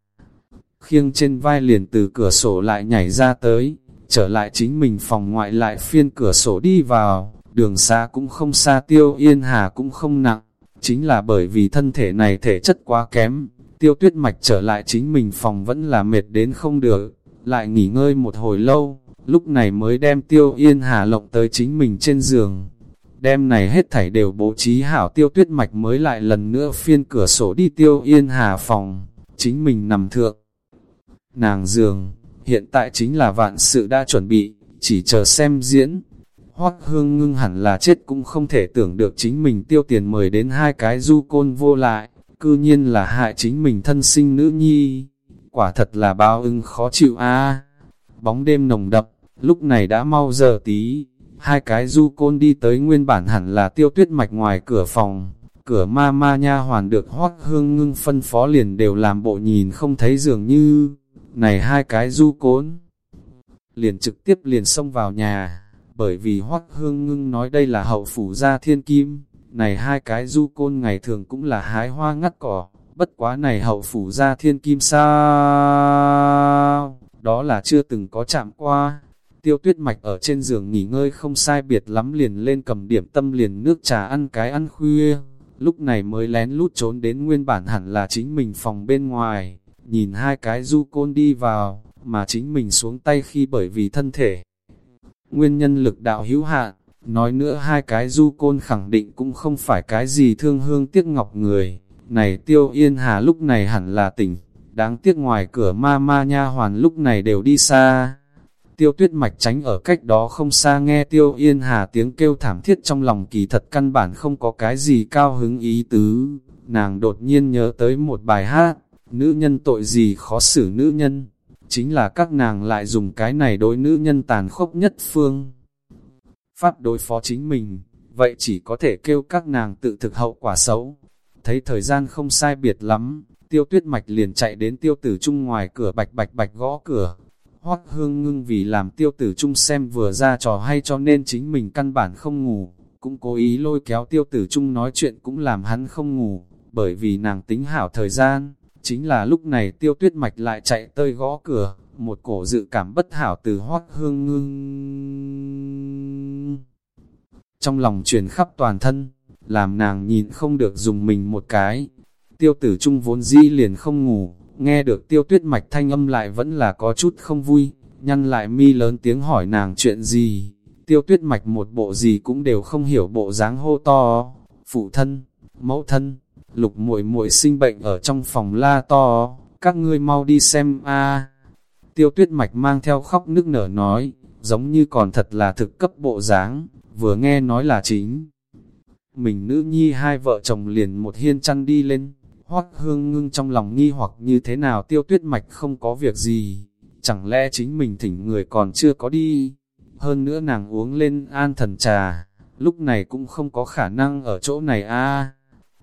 Khiêng trên vai liền từ cửa sổ lại nhảy ra tới, trở lại chính mình phòng ngoại lại phiên cửa sổ đi vào, đường xa cũng không xa tiêu yên hà cũng không nặng, chính là bởi vì thân thể này thể chất quá kém, tiêu tuyết mạch trở lại chính mình phòng vẫn là mệt đến không được, lại nghỉ ngơi một hồi lâu, lúc này mới đem tiêu yên hà lộng tới chính mình trên giường. Đêm này hết thảy đều bố trí hảo tiêu tuyết mạch mới lại lần nữa phiên cửa sổ đi tiêu yên hà phòng, chính mình nằm thượng. Nàng giường, hiện tại chính là vạn sự đã chuẩn bị, chỉ chờ xem diễn. Hoác hương ngưng hẳn là chết cũng không thể tưởng được chính mình tiêu tiền mời đến hai cái du côn vô lại, cư nhiên là hại chính mình thân sinh nữ nhi. Quả thật là bao ưng khó chịu a Bóng đêm nồng đậm, lúc này đã mau giờ tí, hai cái du côn đi tới nguyên bản hẳn là tiêu tuyết mạch ngoài cửa phòng. Cửa ma ma nha hoàn được hoác hương ngưng phân phó liền đều làm bộ nhìn không thấy dường như, này hai cái du côn liền trực tiếp liền xông vào nhà, bởi vì Hoắc Hương Ngưng nói đây là hậu phủ gia thiên kim, này hai cái du côn ngày thường cũng là hái hoa ngắt cỏ, bất quá này hậu phủ gia thiên kim sao, đó là chưa từng có chạm qua. Tiêu tuyết mạch ở trên giường nghỉ ngơi không sai biệt lắm liền lên cầm điểm tâm liền nước trà ăn cái ăn khuya, lúc này mới lén lút trốn đến nguyên bản hẳn là chính mình phòng bên ngoài, nhìn hai cái du côn đi vào, mà chính mình xuống tay khi bởi vì thân thể. Nguyên nhân lực đạo hữu hạn, nói nữa hai cái du côn khẳng định cũng không phải cái gì thương hương tiếc ngọc người. Này tiêu yên hà lúc này hẳn là tỉnh, đáng tiếc ngoài cửa ma ma nha hoàn lúc này đều đi xa. Tiêu tuyết mạch tránh ở cách đó không xa nghe tiêu yên hà tiếng kêu thảm thiết trong lòng kỳ thật căn bản không có cái gì cao hứng ý tứ. Nàng đột nhiên nhớ tới một bài hát, Nữ nhân tội gì khó xử nữ nhân, chính là các nàng lại dùng cái này đối nữ nhân tàn khốc nhất phương. Pháp đối phó chính mình, vậy chỉ có thể kêu các nàng tự thực hậu quả xấu. Thấy thời gian không sai biệt lắm, tiêu tuyết mạch liền chạy đến tiêu tử trung ngoài cửa bạch bạch bạch gõ cửa. Hoắc hương ngưng vì làm tiêu tử trung xem vừa ra trò hay cho nên chính mình căn bản không ngủ, cũng cố ý lôi kéo tiêu tử trung nói chuyện cũng làm hắn không ngủ, bởi vì nàng tính hảo thời gian, chính là lúc này tiêu tuyết mạch lại chạy tơi gõ cửa, một cổ dự cảm bất hảo từ Hoắc hương ngưng. Trong lòng truyền khắp toàn thân, làm nàng nhìn không được dùng mình một cái. Tiêu tử trung vốn dĩ liền không ngủ, nghe được tiêu tuyết mạch thanh âm lại vẫn là có chút không vui, nhăn lại mi lớn tiếng hỏi nàng chuyện gì. Tiêu tuyết mạch một bộ gì cũng đều không hiểu bộ dáng hô to, phụ thân, mẫu thân, lục muội muội sinh bệnh ở trong phòng la to, các ngươi mau đi xem a. Tiêu tuyết mạch mang theo khóc nức nở nói, giống như còn thật là thực cấp bộ dáng, vừa nghe nói là chính. Mình nữ nhi hai vợ chồng liền một hiên chăn đi lên, hoắc hương ngưng trong lòng nghi hoặc như thế nào tiêu tuyết mạch không có việc gì, chẳng lẽ chính mình thỉnh người còn chưa có đi. Hơn nữa nàng uống lên an thần trà, lúc này cũng không có khả năng ở chỗ này a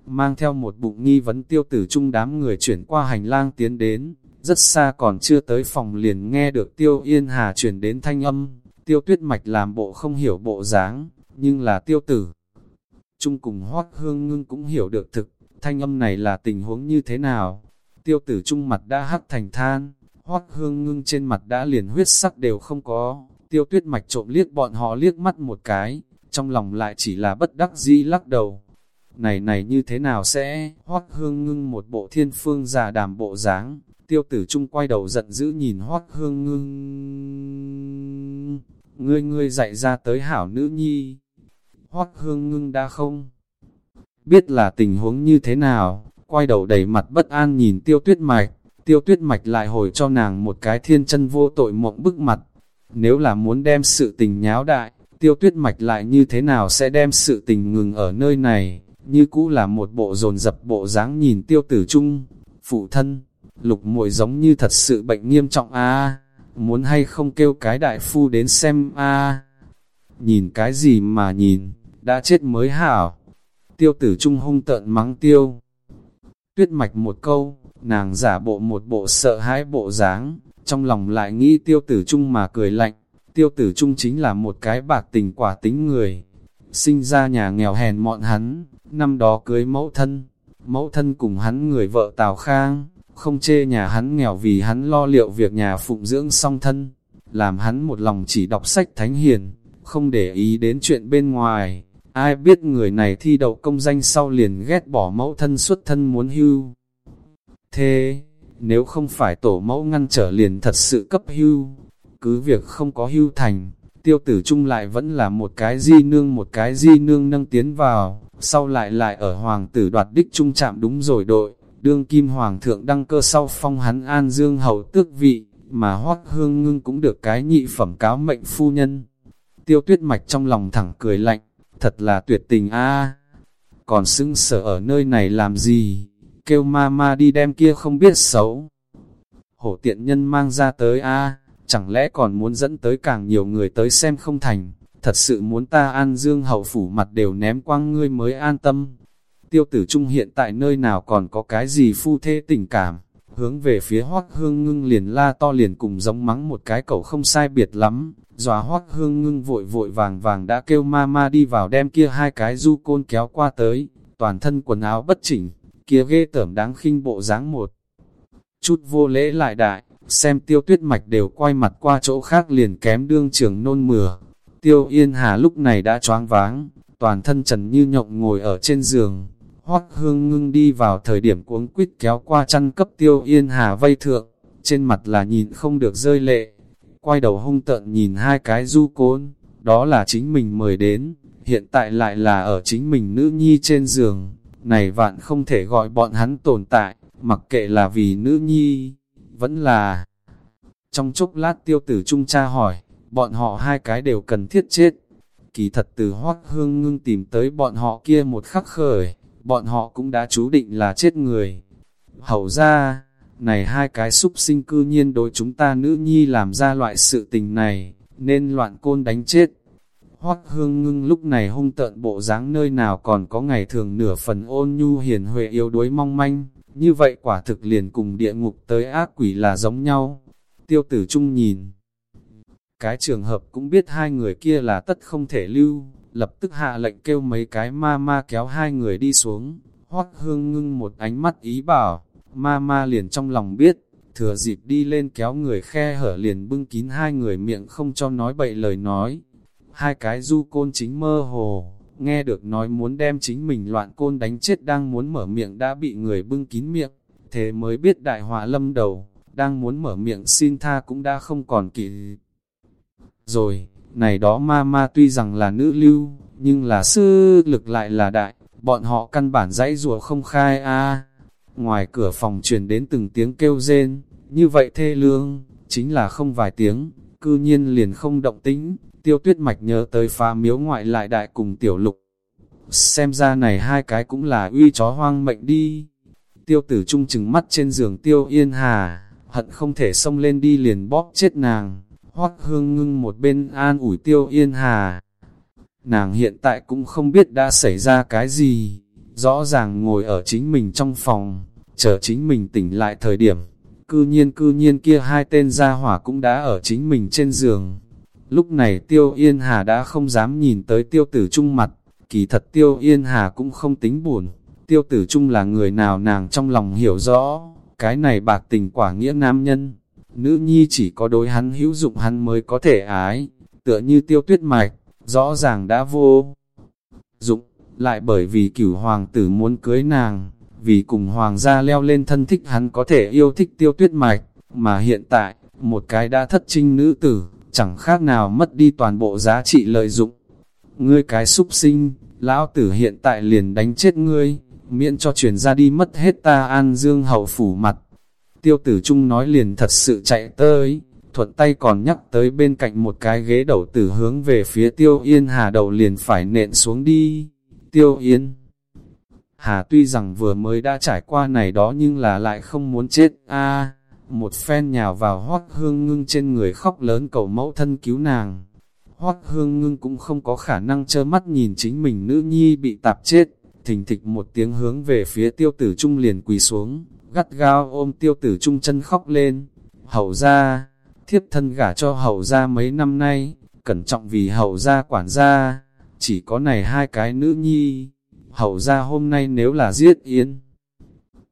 Mang theo một bụng nghi vấn tiêu tử trung đám người chuyển qua hành lang tiến đến, rất xa còn chưa tới phòng liền nghe được tiêu yên hà chuyển đến thanh âm, tiêu tuyết mạch làm bộ không hiểu bộ dáng, nhưng là tiêu tử. Trung cùng hoác hương ngưng cũng hiểu được thực, thanh âm này là tình huống như thế nào. Tiêu tử trung mặt đã hắc thành than, hoác hương ngưng trên mặt đã liền huyết sắc đều không có, tiêu tuyết mạch trộm liếc bọn họ liếc mắt một cái, trong lòng lại chỉ là bất đắc dĩ lắc đầu. Này này như thế nào sẽ, hoác hương ngưng một bộ thiên phương già đàm bộ dáng Tiêu tử trung quay đầu giận dữ nhìn hoác hương ngưng. Ngươi ngươi dạy ra tới hảo nữ nhi. Hoác hương ngưng đã không? Biết là tình huống như thế nào, quay đầu đầy mặt bất an nhìn tiêu tuyết mạch. Tiêu tuyết mạch lại hồi cho nàng một cái thiên chân vô tội mộng bức mặt. Nếu là muốn đem sự tình nháo đại, tiêu tuyết mạch lại như thế nào sẽ đem sự tình ngừng ở nơi này, như cũ là một bộ dồn dập bộ dáng nhìn tiêu tử trung, phụ thân, lục muội giống như thật sự bệnh nghiêm trọng a muốn hay không kêu cái đại phu đến xem a nhìn cái gì mà nhìn, đã chết mới hảo. Tiêu tử trung hung tợn mắng tiêu. Tuyết mạch một câu, nàng giả bộ một bộ sợ hãi bộ dáng, trong lòng lại nghĩ tiêu tử trung mà cười lạnh. Tiêu tử trung chính là một cái bạc tình quả tính người. Sinh ra nhà nghèo hèn mọn hắn, năm đó cưới mẫu thân, mẫu thân cùng hắn người vợ Tào Khang, không chê nhà hắn nghèo vì hắn lo liệu việc nhà phụng dưỡng song thân, làm hắn một lòng chỉ đọc sách thánh hiền, không để ý đến chuyện bên ngoài. Ai biết người này thi đậu công danh sau liền ghét bỏ mẫu thân xuất thân muốn hưu. Thế, nếu không phải tổ mẫu ngăn trở liền thật sự cấp hưu, cứ việc không có hưu thành, tiêu tử trung lại vẫn là một cái di nương một cái di nương nâng tiến vào, sau lại lại ở hoàng tử đoạt đích trung chạm đúng rồi đội, đương kim hoàng thượng đăng cơ sau phong hắn an dương hầu tước vị, mà hoác hương ngưng cũng được cái nhị phẩm cáo mệnh phu nhân. Tiêu tuyết mạch trong lòng thẳng cười lạnh, thật là tuyệt tình a. Còn xứng sở ở nơi này làm gì, kêu ma ma đi đem kia không biết xấu. Hổ tiện nhân mang ra tới a. Chẳng lẽ còn muốn dẫn tới càng nhiều người tới xem không thành, thật sự muốn ta an dương hậu phủ mặt đều ném quăng ngươi mới an tâm. Tiêu tử trung hiện tại nơi nào còn có cái gì phu thê tình cảm, hướng về phía hoác hương ngưng liền la to liền cùng giống mắng một cái cậu không sai biệt lắm, dòa hoác hương ngưng vội vội vàng vàng đã kêu ma ma đi vào đem kia hai cái du côn kéo qua tới, toàn thân quần áo bất chỉnh, kia ghê tởm đáng khinh bộ dáng một. Chút vô lễ lại đại, xem tiêu tuyết mạch đều quay mặt qua chỗ khác liền kém đương trường nôn mửa. Tiêu Yên Hà lúc này đã choáng váng, toàn thân trần như nhộng ngồi ở trên giường, Hoắc hương ngưng đi vào thời điểm cuống quýt kéo qua chăn cấp tiêu yên hà vây thượng, trên mặt là nhìn không được rơi lệ. Quay đầu hung tợn nhìn hai cái du côn, đó là chính mình mời đến, hiện tại lại là ở chính mình nữ nhi trên giường. Này vạn không thể gọi bọn hắn tồn tại, mặc kệ là vì nữ nhi, vẫn là... Trong chốc lát tiêu tử trung cha hỏi, bọn họ hai cái đều cần thiết chết. Kỳ thật từ hoác hương ngưng tìm tới bọn họ kia một khắc khởi, bọn họ cũng đã chú định là chết người. Hầu ra, này hai cái súc sinh cư nhiên đối chúng ta nữ nhi làm ra loại sự tình này, nên loạn côn đánh chết. Hoắc hương ngưng lúc này hung tợn bộ dáng nơi nào còn có ngày thường nửa phần ôn nhu hiền huệ yếu đuối mong manh, như vậy quả thực liền cùng địa ngục tới ác quỷ là giống nhau. Tiêu tử trung nhìn, cái trường hợp cũng biết hai người kia là tất không thể lưu, lập tức hạ lệnh kêu mấy cái ma ma kéo hai người đi xuống, hoắc hương ngưng một ánh mắt ý bảo, ma ma liền trong lòng biết, thừa dịp đi lên kéo người khe hở liền bưng kín hai người miệng không cho nói bậy lời nói. Hai cái du côn chính mơ hồ, nghe được nói muốn đem chính mình loạn côn đánh chết đang muốn mở miệng đã bị người bưng kín miệng, thế mới biết đại họa lâm đầu, đang muốn mở miệng xin tha cũng đã không còn kịp. Rồi, này đó ma ma tuy rằng là nữ lưu, nhưng là sư lực lại là đại, bọn họ căn bản dãy rùa không khai a Ngoài cửa phòng truyền đến từng tiếng kêu rên, như vậy thê lương, chính là không vài tiếng, cư nhiên liền không động tĩnh, tiêu tuyết mạch nhớ tới phá miếu ngoại lại đại cùng tiểu lục. Xem ra này hai cái cũng là uy chó hoang mệnh đi. Tiêu tử trung chừng mắt trên giường tiêu yên hà, hận không thể xông lên đi liền bóp chết nàng. Hoắc hương ngưng một bên an ủi tiêu yên hà. Nàng hiện tại cũng không biết đã xảy ra cái gì, rõ ràng ngồi ở chính mình trong phòng, chờ chính mình tỉnh lại thời điểm. Cư nhiên cư nhiên kia hai tên gia hỏa cũng đã ở chính mình trên giường. Lúc này tiêu yên hà đã không dám nhìn tới tiêu tử trung mặt, kỳ thật tiêu yên hà cũng không tính buồn. Tiêu tử trung là người nào nàng trong lòng hiểu rõ, cái này bạc tình quả nghĩa nam nhân. Nữ nhi chỉ có đối hắn hữu dụng hắn mới có thể ái, tựa như tiêu tuyết mạch, rõ ràng đã vô dụng, lại bởi vì cửu hoàng tử muốn cưới nàng, vì cùng hoàng gia leo lên thân thích hắn có thể yêu thích tiêu tuyết mạch, mà hiện tại, một cái đã thất trinh nữ tử, chẳng khác nào mất đi toàn bộ giá trị lợi dụng. Ngươi cái súc sinh, lão tử hiện tại liền đánh chết ngươi, miễn cho chuyển ra đi mất hết ta an dương hậu phủ mặt. Tiêu tử trung nói liền thật sự chạy tới, thuận tay còn nhắc tới bên cạnh một cái ghế đầu tử hướng về phía tiêu yên hà đầu liền phải nện xuống đi. Tiêu yên hà tuy rằng vừa mới đã trải qua này đó nhưng là lại không muốn chết a Một phen nhào vào hoác hương ngưng trên người khóc lớn cầu mẫu thân cứu nàng. Hoác hương ngưng cũng không có khả năng trơ mắt nhìn chính mình nữ nhi bị tạp chết. Thình thịch một tiếng hướng về phía tiêu tử trung liền quỳ xuống, gắt gao ôm tiêu tử trung chân khóc lên. Hậu ra, thiếp thân gả cho hậu gia mấy năm nay, cẩn trọng vì hậu gia quản gia, chỉ có này hai cái nữ nhi, hậu ra hôm nay nếu là giết yến.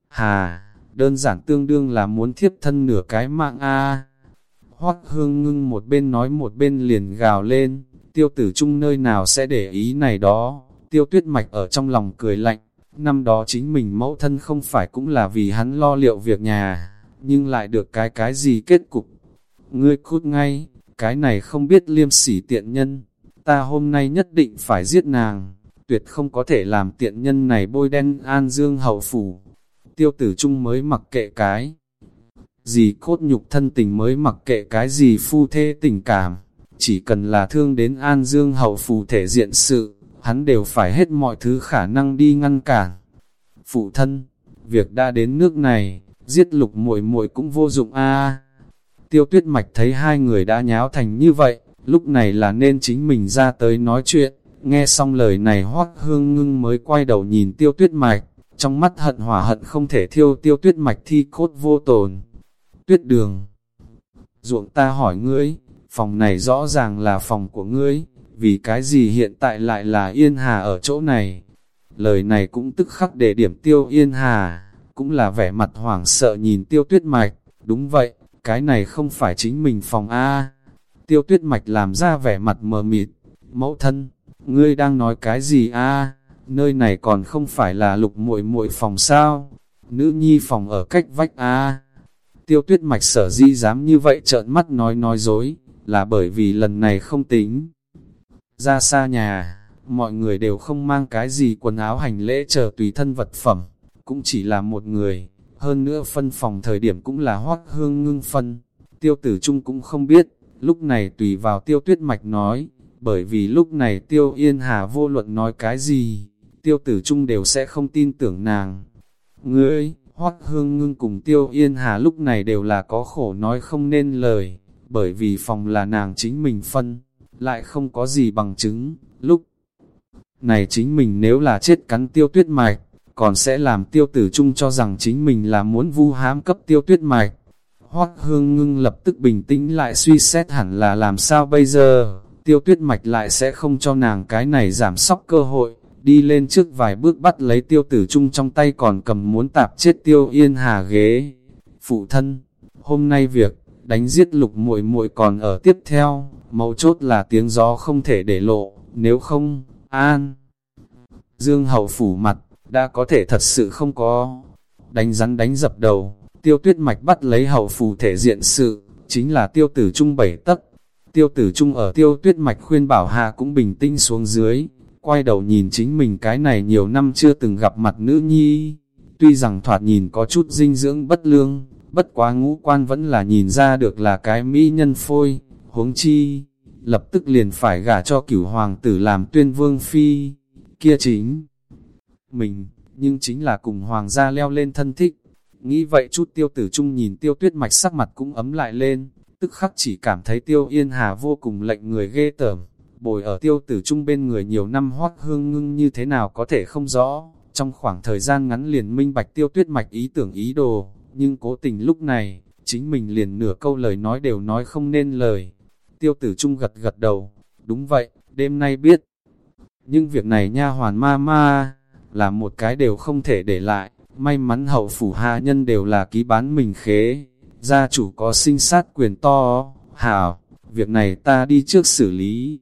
Hà, đơn giản tương đương là muốn thiếp thân nửa cái mạng a. Hoắc hương ngưng một bên nói một bên liền gào lên, tiêu tử trung nơi nào sẽ để ý này đó, tiêu tuyết mạch ở trong lòng cười lạnh, năm đó chính mình mẫu thân không phải cũng là vì hắn lo liệu việc nhà, nhưng lại được cái cái gì kết cục ngươi cút ngay, cái này không biết liêm sỉ tiện nhân, ta hôm nay nhất định phải giết nàng, tuyệt không có thể làm tiện nhân này bôi đen an dương hậu phủ. Tiêu tử trung mới mặc kệ cái, gì cốt nhục thân tình mới mặc kệ cái gì phu thê tình cảm, chỉ cần là thương đến an dương hậu phủ thể diện sự, hắn đều phải hết mọi thứ khả năng đi ngăn cản. Phụ thân, việc đã đến nước này, giết lục muội muội cũng vô dụng a. Tiêu tuyết mạch thấy hai người đã nháo thành như vậy, lúc này là nên chính mình ra tới nói chuyện. Nghe xong lời này hoác hương ngưng mới quay đầu nhìn tiêu tuyết mạch, trong mắt hận hỏa hận không thể thiêu tiêu tuyết mạch thi cốt vô tồn. Tuyết đường Ruộng ta hỏi ngươi, phòng này rõ ràng là phòng của ngươi, vì cái gì hiện tại lại là Yên Hà ở chỗ này? Lời này cũng tức khắc để điểm tiêu Yên Hà, cũng là vẻ mặt hoảng sợ nhìn tiêu tuyết mạch, đúng vậy, cái này không phải chính mình phòng A. Tiêu tuyết mạch làm ra vẻ mặt mờ mịt, mẫu thân, ngươi đang nói cái gì A, nơi này còn không phải là lục muội muội phòng sao, nữ nhi phòng ở cách vách A. Tiêu tuyết mạch sở di dám như vậy trợn mắt nói nói dối, là bởi vì lần này không tính. Ra xa nhà, mọi người đều không mang cái gì quần áo hành lễ chờ tùy thân vật phẩm, cũng chỉ là một người hơn nữa phân phòng thời điểm cũng là hoác hương ngưng phân. Tiêu tử trung cũng không biết, lúc này tùy vào tiêu tuyết mạch nói, bởi vì lúc này tiêu yên hà vô luận nói cái gì, tiêu tử trung đều sẽ không tin tưởng nàng. Ngươi, hoắc hương ngưng cùng tiêu yên hà lúc này đều là có khổ nói không nên lời, bởi vì phòng là nàng chính mình phân, lại không có gì bằng chứng, lúc này chính mình nếu là chết cắn tiêu tuyết mạch, còn sẽ làm tiêu tử trung cho rằng chính mình là muốn vu hám cấp tiêu tuyết mạch. Hoắc hương ngưng lập tức bình tĩnh lại suy xét hẳn là làm sao bây giờ, tiêu tuyết mạch lại sẽ không cho nàng cái này giảm sóc cơ hội, đi lên trước vài bước bắt lấy tiêu tử trung trong tay còn cầm muốn tạp chết tiêu yên hà ghế. Phụ thân, hôm nay việc, đánh giết lục muội muội còn ở tiếp theo, mấu chốt là tiếng gió không thể để lộ, nếu không, an. Dương hậu phủ mặt, đã có thể thật sự không có. Đánh rắn đánh dập đầu, tiêu tuyết mạch bắt lấy hậu phủ thể diện sự, chính là tiêu tử trung bảy tấc. Tiêu tử trung ở tiêu tuyết mạch khuyên bảo hạ cũng bình tĩnh xuống dưới, quay đầu nhìn chính mình cái này nhiều năm chưa từng gặp mặt nữ nhi. Tuy rằng thoạt nhìn có chút dinh dưỡng bất lương, bất quá ngũ quan vẫn là nhìn ra được là cái mỹ nhân phôi, huống chi, lập tức liền phải gả cho cửu hoàng tử làm tuyên vương phi, kia chính. Mình, nhưng chính là cùng hoàng gia leo lên thân thích. Nghĩ vậy chút tiêu tử trung nhìn tiêu tuyết mạch sắc mặt cũng ấm lại lên, tức khắc chỉ cảm thấy tiêu yên hà vô cùng lệnh người ghê tởm. Bồi ở tiêu tử trung bên người nhiều năm hoác hương ngưng như thế nào có thể không rõ, trong khoảng thời gian ngắn liền minh bạch tiêu tuyết mạch ý tưởng ý đồ, nhưng cố tình lúc này, chính mình liền nửa câu lời nói đều nói không nên lời. Tiêu tử trung gật gật đầu, đúng vậy, đêm nay biết. Nhưng việc này nha hoàn ma ma, là một cái đều không thể để lại, may mắn hậu phủ hạ nhân đều là ký bán mình khế, gia chủ có sinh sát quyền to, hảo, việc này ta đi trước xử lý.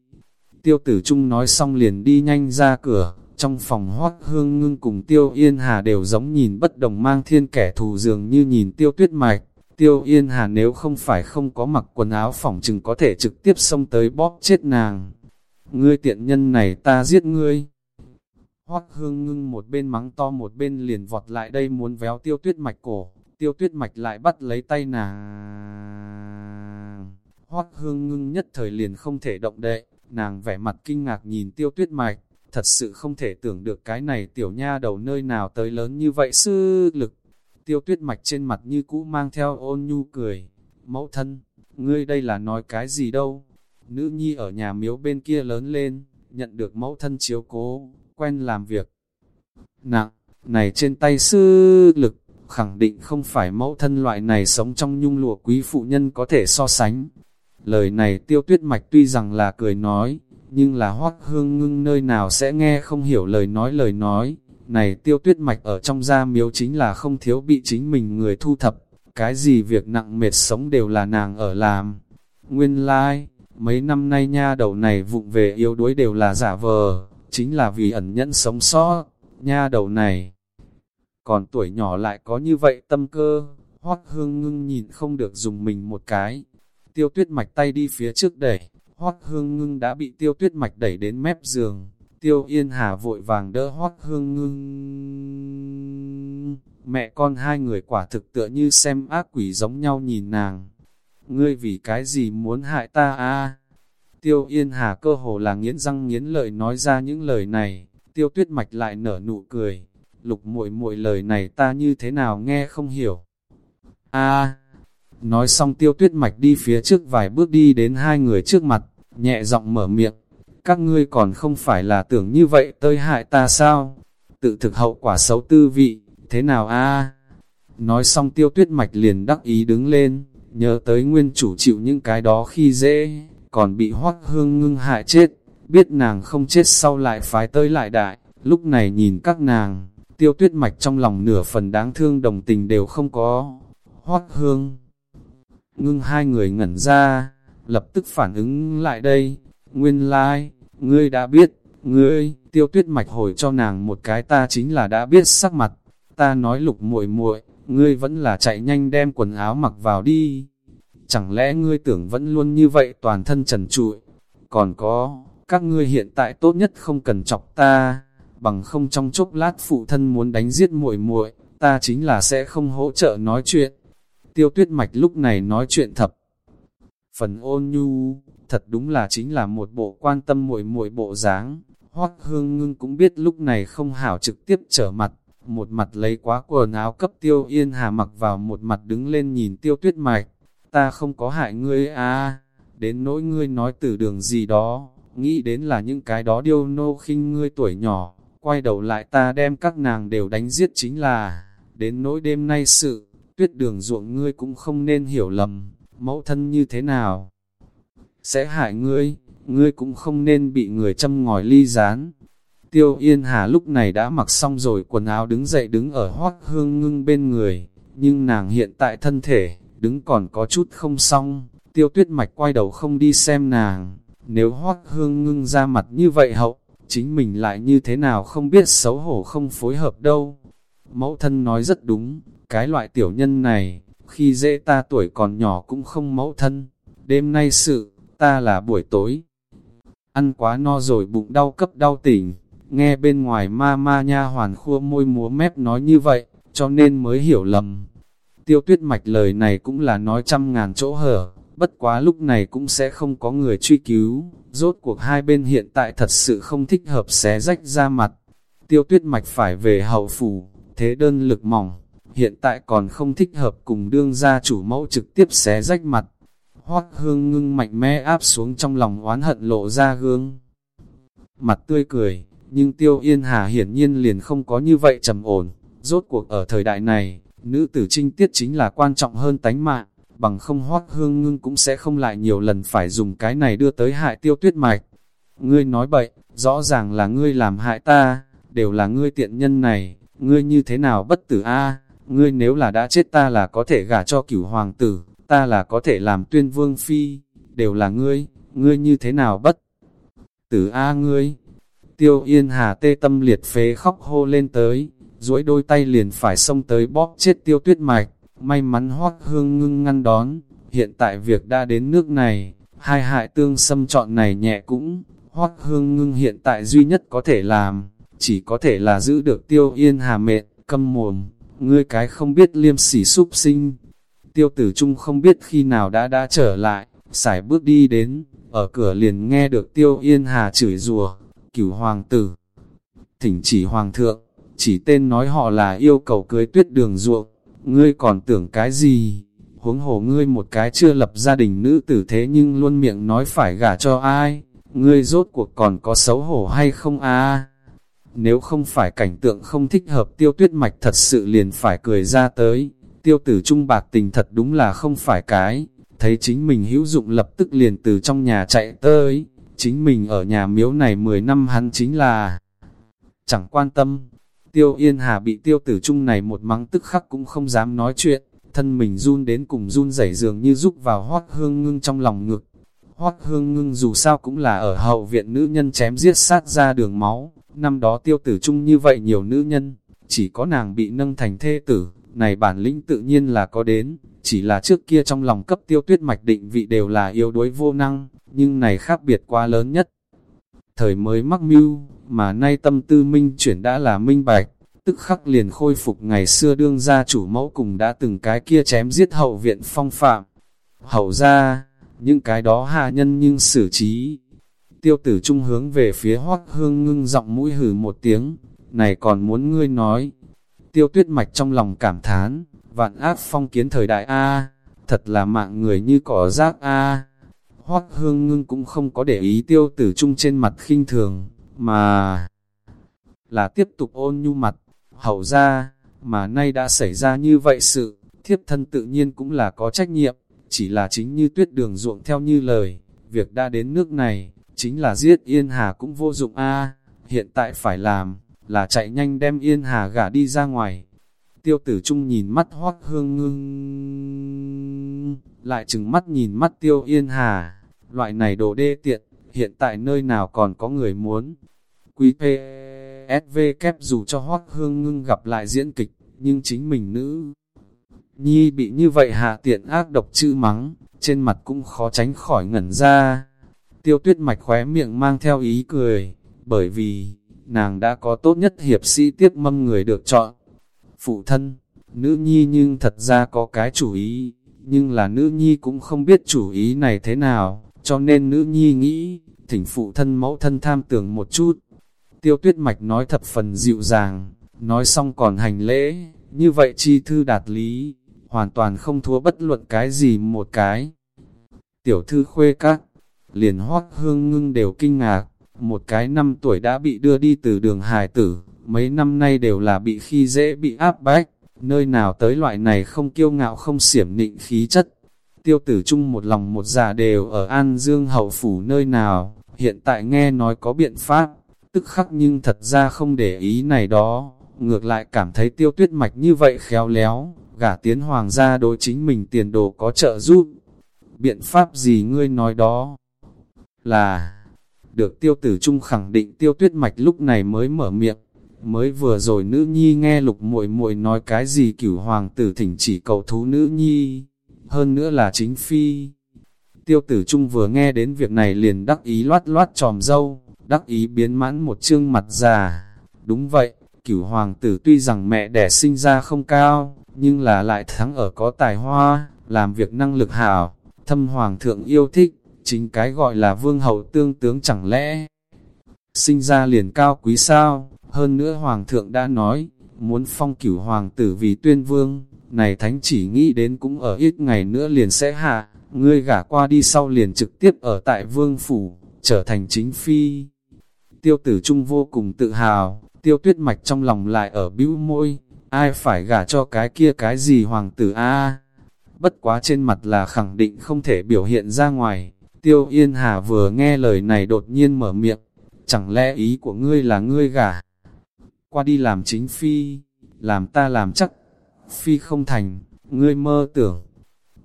Tiêu tử trung nói xong liền đi nhanh ra cửa, trong phòng hoác hương ngưng cùng tiêu yên hà đều giống nhìn bất đồng mang thiên kẻ thù dường như nhìn tiêu tuyết mạch. Tiêu yên hà nếu không phải không có mặc quần áo phỏng chừng có thể trực tiếp xông tới bóp chết nàng. Ngươi tiện nhân này ta giết ngươi. Hoác hương ngưng một bên mắng to một bên liền vọt lại đây muốn véo tiêu tuyết mạch cổ. Tiêu tuyết mạch lại bắt lấy tay nàng. Hoác hương ngưng nhất thời liền không thể động đậy. Nàng vẻ mặt kinh ngạc nhìn tiêu tuyết mạch thật sự không thể tưởng được cái này tiểu nha đầu nơi nào tới lớn như vậy sư lực. Tiêu tuyết mạch trên mặt như cũ mang theo ôn nhu cười. Mẫu thân, ngươi đây là nói cái gì đâu? Nữ nhi ở nhà miếu bên kia lớn lên, nhận được mẫu thân chiếu cố, quen làm việc. Nặng, này trên tay sư lực, khẳng định không phải mẫu thân loại này sống trong nhung lụa quý phụ nhân có thể so sánh. Lời này tiêu tuyết mạch tuy rằng là cười nói, nhưng là hoác hương ngưng nơi nào sẽ nghe không hiểu lời nói lời nói. Này tiêu tuyết mạch ở trong gia miếu chính là không thiếu bị chính mình người thu thập, cái gì việc nặng mệt sống đều là nàng ở làm. Nguyên lai, like, mấy năm nay nha đầu này vụng về yếu đuối đều là giả vờ, chính là vì ẩn nhẫn sống sót, nha đầu này. Còn tuổi nhỏ lại có như vậy tâm cơ, hoác hương ngưng nhìn không được dùng mình một cái. Tiêu tuyết mạch tay đi phía trước đẩy, Hoác hương ngưng đã bị tiêu tuyết mạch đẩy đến mép giường, tiêu yên hà vội vàng đỡ hoác hương ngưng. Mẹ con hai người quả thực tựa như xem ác quỷ giống nhau nhìn nàng. Ngươi vì cái gì muốn hại ta a Tiêu yên hà cơ hồ là nghiến răng nghiến lợi nói ra những lời này, tiêu tuyết mạch lại nở nụ cười. Lục muội muội lời này ta như thế nào nghe không hiểu. a Nói xong tiêu tuyết mạch đi phía trước vài bước đi đến hai người trước mặt, nhẹ giọng mở miệng, các ngươi còn không phải là tưởng như vậy tơi hại ta sao? Tự thực hậu quả xấu tư vị, thế nào a? Nói xong tiêu tuyết mạch liền đắc ý đứng lên, nhớ tới nguyên chủ chịu những cái đó khi dễ, còn bị hoắc hương ngưng hại chết, biết nàng không chết sau lại phái tới lại đại, lúc này nhìn các nàng, tiêu tuyết mạch trong lòng nửa phần đáng thương đồng tình đều không có. Hoác hương ngưng hai người ngẩn ra, lập tức phản ứng lại đây, nguyên lai, like, ngươi đã biết, ngươi, tiêu tuyết mạch hồi cho nàng một cái ta chính là đã biết sắc mặt, ta nói lục muội muội ngươi vẫn là chạy nhanh đem quần áo mặc vào đi, chẳng lẽ ngươi tưởng vẫn luôn như vậy toàn thân trần trụi, còn có, các ngươi hiện tại tốt nhất không cần chọc ta, bằng không trong chốc lát phụ thân muốn đánh giết muội muội ta chính là sẽ không hỗ trợ nói chuyện. Tiêu tuyết mạch lúc này nói chuyện thập, phần ôn nhu, thật đúng là chính là một bộ quan tâm muội muội bộ dáng. Hoắc Hương Ngưng cũng biết lúc này không hảo trực tiếp trở mặt, một mặt lấy quá quần áo cấp Tiêu Yên Hà mặc vào một mặt đứng lên nhìn Tiêu Tuyết Mạch, ta không có hại ngươi à, đến nỗi ngươi nói từ đường gì đó, nghĩ đến là những cái đó điêu nô khinh ngươi tuổi nhỏ, quay đầu lại ta đem các nàng đều đánh giết chính là, đến nỗi đêm nay sự, tuyết đường ruộng ngươi cũng không nên hiểu lầm, mẫu thân như thế nào. Sẽ hại ngươi, ngươi cũng không nên bị người châm ngòi ly rán. Tiêu Yên Hà lúc này đã mặc xong rồi quần áo đứng dậy đứng ở hoác hương ngưng bên người, nhưng nàng hiện tại thân thể, đứng còn có chút không xong, tiêu tuyết mạch quay đầu không đi xem nàng, nếu hoác hương ngưng ra mặt như vậy hậu, chính mình lại như thế nào không biết xấu hổ không phối hợp đâu. Mẫu thân nói rất đúng, cái loại tiểu nhân này, khi dễ ta tuổi còn nhỏ cũng không mẫu thân, đêm nay sự, ta là buổi tối. Ăn quá no rồi bụng đau cấp đau tỉnh, nghe bên ngoài ma ma nha hoàn khua môi múa mép nói như vậy, cho nên mới hiểu lầm. Tiêu tuyết mạch lời này cũng là nói trăm ngàn chỗ hở, bất quá lúc này cũng sẽ không có người truy cứu, rốt cuộc hai bên hiện tại thật sự không thích hợp xé rách ra mặt. Tiêu tuyết mạch phải về hậu phủ, thế đơn lực mỏng, hiện tại còn không thích hợp cùng đương gia chủ mẫu trực tiếp xé rách mặt. Hoác hương ngưng mạnh mẽ áp xuống trong lòng oán hận lộ ra gương. Mặt tươi cười, nhưng tiêu yên hà hiển nhiên liền không có như vậy trầm ổn. Rốt cuộc ở thời đại này, nữ tử trinh tiết chính là quan trọng hơn tánh mạng, bằng không hoác hương ngưng cũng sẽ không lại nhiều lần phải dùng cái này đưa tới hại tiêu tuyết mạch. Ngươi nói bậy, rõ ràng là ngươi làm hại ta, đều là ngươi tiện nhân này, ngươi như thế nào bất tử a ngươi nếu là đã chết ta là có thể gả cho cửu hoàng tử, ta là có thể làm tuyên vương phi, đều là ngươi, ngươi như thế nào bất tử a ngươi. Tiêu Yên Hà tê tâm liệt phế khóc hô lên tới, duỗi đôi tay liền phải xông tới bóp chết tiêu tuyết mạch, may mắn hoác hương ngưng ngăn đón, hiện tại việc đã đến nước này, hai hại tương xâm chọn này nhẹ cũng, hoác hương ngưng hiện tại duy nhất có thể làm, chỉ có thể là giữ được tiêu yên hà mệt, câm mồm, ngươi cái không biết liêm sỉ súc sinh. Tiêu tử trung không biết khi nào đã đã trở lại, xài bước đi đến, ở cửa liền nghe được tiêu yên hà chửi rùa, cửu hoàng tử. Thỉnh chỉ hoàng thượng, chỉ tên nói họ là yêu cầu cưới tuyết đường ruộng, ngươi còn tưởng cái gì? Huống hồ ngươi một cái chưa lập gia đình nữ tử thế nhưng luôn miệng nói phải gả cho ai? Ngươi rốt cuộc còn có xấu hổ hay không a? Nếu không phải cảnh tượng không thích hợp tiêu tuyết mạch thật sự liền phải cười ra tới, tiêu tử trung bạc tình thật đúng là không phải cái, thấy chính mình hữu dụng lập tức liền từ trong nhà chạy tới, chính mình ở nhà miếu này 10 năm hắn chính là chẳng quan tâm, Tiêu Yên Hà bị tiêu tử trung này một mắng tức khắc cũng không dám nói chuyện, thân mình run đến cùng run rẩy dường như rúc vào hoác hương ngưng trong lòng ngực. Hoác hương ngưng dù sao cũng là ở hậu viện nữ nhân chém giết sát ra đường máu, năm đó tiêu tử trung như vậy nhiều nữ nhân, chỉ có nàng bị nâng thành thê tử, này bản lĩnh tự nhiên là có đến, chỉ là trước kia trong lòng cấp tiêu tuyết mạch định vị đều là yếu đuối vô năng, nhưng này khác biệt quá lớn nhất. Thời mới mắc mưu, mà nay tâm tư minh chuyển đã là minh bạch, tức khắc liền khôi phục ngày xưa đương gia chủ mẫu cùng đã từng cái kia chém giết hậu viện phong phạm. Hậu ra, những cái đó hạ nhân nhưng xử trí. Tiêu tử trung hướng về phía hoác hương ngưng giọng mũi hử một tiếng, này còn muốn ngươi nói. Tiêu tuyết mạch trong lòng cảm thán, vạn ác phong kiến thời đại A, thật là mạng người như cỏ rác A. Hoác hương ngưng cũng không có để ý tiêu tử trung trên mặt khinh thường, mà là tiếp tục ôn nhu mặt, hậu ra, mà nay đã xảy ra như vậy sự, thiếp thân tự nhiên cũng là có trách nhiệm, chỉ là chính như tuyết đường ruộng theo như lời, việc đã đến nước này, chính là giết Yên Hà cũng vô dụng a hiện tại phải làm, là chạy nhanh đem Yên Hà gả đi ra ngoài. Tiêu tử trung nhìn mắt hoác hương ngưng, lại chừng mắt nhìn mắt tiêu Yên Hà, loại này đồ đê tiện, hiện tại nơi nào còn có người muốn. Quý PSV kép dù cho Hoác Hương ngưng gặp lại diễn kịch, nhưng chính mình nữ. Nhi bị như vậy hạ tiện ác độc chữ mắng, trên mặt cũng khó tránh khỏi ngẩn ra. Tiêu tuyết mạch khóe miệng mang theo ý cười, bởi vì, nàng đã có tốt nhất hiệp sĩ tiếp mâm người được chọn. Phụ thân, nữ nhi nhưng thật ra có cái chủ ý, nhưng là nữ nhi cũng không biết chủ ý này thế nào, cho nên nữ nhi nghĩ, thỉnh phụ thân mẫu thân tham tưởng một chút. Tiêu tuyết mạch nói thập phần dịu dàng, nói xong còn hành lễ, như vậy chi thư đạt lý, hoàn toàn không thua bất luận cái gì một cái. Tiểu thư khuê các, liền hoác hương ngưng đều kinh ngạc, một cái năm tuổi đã bị đưa đi từ đường hài tử, mấy năm nay đều là bị khi dễ bị áp bách, nơi nào tới loại này không kiêu ngạo không xiểm nịnh khí chất. Tiêu tử chung một lòng một dạ đều ở An Dương hậu phủ nơi nào, hiện tại nghe nói có biện pháp, tức khắc nhưng thật ra không để ý này đó, ngược lại cảm thấy tiêu tuyết mạch như vậy khéo léo, gả tiến hoàng gia đối chính mình tiền đồ có trợ giúp. Biện pháp gì ngươi nói đó? Là, được tiêu tử trung khẳng định tiêu tuyết mạch lúc này mới mở miệng, mới vừa rồi nữ nhi nghe lục muội muội nói cái gì cửu hoàng tử thỉnh chỉ cầu thú nữ nhi, hơn nữa là chính phi. Tiêu tử trung vừa nghe đến việc này liền đắc ý loát loát tròm dâu, đắc ý biến mãn một chương mặt già. Đúng vậy, cửu hoàng tử tuy rằng mẹ đẻ sinh ra không cao, nhưng là lại thắng ở có tài hoa, làm việc năng lực hảo, thâm hoàng thượng yêu thích, chính cái gọi là vương hậu tương tướng chẳng lẽ sinh ra liền cao quý sao, hơn nữa hoàng thượng đã nói, muốn phong cửu hoàng tử vì tuyên vương, này thánh chỉ nghĩ đến cũng ở ít ngày nữa liền sẽ hạ, ngươi gả qua đi sau liền trực tiếp ở tại vương phủ, trở thành chính phi. Tiêu tử trung vô cùng tự hào, tiêu tuyết mạch trong lòng lại ở bĩu môi, ai phải gả cho cái kia cái gì hoàng tử a Bất quá trên mặt là khẳng định không thể biểu hiện ra ngoài, tiêu yên hà vừa nghe lời này đột nhiên mở miệng, chẳng lẽ ý của ngươi là ngươi gả? Qua đi làm chính phi, làm ta làm chắc, phi không thành, ngươi mơ tưởng.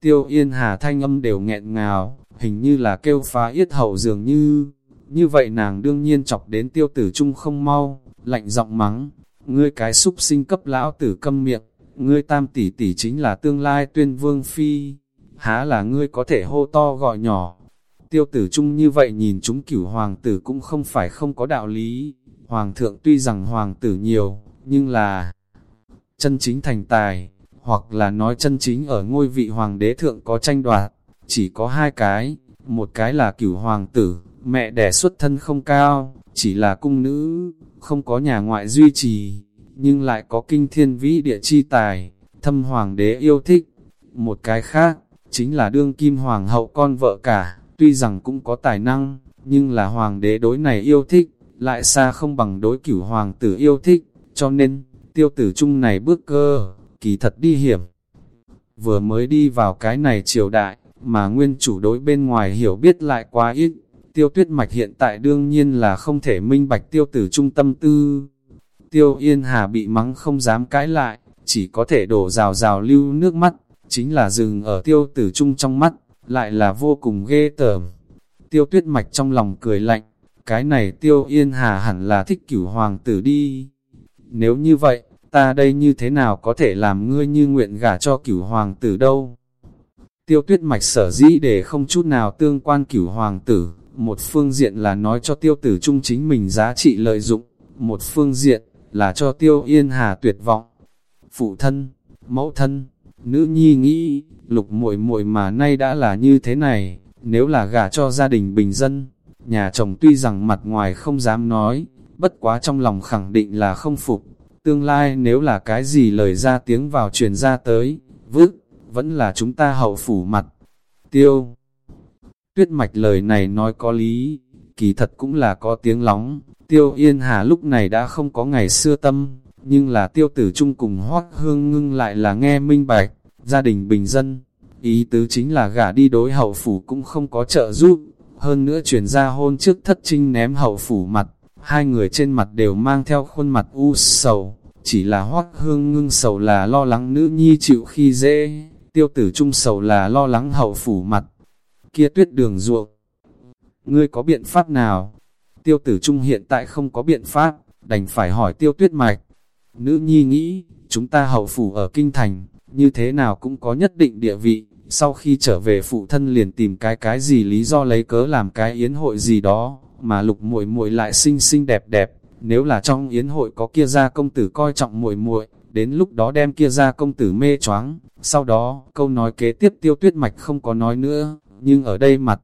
Tiêu yên hà thanh âm đều nghẹn ngào, hình như là kêu phá yết hậu dường như, như vậy nàng đương nhiên chọc đến tiêu tử trung không mau, lạnh giọng mắng, ngươi cái súc sinh cấp lão tử câm miệng, ngươi tam tỷ tỷ chính là tương lai tuyên vương phi, há là ngươi có thể hô to gọi nhỏ. Tiêu tử trung như vậy nhìn chúng cửu hoàng tử cũng không phải không có đạo lý, hoàng thượng tuy rằng hoàng tử nhiều, nhưng là chân chính thành tài, hoặc là nói chân chính ở ngôi vị hoàng đế thượng có tranh đoạt, chỉ có hai cái, một cái là cửu hoàng tử, mẹ đẻ xuất thân không cao, chỉ là cung nữ, không có nhà ngoại duy trì, nhưng lại có kinh thiên vĩ địa chi tài, thâm hoàng đế yêu thích. Một cái khác, chính là đương kim hoàng hậu con vợ cả, tuy rằng cũng có tài năng, nhưng là hoàng đế đối này yêu thích, lại xa không bằng đối cửu hoàng tử yêu thích, cho nên, tiêu tử chung này bước cơ, kỳ thật đi hiểm. Vừa mới đi vào cái này triều đại, mà nguyên chủ đối bên ngoài hiểu biết lại quá ít, tiêu tuyết mạch hiện tại đương nhiên là không thể minh bạch tiêu tử trung tâm tư. Tiêu yên hà bị mắng không dám cãi lại, chỉ có thể đổ rào rào lưu nước mắt, chính là dừng ở tiêu tử trung trong mắt, lại là vô cùng ghê tởm. Tiêu tuyết mạch trong lòng cười lạnh, cái này tiêu yên hà hẳn là thích cửu hoàng tử đi. Nếu như vậy, ta đây như thế nào có thể làm ngươi như nguyện gả cho cửu hoàng tử đâu? Tiêu tuyết mạch sở dĩ để không chút nào tương quan cửu hoàng tử, một phương diện là nói cho tiêu tử trung chính mình giá trị lợi dụng, một phương diện là cho tiêu yên hà tuyệt vọng. Phụ thân, mẫu thân, nữ nhi nghĩ, lục muội muội mà nay đã là như thế này, nếu là gả cho gia đình bình dân, nhà chồng tuy rằng mặt ngoài không dám nói, bất quá trong lòng khẳng định là không phục, tương lai nếu là cái gì lời ra tiếng vào truyền ra tới, vứt, vẫn là chúng ta hậu phủ mặt. Tiêu. Tuyết mạch lời này nói có lý, kỳ thật cũng là có tiếng lóng, tiêu yên hà lúc này đã không có ngày xưa tâm, nhưng là tiêu tử chung cùng hoác hương ngưng lại là nghe minh bạch, gia đình bình dân, ý tứ chính là gả đi đối hậu phủ cũng không có trợ giúp, hơn nữa chuyển ra hôn trước thất trinh ném hậu phủ mặt, hai người trên mặt đều mang theo khuôn mặt u sầu, chỉ là hoắc hương ngưng sầu là lo lắng nữ nhi chịu khi dễ, tiêu tử trung sầu là lo lắng hậu phủ mặt, kia tuyết đường ruộng. Ngươi có biện pháp nào? Tiêu tử trung hiện tại không có biện pháp, đành phải hỏi tiêu tuyết mạch. Nữ nhi nghĩ, chúng ta hậu phủ ở kinh thành, như thế nào cũng có nhất định địa vị, sau khi trở về phụ thân liền tìm cái cái gì lý do lấy cớ làm cái yến hội gì đó, mà lục muội muội lại xinh xinh đẹp đẹp, nếu là trong yến hội có kia gia công tử coi trọng muội muội, đến lúc đó đem kia gia công tử mê choáng, sau đó, câu nói kế tiếp tiêu tuyết mạch không có nói nữa, nhưng ở đây mặt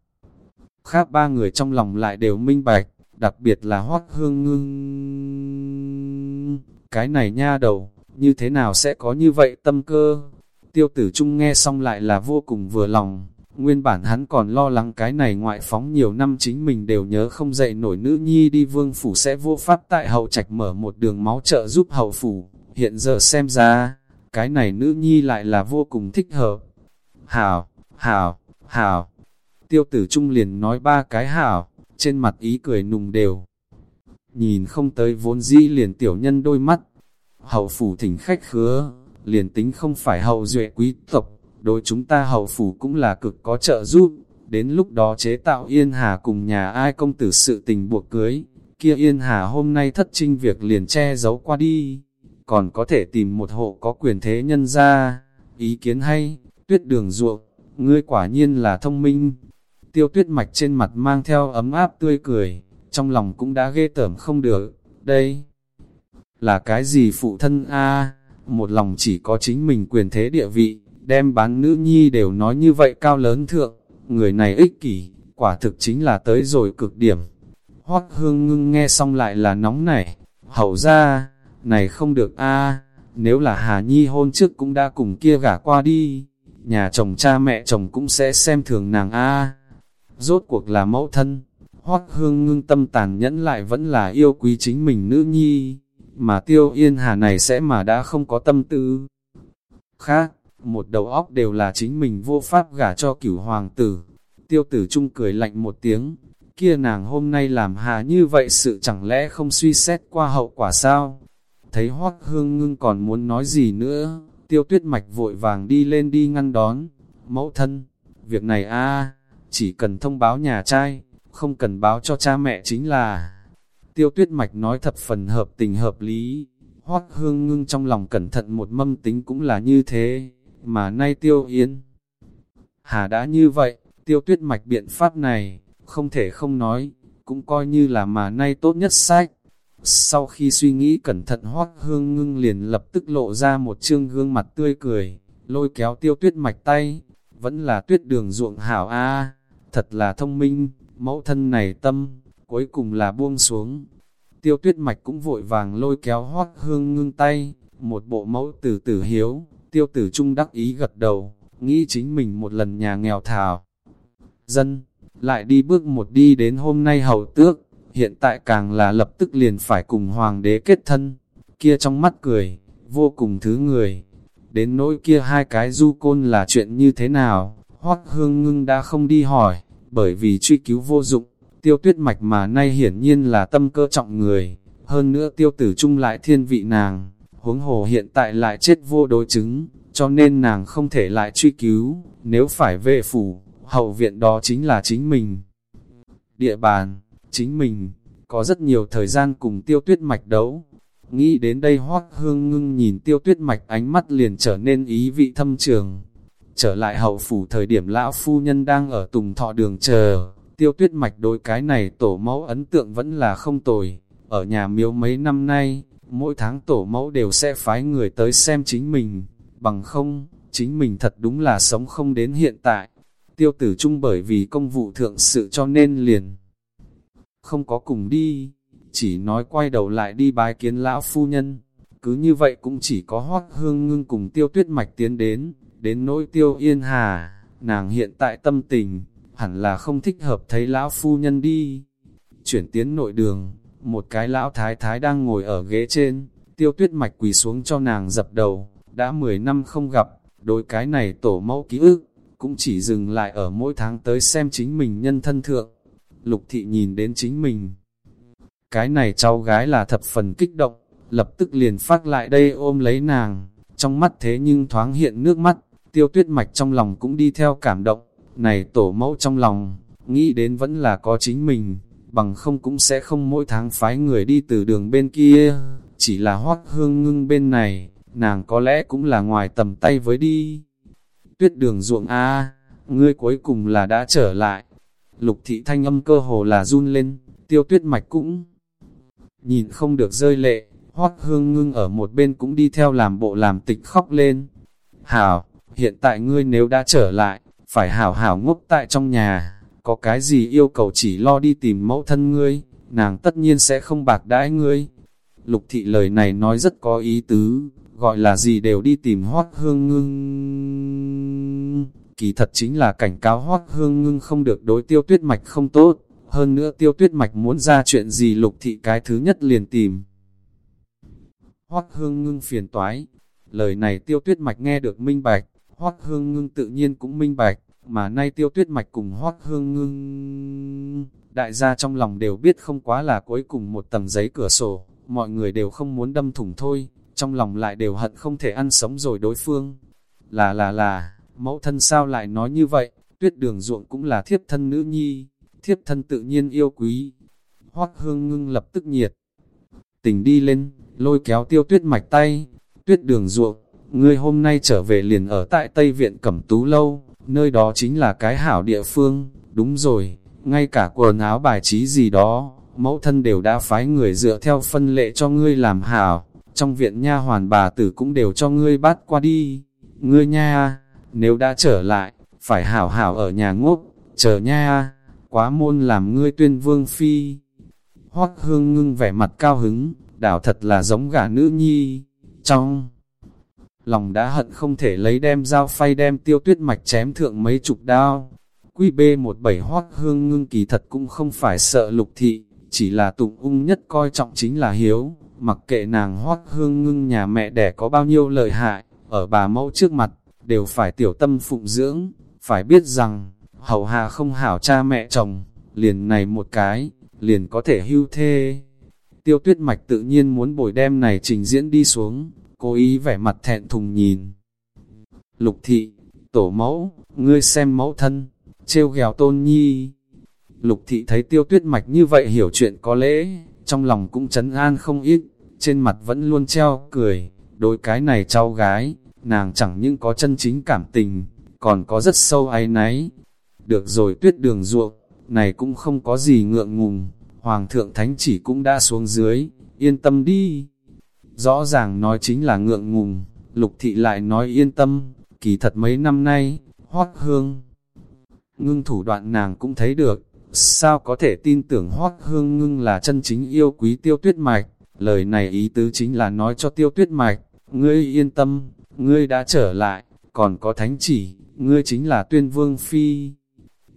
khác ba người trong lòng lại đều minh bạch, đặc biệt là hoác hương ngưng. Cái này nha đầu, như thế nào sẽ có như vậy tâm cơ? Tiêu tử trung nghe xong lại là vô cùng vừa lòng, Nguyên bản hắn còn lo lắng cái này ngoại phóng nhiều năm chính mình đều nhớ không dậy nổi nữ nhi đi vương phủ sẽ vô pháp tại hậu trạch mở một đường máu trợ giúp hậu phủ. Hiện giờ xem ra, cái này nữ nhi lại là vô cùng thích hợp. Hảo, hảo, hảo. Tiêu tử trung liền nói ba cái hảo, trên mặt ý cười nùng đều. Nhìn không tới vốn dĩ liền tiểu nhân đôi mắt. Hậu phủ thỉnh khách khứa, liền tính không phải hậu duệ quý tộc, đối chúng ta hậu phủ cũng là cực có trợ giúp. Đến lúc đó chế tạo Yên Hà cùng nhà ai công tử sự tình buộc cưới, kia Yên Hà hôm nay thất trinh việc liền che giấu qua đi, còn có thể tìm một hộ có quyền thế nhân ra. Ý kiến hay, tuyết đường ruộng, ngươi quả nhiên là thông minh. Tiêu tuyết mạch trên mặt mang theo ấm áp tươi cười, trong lòng cũng đã ghê tởm không được. Đây là cái gì phụ thân a một lòng chỉ có chính mình quyền thế địa vị, đem bán nữ nhi đều nói như vậy cao lớn thượng, người này ích kỷ, quả thực chính là tới rồi cực điểm. Hoắc hương ngưng nghe xong lại là nóng nảy, hậu ra, này không được a nếu là Hà Nhi hôn trước cũng đã cùng kia gả qua đi, nhà chồng cha mẹ chồng cũng sẽ xem thường nàng a. Rốt cuộc là mẫu thân, Hoắc hương ngưng tâm tàn nhẫn lại vẫn là yêu quý chính mình nữ nhi, mà tiêu yên hà này sẽ mà đã không có tâm tư. Khác, một đầu óc đều là chính mình vô pháp gả cho cửu hoàng tử. Tiêu tử trung cười lạnh một tiếng, kia nàng hôm nay làm hà như vậy sự chẳng lẽ không suy xét qua hậu quả sao? Thấy hoắc hương ngưng còn muốn nói gì nữa, tiêu tuyết mạch vội vàng đi lên đi ngăn đón. Mẫu thân, việc này a chỉ cần thông báo nhà trai, không cần báo cho cha mẹ chính là... Tiêu tuyết mạch nói thập phần hợp tình hợp lý, hoác hương ngưng trong lòng cẩn thận một mâm tính cũng là như thế, mà nay tiêu yến Hà đã như vậy, tiêu tuyết mạch biện pháp này, không thể không nói, cũng coi như là mà nay tốt nhất sách. Sau khi suy nghĩ cẩn thận hoác hương ngưng liền lập tức lộ ra một trương gương mặt tươi cười, lôi kéo tiêu tuyết mạch tay, vẫn là tuyết đường ruộng hảo a thật là thông minh, mẫu thân này tâm, cuối cùng là buông xuống. Tiêu tuyết mạch cũng vội vàng lôi kéo hoác hương ngưng tay, một bộ mẫu tử tử hiếu, tiêu tử trung đắc ý gật đầu, nghĩ chính mình một lần nhà nghèo thảo. Dân, lại đi bước một đi đến hôm nay hầu tước, hiện tại càng là lập tức liền phải cùng hoàng đế kết thân, kia trong mắt cười, vô cùng thứ người. Đến nỗi kia hai cái du côn là chuyện như thế nào, hoắc hương ngưng đã không đi hỏi, bởi vì truy cứu vô dụng, tiêu tuyết mạch mà nay hiển nhiên là tâm cơ trọng người, hơn nữa tiêu tử trung lại thiên vị nàng, huống hồ hiện tại lại chết vô đối chứng, cho nên nàng không thể lại truy cứu, nếu phải về phủ, hậu viện đó chính là chính mình. Địa bàn, chính mình, có rất nhiều thời gian cùng tiêu tuyết mạch đấu. Nghĩ đến đây hoác hương ngưng nhìn tiêu tuyết mạch ánh mắt liền trở nên ý vị thâm trường. Trở lại hậu phủ thời điểm lão phu nhân đang ở tùng thọ đường chờ, Tiêu tuyết mạch đối cái này tổ mẫu ấn tượng vẫn là không tồi. Ở nhà miếu mấy năm nay, mỗi tháng tổ mẫu đều sẽ phái người tới xem chính mình. Bằng không, chính mình thật đúng là sống không đến hiện tại. Tiêu tử trung bởi vì công vụ thượng sự cho nên liền. Không có cùng đi, chỉ nói quay đầu lại đi bái kiến lão phu nhân. Cứ như vậy cũng chỉ có hoác hương ngưng cùng tiêu tuyết mạch tiến đến, đến nỗi tiêu yên hà, nàng hiện tại tâm tình hẳn là không thích hợp thấy lão phu nhân đi. Chuyển tiến nội đường, một cái lão thái thái đang ngồi ở ghế trên, tiêu tuyết mạch quỳ xuống cho nàng dập đầu, đã 10 năm không gặp, đôi cái này tổ mẫu ký ức, cũng chỉ dừng lại ở mỗi tháng tới xem chính mình nhân thân thượng. Lục thị nhìn đến chính mình. Cái này cháu gái là thập phần kích động, lập tức liền phát lại đây ôm lấy nàng, trong mắt thế nhưng thoáng hiện nước mắt, tiêu tuyết mạch trong lòng cũng đi theo cảm động, này tổ mẫu trong lòng, nghĩ đến vẫn là có chính mình, bằng không cũng sẽ không mỗi tháng phái người đi từ đường bên kia, chỉ là hoác hương ngưng bên này, nàng có lẽ cũng là ngoài tầm tay với đi. Tuyết đường ruộng a ngươi cuối cùng là đã trở lại. Lục thị thanh âm cơ hồ là run lên, tiêu tuyết mạch cũng nhìn không được rơi lệ, hoác hương ngưng ở một bên cũng đi theo làm bộ làm tịch khóc lên. Hảo, hiện tại ngươi nếu đã trở lại, phải hảo hảo ngốc tại trong nhà, có cái gì yêu cầu chỉ lo đi tìm mẫu thân ngươi, nàng tất nhiên sẽ không bạc đãi ngươi. Lục thị lời này nói rất có ý tứ, gọi là gì đều đi tìm hoác hương ngưng. kỳ thật chính là cảnh cáo hoác hương ngưng không được đối tiêu tuyết mạch không tốt, hơn nữa tiêu tuyết mạch muốn ra chuyện gì lục thị cái thứ nhất liền tìm. Hoác hương ngưng phiền toái, lời này tiêu tuyết mạch nghe được minh bạch, hoác hương ngưng tự nhiên cũng minh bạch, mà nay tiêu tuyết mạch cùng hoác hương ngưng. Đại gia trong lòng đều biết không quá là cuối cùng một tầng giấy cửa sổ, mọi người đều không muốn đâm thủng thôi, trong lòng lại đều hận không thể ăn sống rồi đối phương. Là là là, mẫu thân sao lại nói như vậy, tuyết đường ruộng cũng là thiếp thân nữ nhi, thiếp thân tự nhiên yêu quý. Hoác hương ngưng lập tức nhiệt. Tình đi lên, lôi kéo tiêu tuyết mạch tay, tuyết đường ruộng, ngươi hôm nay trở về liền ở tại Tây Viện Cẩm Tú Lâu, nơi đó chính là cái hảo địa phương, đúng rồi, ngay cả quần áo bài trí gì đó, mẫu thân đều đã phái người dựa theo phân lệ cho ngươi làm hảo, trong viện nha hoàn bà tử cũng đều cho ngươi bắt qua đi, ngươi nha, nếu đã trở lại, phải hảo hảo ở nhà ngốc, chờ nha, quá môn làm ngươi tuyên vương phi. Hoắc hương ngưng vẻ mặt cao hứng, đảo thật là giống gà nữ nhi, trong lòng đã hận không thể lấy đem dao phay đem tiêu tuyết mạch chém thượng mấy chục đao. Quy B17 hoác hương ngưng kỳ thật cũng không phải sợ lục thị, chỉ là tụng ung nhất coi trọng chính là hiếu, mặc kệ nàng hoác hương ngưng nhà mẹ đẻ có bao nhiêu lợi hại, ở bà mẫu trước mặt, đều phải tiểu tâm phụng dưỡng, phải biết rằng, hầu hạ không hảo cha mẹ chồng, liền này một cái, liền có thể hưu thê. Tiêu tuyết mạch tự nhiên muốn bồi đem này trình diễn đi xuống, cố ý vẻ mặt thẹn thùng nhìn. Lục thị, tổ mẫu, ngươi xem mẫu thân, trêu ghèo tôn nhi. Lục thị thấy tiêu tuyết mạch như vậy hiểu chuyện có lễ, trong lòng cũng chấn an không ít, trên mặt vẫn luôn treo cười, đối cái này cháu gái, nàng chẳng những có chân chính cảm tình, còn có rất sâu áy náy. Được rồi tuyết đường ruộng, này cũng không có gì ngượng ngùng, Hoàng thượng thánh chỉ cũng đã xuống dưới, yên tâm đi. Rõ ràng nói chính là ngượng ngùng, lục thị lại nói yên tâm, kỳ thật mấy năm nay, hoác hương. Ngưng thủ đoạn nàng cũng thấy được, sao có thể tin tưởng hoác hương ngưng là chân chính yêu quý tiêu tuyết mạch, lời này ý tứ chính là nói cho tiêu tuyết mạch, ngươi yên tâm, ngươi đã trở lại, còn có thánh chỉ, ngươi chính là tuyên vương phi.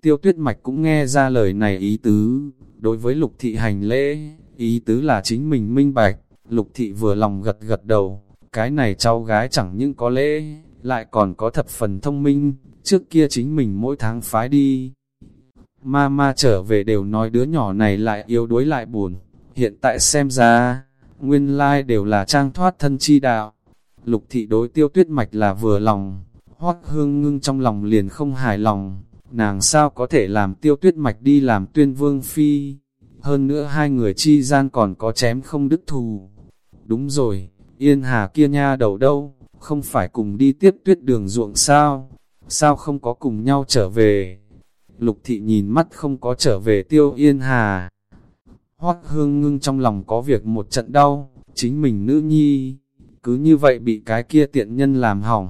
Tiêu tuyết mạch cũng nghe ra lời này ý tứ, đối với lục thị hành lễ, ý tứ là chính mình minh bạch, Lục thị vừa lòng gật gật đầu, cái này cháu gái chẳng những có lễ, lại còn có thập phần thông minh, trước kia chính mình mỗi tháng phái đi. Ma ma trở về đều nói đứa nhỏ này lại yếu đuối lại buồn, hiện tại xem ra, nguyên lai đều là trang thoát thân chi đạo. Lục thị đối tiêu tuyết mạch là vừa lòng, hoác hương ngưng trong lòng liền không hài lòng, nàng sao có thể làm tiêu tuyết mạch đi làm tuyên vương phi. Hơn nữa hai người chi gian còn có chém không đức thù, Đúng rồi, Yên Hà kia nha đầu đâu, không phải cùng đi tiếp tuyết đường ruộng sao? Sao không có cùng nhau trở về? Lục thị nhìn mắt không có trở về tiêu Yên Hà. Hoác hương ngưng trong lòng có việc một trận đau, chính mình nữ nhi, cứ như vậy bị cái kia tiện nhân làm hỏng.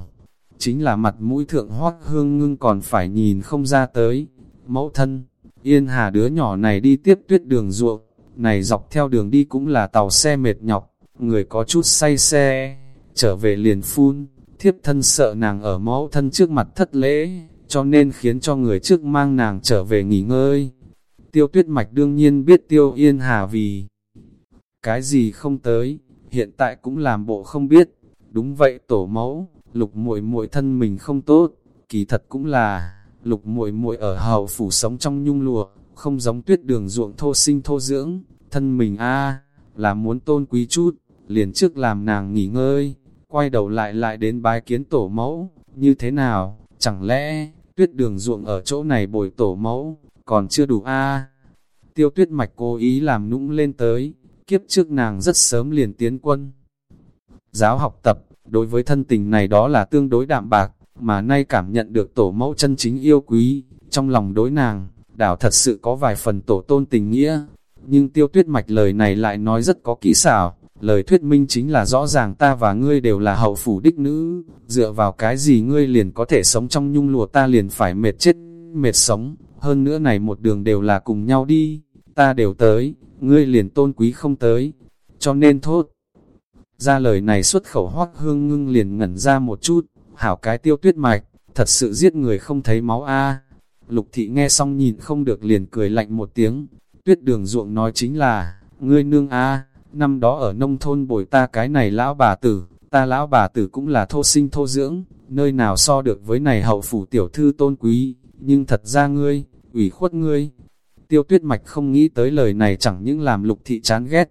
Chính là mặt mũi thượng hoác hương ngưng còn phải nhìn không ra tới. Mẫu thân, Yên Hà đứa nhỏ này đi tiếp tuyết đường ruộng, này dọc theo đường đi cũng là tàu xe mệt nhọc, người có chút say xe, trở về liền phun, thiếp thân sợ nàng ở mẫu thân trước mặt thất lễ, cho nên khiến cho người trước mang nàng trở về nghỉ ngơi. Tiêu tuyết mạch đương nhiên biết tiêu yên hà vì cái gì không tới, hiện tại cũng làm bộ không biết. Đúng vậy tổ mẫu, lục muội muội thân mình không tốt, kỳ thật cũng là, lục muội muội ở hậu phủ sống trong nhung lụa, không giống tuyết đường ruộng thô sinh thô dưỡng, thân mình a là muốn tôn quý chút, liền trước làm nàng nghỉ ngơi, quay đầu lại lại đến bái kiến tổ mẫu, như thế nào, chẳng lẽ, tuyết đường ruộng ở chỗ này bồi tổ mẫu, còn chưa đủ a Tiêu tuyết mạch cố ý làm nũng lên tới, kiếp trước nàng rất sớm liền tiến quân. Giáo học tập, đối với thân tình này đó là tương đối đạm bạc, mà nay cảm nhận được tổ mẫu chân chính yêu quý, trong lòng đối nàng, đảo thật sự có vài phần tổ tôn tình nghĩa. Nhưng tiêu tuyết mạch lời này lại nói rất có kỹ xảo, Lời thuyết minh chính là rõ ràng ta và ngươi đều là hậu phủ đích nữ, dựa vào cái gì ngươi liền có thể sống trong nhung lụa ta liền phải mệt chết, mệt sống, hơn nữa này một đường đều là cùng nhau đi, ta đều tới, ngươi liền tôn quý không tới, cho nên thốt. Ra lời này xuất khẩu hoác hương ngưng liền ngẩn ra một chút, hảo cái tiêu tuyết mạch, thật sự giết người không thấy máu a. Lục thị nghe xong nhìn không được liền cười lạnh một tiếng, tuyết đường ruộng nói chính là, ngươi nương a năm đó ở nông thôn bồi ta cái này lão bà tử, ta lão bà tử cũng là thô sinh thô dưỡng, nơi nào so được với này hậu phủ tiểu thư tôn quý, nhưng thật ra ngươi, ủy khuất ngươi. Tiêu tuyết mạch không nghĩ tới lời này chẳng những làm lục thị chán ghét.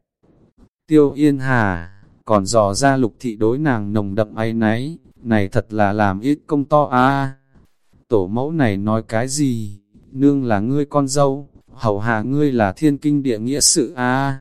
Tiêu yên hà, còn dò ra lục thị đối nàng nồng đậm ấy náy, này thật là làm ít công to a Tổ mẫu này nói cái gì? Nương là ngươi con dâu, hầu hạ ngươi là thiên kinh địa nghĩa sự a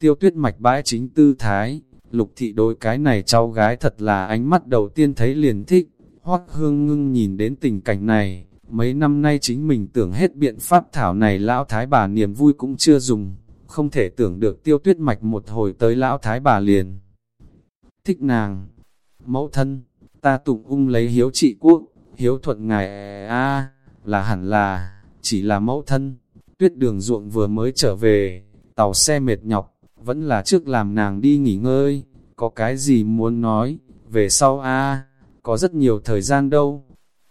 Tiêu tuyết mạch bãi chính tư thái, lục thị đối cái này cháu gái thật là ánh mắt đầu tiên thấy liền thích. Hoắc hương ngưng nhìn đến tình cảnh này, mấy năm nay chính mình tưởng hết biện pháp thảo này lão thái bà niềm vui cũng chưa dùng, không thể tưởng được tiêu tuyết mạch một hồi tới lão thái bà liền. Thích nàng, mẫu thân, ta tụng ung lấy hiếu trị quốc, hiếu thuận ngài a là hẳn là, chỉ là mẫu thân, tuyết đường ruộng vừa mới trở về, tàu xe mệt nhọc, vẫn là trước làm nàng đi nghỉ ngơi, có cái gì muốn nói, về sau a có rất nhiều thời gian đâu.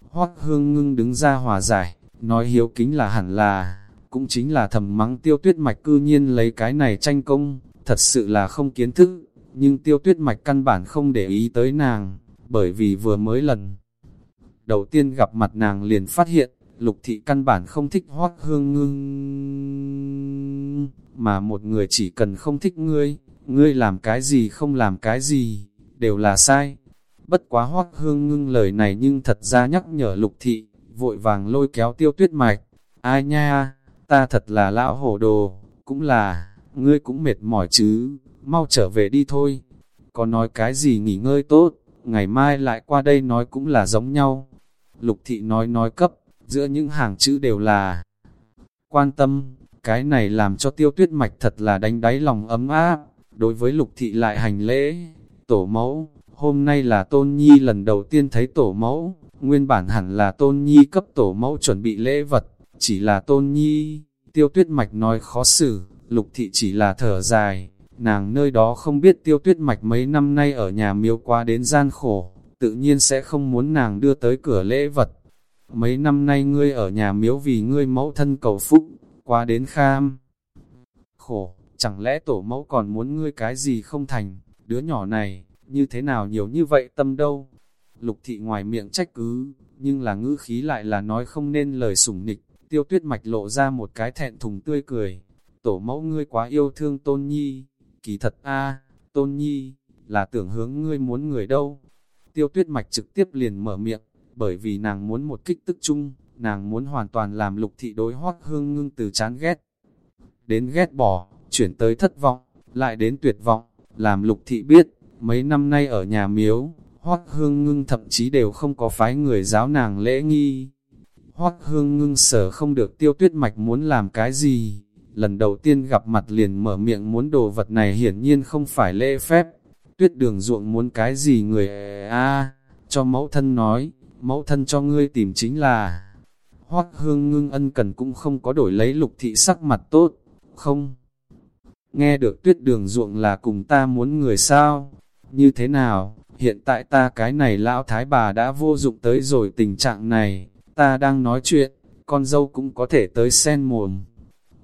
Hoắc hương ngưng đứng ra hòa giải, nói hiếu kính là hẳn là, cũng chính là thầm mắng tiêu tuyết mạch cư nhiên lấy cái này tranh công, thật sự là không kiến thức, nhưng tiêu tuyết mạch căn bản không để ý tới nàng, bởi vì vừa mới lần. Đầu tiên gặp mặt nàng liền phát hiện, lục thị căn bản không thích hoác hương ngưng, mà một người chỉ cần không thích ngươi, ngươi làm cái gì không làm cái gì, đều là sai. Bất quá hoác hương ngưng lời này nhưng thật ra nhắc nhở lục thị, vội vàng lôi kéo tiêu tuyết mạch. Ai nha, ta thật là lão hổ đồ, cũng là, ngươi cũng mệt mỏi chứ, mau trở về đi thôi. Có nói cái gì nghỉ ngơi tốt, ngày mai lại qua đây nói cũng là giống nhau. Lục thị nói nói cấp, giữa những hàng chữ đều là quan tâm, cái này làm cho tiêu tuyết mạch thật là đánh đáy lòng ấm áp, đối với lục thị lại hành lễ, tổ mẫu, hôm nay là tôn nhi lần đầu tiên thấy tổ mẫu, nguyên bản hẳn là tôn nhi cấp tổ mẫu chuẩn bị lễ vật, chỉ là tôn nhi, tiêu tuyết mạch nói khó xử, lục thị chỉ là thở dài, nàng nơi đó không biết tiêu tuyết mạch mấy năm nay ở nhà miếu qua đến gian khổ, tự nhiên sẽ không muốn nàng đưa tới cửa lễ vật. Mấy năm nay ngươi ở nhà miếu vì ngươi mẫu thân cầu phúc, quá đến kham. Khổ, chẳng lẽ tổ mẫu còn muốn ngươi cái gì không thành, đứa nhỏ này, như thế nào nhiều như vậy tâm đâu. Lục thị ngoài miệng trách cứ, nhưng là ngữ khí lại là nói không nên lời sủng nịch, tiêu tuyết mạch lộ ra một cái thẹn thùng tươi cười. Tổ mẫu ngươi quá yêu thương tôn nhi, kỳ thật a tôn nhi, là tưởng hướng ngươi muốn người đâu. Tiêu tuyết mạch trực tiếp liền mở miệng, bởi vì nàng muốn một kích tức chung, nàng muốn hoàn toàn làm lục thị đối hoác hương ngưng từ chán ghét. Đến ghét bỏ, chuyển tới thất vọng, lại đến tuyệt vọng, làm lục thị biết, mấy năm nay ở nhà miếu, hoác hương ngưng thậm chí đều không có phái người giáo nàng lễ nghi. Hoác hương ngưng sở không được tiêu tuyết mạch muốn làm cái gì, lần đầu tiên gặp mặt liền mở miệng muốn đồ vật này hiển nhiên không phải lễ phép. Tuyết đường ruộng muốn cái gì người a cho mẫu thân nói, mẫu thân cho ngươi tìm chính là hoắc hương ngưng ân cần cũng không có đổi lấy lục thị sắc mặt tốt, không. Nghe được tuyết đường ruộng là cùng ta muốn người sao, như thế nào, hiện tại ta cái này lão thái bà đã vô dụng tới rồi tình trạng này, ta đang nói chuyện, con dâu cũng có thể tới sen mồm.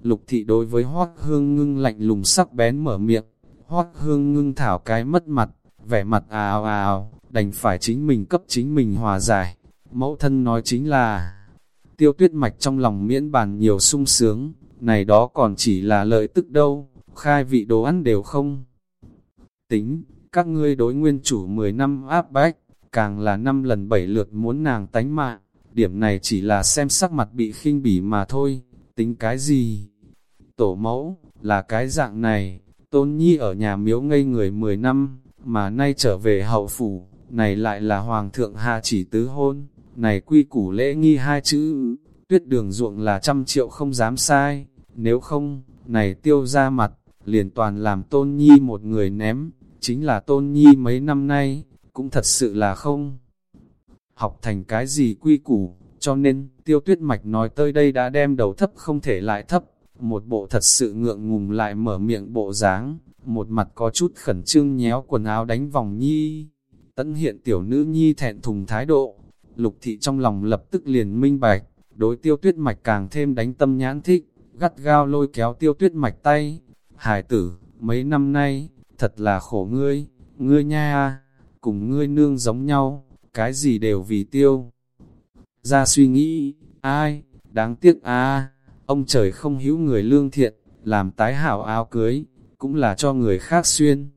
Lục thị đối với hoắc hương ngưng lạnh lùng sắc bén mở miệng, hoắc hương ngưng thảo cái mất mặt, vẻ mặt ào ào, đành phải chính mình cấp chính mình hòa giải. Mẫu thân nói chính là, tiêu tuyết mạch trong lòng miễn bàn nhiều sung sướng, này đó còn chỉ là lợi tức đâu, khai vị đồ ăn đều không. Tính, các ngươi đối nguyên chủ 10 năm áp bách, càng là năm lần bảy lượt muốn nàng tánh mạng, điểm này chỉ là xem sắc mặt bị khinh bỉ mà thôi, tính cái gì? Tổ mẫu, là cái dạng này, tôn nhi ở nhà miếu ngây người 10 năm, mà nay trở về hậu phủ, này lại là hoàng thượng hạ chỉ tứ hôn, này quy củ lễ nghi hai chữ, tuyết đường ruộng là trăm triệu không dám sai, nếu không, này tiêu ra mặt, liền toàn làm tôn nhi một người ném, chính là tôn nhi mấy năm nay, cũng thật sự là không. Học thành cái gì quy củ, cho nên, tiêu tuyết mạch nói tới đây đã đem đầu thấp không thể lại thấp, một bộ thật sự ngượng ngùng lại mở miệng bộ dáng, một mặt có chút khẩn trương nhéo quần áo đánh vòng nhi, tận hiện tiểu nữ nhi thẹn thùng thái độ, lục thị trong lòng lập tức liền minh bạch, đối tiêu tuyết mạch càng thêm đánh tâm nhãn thích, gắt gao lôi kéo tiêu tuyết mạch tay. Hải tử, mấy năm nay, thật là khổ ngươi, ngươi nha, cùng ngươi nương giống nhau, cái gì đều vì tiêu. Ra suy nghĩ, ai, đáng tiếc a ông trời không hữu người lương thiện, làm tái hảo áo cưới, cũng là cho người khác xuyên.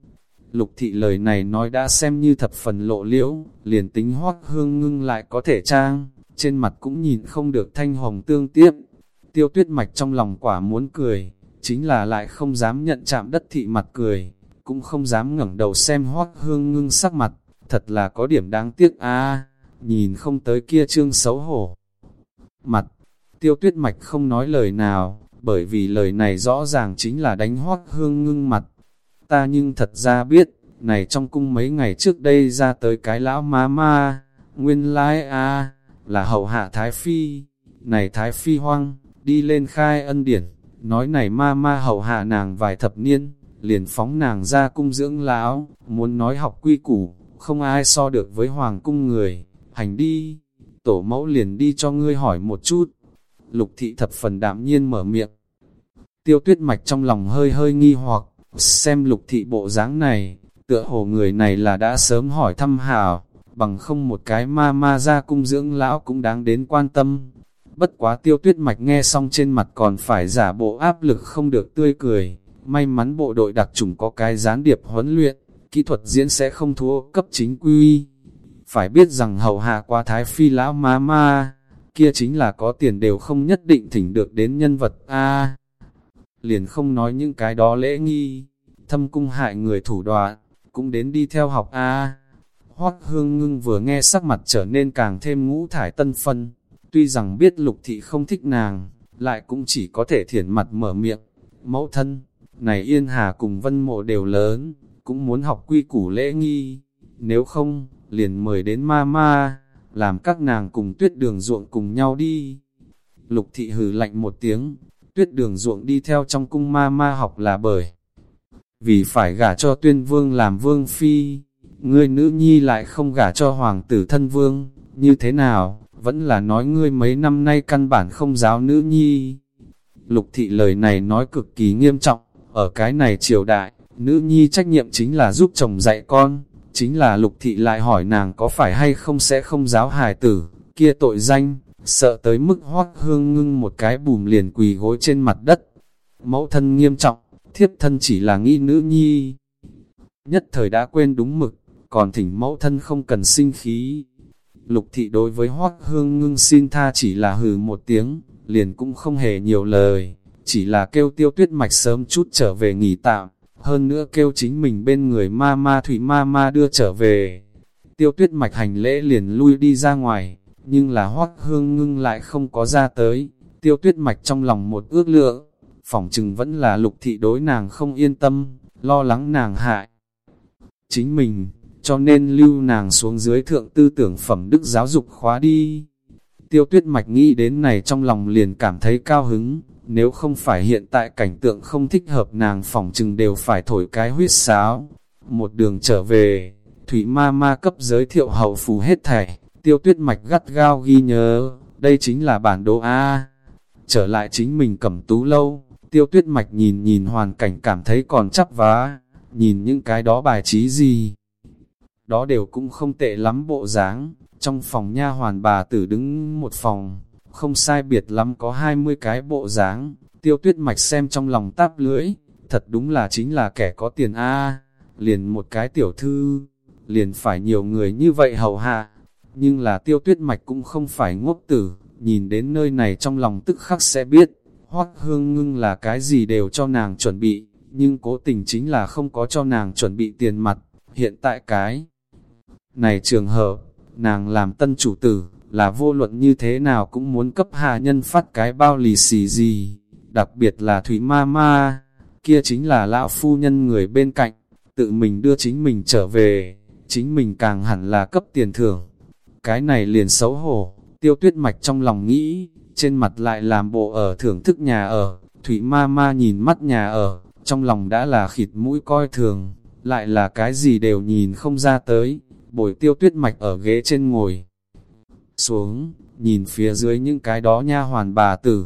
Lục thị lời này nói đã xem như thập phần lộ liễu, liền tính hoác hương ngưng lại có thể trang, trên mặt cũng nhìn không được thanh hồng tương tiếp. Tiêu tuyết mạch trong lòng quả muốn cười, chính là lại không dám nhận chạm đất thị mặt cười, cũng không dám ngẩng đầu xem hoác hương ngưng sắc mặt, thật là có điểm đáng tiếc a nhìn không tới kia trương xấu hổ. Mặt, tiêu tuyết mạch không nói lời nào, bởi vì lời này rõ ràng chính là đánh hoác hương ngưng mặt. Ta nhưng thật ra biết, này trong cung mấy ngày trước đây ra tới cái lão má ma, nguyên lai a là hậu hạ Thái Phi, này Thái Phi hoang, đi lên khai ân điển, nói này ma ma hậu hạ nàng vài thập niên, liền phóng nàng ra cung dưỡng lão, muốn nói học quy củ, không ai so được với hoàng cung người, hành đi, tổ mẫu liền đi cho ngươi hỏi một chút. Lục thị thập phần đạm nhiên mở miệng. Tiêu tuyết mạch trong lòng hơi hơi nghi hoặc, xem lục thị bộ dáng này, tựa hồ người này là đã sớm hỏi thăm hảo, bằng không một cái ma ma ra cung dưỡng lão cũng đáng đến quan tâm. Bất quá tiêu tuyết mạch nghe xong trên mặt còn phải giả bộ áp lực không được tươi cười, may mắn bộ đội đặc trùng có cái gián điệp huấn luyện, kỹ thuật diễn sẽ không thua cấp chính quy. Phải biết rằng hậu hạ qua thái phi lão ma ma, kia chính là có tiền đều không nhất định thỉnh được đến nhân vật A liền không nói những cái đó lễ nghi, thâm cung hại người thủ đoạn, cũng đến đi theo học A. Hoác hương ngưng vừa nghe sắc mặt trở nên càng thêm ngũ thải tân phân, tuy rằng biết lục thị không thích nàng, lại cũng chỉ có thể thiển mặt mở miệng. Mẫu thân, này Yên Hà cùng Vân Mộ đều lớn, cũng muốn học quy củ lễ nghi, nếu không, liền mời đến ma ma, làm các nàng cùng tuyết đường ruộng cùng nhau đi. Lục thị hừ lạnh một tiếng, tuyết đường ruộng đi theo trong cung ma ma học là bởi. Vì phải gả cho tuyên vương làm vương phi, ngươi nữ nhi lại không gả cho hoàng tử thân vương, như thế nào, vẫn là nói ngươi mấy năm nay căn bản không giáo nữ nhi. Lục thị lời này nói cực kỳ nghiêm trọng, ở cái này triều đại, nữ nhi trách nhiệm chính là giúp chồng dạy con, chính là lục thị lại hỏi nàng có phải hay không sẽ không giáo hài tử, kia tội danh, sợ tới mức hoác hương ngưng một cái bùm liền quỳ gối trên mặt đất. Mẫu thân nghiêm trọng, thiếp thân chỉ là nghi nữ nhi. Nhất thời đã quên đúng mực, còn thỉnh mẫu thân không cần sinh khí. Lục thị đối với hoác hương ngưng xin tha chỉ là hừ một tiếng, liền cũng không hề nhiều lời, chỉ là kêu tiêu tuyết mạch sớm chút trở về nghỉ tạm, hơn nữa kêu chính mình bên người ma ma thủy ma ma đưa trở về. Tiêu tuyết mạch hành lễ liền lui đi ra ngoài, nhưng là hoác hương ngưng lại không có ra tới, tiêu tuyết mạch trong lòng một ước lượng, phỏng chừng vẫn là lục thị đối nàng không yên tâm, lo lắng nàng hại. Chính mình, cho nên lưu nàng xuống dưới thượng tư tưởng phẩm đức giáo dục khóa đi. Tiêu tuyết mạch nghĩ đến này trong lòng liền cảm thấy cao hứng, nếu không phải hiện tại cảnh tượng không thích hợp nàng phỏng chừng đều phải thổi cái huyết sáo. Một đường trở về, Thủy Ma Ma cấp giới thiệu hậu phù hết thảy, tiêu tuyết mạch gắt gao ghi nhớ, đây chính là bản đồ A. Trở lại chính mình cầm tú lâu, tiêu tuyết mạch nhìn nhìn hoàn cảnh cảm thấy còn chắp vá, nhìn những cái đó bài trí gì. Đó đều cũng không tệ lắm bộ dáng, trong phòng nha hoàn bà tử đứng một phòng, không sai biệt lắm có 20 cái bộ dáng, tiêu tuyết mạch xem trong lòng táp lưỡi, thật đúng là chính là kẻ có tiền a liền một cái tiểu thư, liền phải nhiều người như vậy hầu hạ, nhưng là tiêu tuyết mạch cũng không phải ngốc tử, nhìn đến nơi này trong lòng tức khắc sẽ biết, hoác hương ngưng là cái gì đều cho nàng chuẩn bị, nhưng cố tình chính là không có cho nàng chuẩn bị tiền mặt, hiện tại cái này trường hợp, nàng làm tân chủ tử, là vô luận như thế nào cũng muốn cấp hạ nhân phát cái bao lì xì gì, đặc biệt là Thủy Ma Ma, kia chính là lão phu nhân người bên cạnh, tự mình đưa chính mình trở về, chính mình càng hẳn là cấp tiền thưởng. Cái này liền xấu hổ, tiêu tuyết mạch trong lòng nghĩ, trên mặt lại làm bộ ở thưởng thức nhà ở, Thủy Ma Ma nhìn mắt nhà ở, trong lòng đã là khịt mũi coi thường, lại là cái gì đều nhìn không ra tới, bồi tiêu tuyết mạch ở ghế trên ngồi. Xuống, nhìn phía dưới những cái đó nha hoàn bà tử.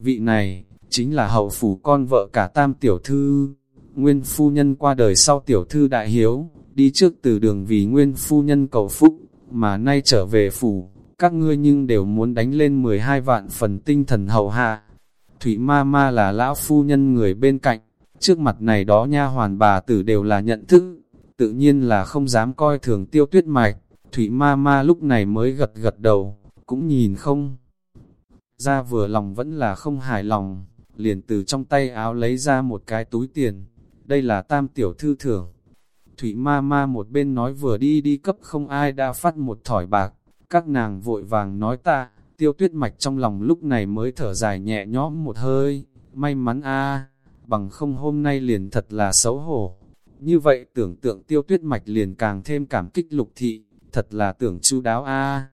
Vị này, chính là hậu phủ con vợ cả tam tiểu thư. Nguyên phu nhân qua đời sau tiểu thư đại hiếu, đi trước từ đường vì nguyên phu nhân cầu phúc, mà nay trở về phủ, các ngươi nhưng đều muốn đánh lên 12 vạn phần tinh thần hậu hạ. Thủy ma ma là lão phu nhân người bên cạnh, trước mặt này đó nha hoàn bà tử đều là nhận thức, tự nhiên là không dám coi thường tiêu tuyết mạch. Thủy ma ma lúc này mới gật gật đầu, cũng nhìn không. Ra vừa lòng vẫn là không hài lòng, liền từ trong tay áo lấy ra một cái túi tiền. Đây là tam tiểu thư thưởng. Thủy ma ma một bên nói vừa đi đi cấp không ai đã phát một thỏi bạc. Các nàng vội vàng nói ta, tiêu tuyết mạch trong lòng lúc này mới thở dài nhẹ nhõm một hơi. May mắn a bằng không hôm nay liền thật là xấu hổ. Như vậy tưởng tượng tiêu tuyết mạch liền càng thêm cảm kích lục thị, thật là tưởng chu đáo a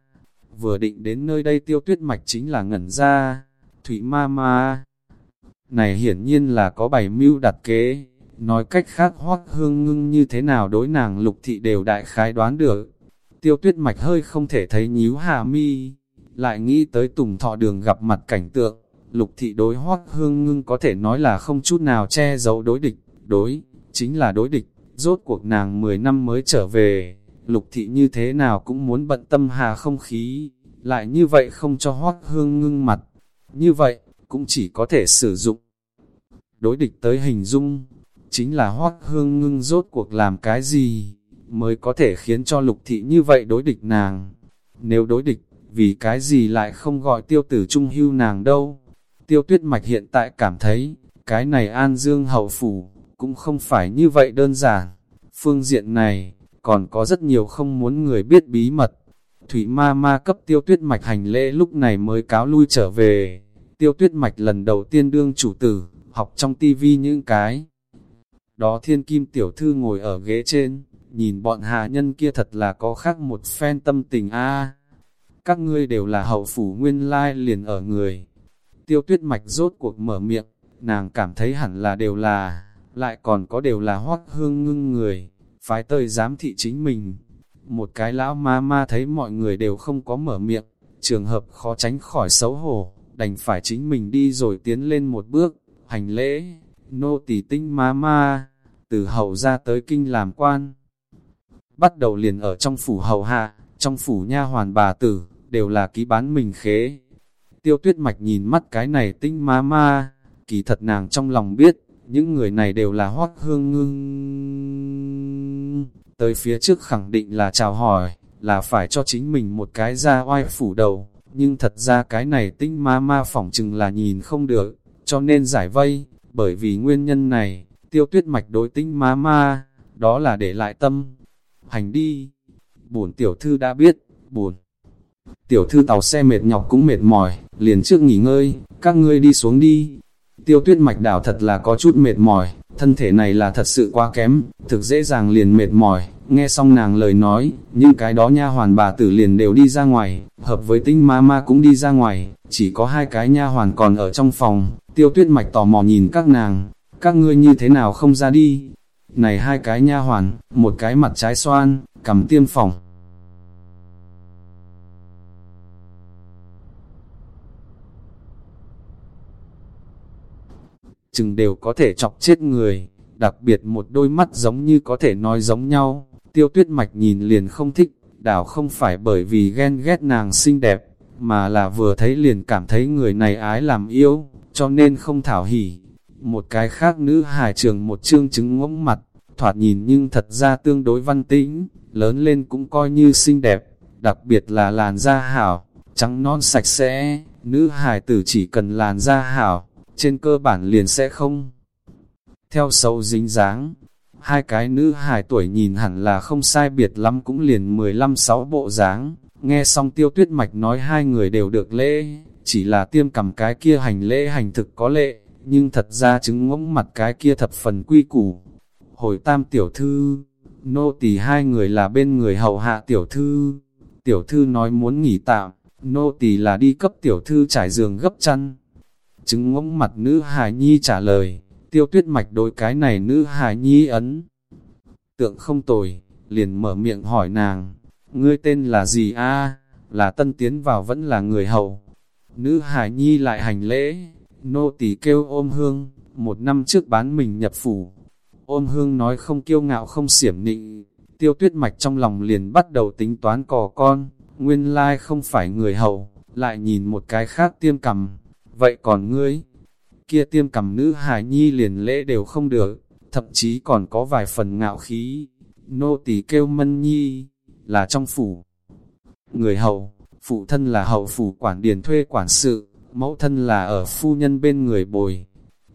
Vừa định đến nơi đây tiêu tuyết mạch chính là ngẩn ra, thủy ma ma. Này hiển nhiên là có bảy mưu đặt kế, nói cách khác hoác hương ngưng như thế nào đối nàng lục thị đều đại khái đoán được. Tiêu tuyết mạch hơi không thể thấy nhíu hà mi, lại nghĩ tới tùng thọ đường gặp mặt cảnh tượng, lục thị đối hoác hương ngưng có thể nói là không chút nào che giấu đối địch, đối, chính là đối địch, rốt cuộc nàng 10 năm mới trở về, lục thị như thế nào cũng muốn bận tâm hà không khí, lại như vậy không cho hoác hương ngưng mặt, như vậy, cũng chỉ có thể sử dụng. Đối địch tới hình dung, chính là hoác hương ngưng rốt cuộc làm cái gì, mới có thể khiến cho lục thị như vậy đối địch nàng. Nếu đối địch, vì cái gì lại không gọi tiêu tử trung hưu nàng đâu. Tiêu tuyết mạch hiện tại cảm thấy, cái này an dương hậu phủ, cũng không phải như vậy đơn giản. Phương diện này, còn có rất nhiều không muốn người biết bí mật. Thủy ma ma cấp tiêu tuyết mạch hành lễ lúc này mới cáo lui trở về. Tiêu tuyết mạch lần đầu tiên đương chủ tử, học trong tivi những cái. Đó thiên kim tiểu thư ngồi ở ghế trên, nhìn bọn hạ nhân kia thật là có khác một phen tâm tình a Các ngươi đều là hậu phủ nguyên lai liền ở người. Tiêu tuyết mạch rốt cuộc mở miệng, nàng cảm thấy hẳn là đều là, lại còn có đều là hoác hương ngưng người phái tơi giám thị chính mình. Một cái lão ma ma thấy mọi người đều không có mở miệng, trường hợp khó tránh khỏi xấu hổ, đành phải chính mình đi rồi tiến lên một bước, hành lễ, nô tỳ tinh ma ma, từ hậu ra tới kinh làm quan. Bắt đầu liền ở trong phủ hậu hạ, trong phủ nha hoàn bà tử, đều là ký bán mình khế. Tiêu tuyết mạch nhìn mắt cái này tinh ma ma, kỳ thật nàng trong lòng biết, những người này đều là hoác hương ngưng. Tới phía trước khẳng định là chào hỏi, là phải cho chính mình một cái ra oai phủ đầu, nhưng thật ra cái này tinh ma ma phỏng chừng là nhìn không được, cho nên giải vây, bởi vì nguyên nhân này, tiêu tuyết mạch đối tinh ma ma, đó là để lại tâm. Hành đi, bổn tiểu thư đã biết, buồn. Tiểu thư tàu xe mệt nhọc cũng mệt mỏi, liền trước nghỉ ngơi, các ngươi đi xuống đi. Tiêu tuyết mạch đảo thật là có chút mệt mỏi, thân thể này là thật sự quá kém, thực dễ dàng liền mệt mỏi. Nghe xong nàng lời nói, những cái đó nha hoàn bà tử liền đều đi ra ngoài, hợp với tinh ma ma cũng đi ra ngoài, chỉ có hai cái nha hoàn còn ở trong phòng. Tiêu tuyết mạch tò mò nhìn các nàng, các ngươi như thế nào không ra đi. Này hai cái nha hoàn, một cái mặt trái xoan, cầm tiêm phòng. Chừng đều có thể chọc chết người, đặc biệt một đôi mắt giống như có thể nói giống nhau, tiêu tuyết mạch nhìn liền không thích, đảo không phải bởi vì ghen ghét nàng xinh đẹp, mà là vừa thấy liền cảm thấy người này ái làm yêu, cho nên không thảo hỉ. Một cái khác nữ hải trường một chương chứng ngỗng mặt, thoạt nhìn nhưng thật ra tương đối văn tĩnh, lớn lên cũng coi như xinh đẹp, đặc biệt là làn da hảo, trắng non sạch sẽ, nữ hải tử chỉ cần làn da hảo, trên cơ bản liền sẽ không. Theo sâu dính dáng, hai cái nữ hải tuổi nhìn hẳn là không sai biệt lắm cũng liền 15-6 bộ dáng. Nghe xong tiêu tuyết mạch nói hai người đều được lễ, chỉ là tiêm cầm cái kia hành lễ hành thực có lệ, nhưng thật ra chứng ngỗng mặt cái kia thập phần quy củ. Hồi tam tiểu thư, nô tỳ hai người là bên người hầu hạ tiểu thư, tiểu thư nói muốn nghỉ tạm, nô tỳ là đi cấp tiểu thư trải giường gấp chăn, chứng ngỗng mặt nữ hài nhi trả lời, tiêu tuyết mạch đối cái này nữ hài nhi ấn. Tượng không tồi, liền mở miệng hỏi nàng, ngươi tên là gì a là tân tiến vào vẫn là người hầu. Nữ hải nhi lại hành lễ, nô tỳ kêu ôm hương, một năm trước bán mình nhập phủ. Ôm hương nói không kiêu ngạo không xiểm nịnh, tiêu tuyết mạch trong lòng liền bắt đầu tính toán cò con, nguyên lai không phải người hậu. Lại nhìn một cái khác tiêm cầm. Vậy còn ngươi, kia tiêm cầm nữ hải nhi liền lễ đều không được, thậm chí còn có vài phần ngạo khí. Nô tỳ kêu mân nhi, là trong phủ. Người hậu phụ thân là hậu phủ quản điền thuê quản sự, mẫu thân là ở phu nhân bên người bồi.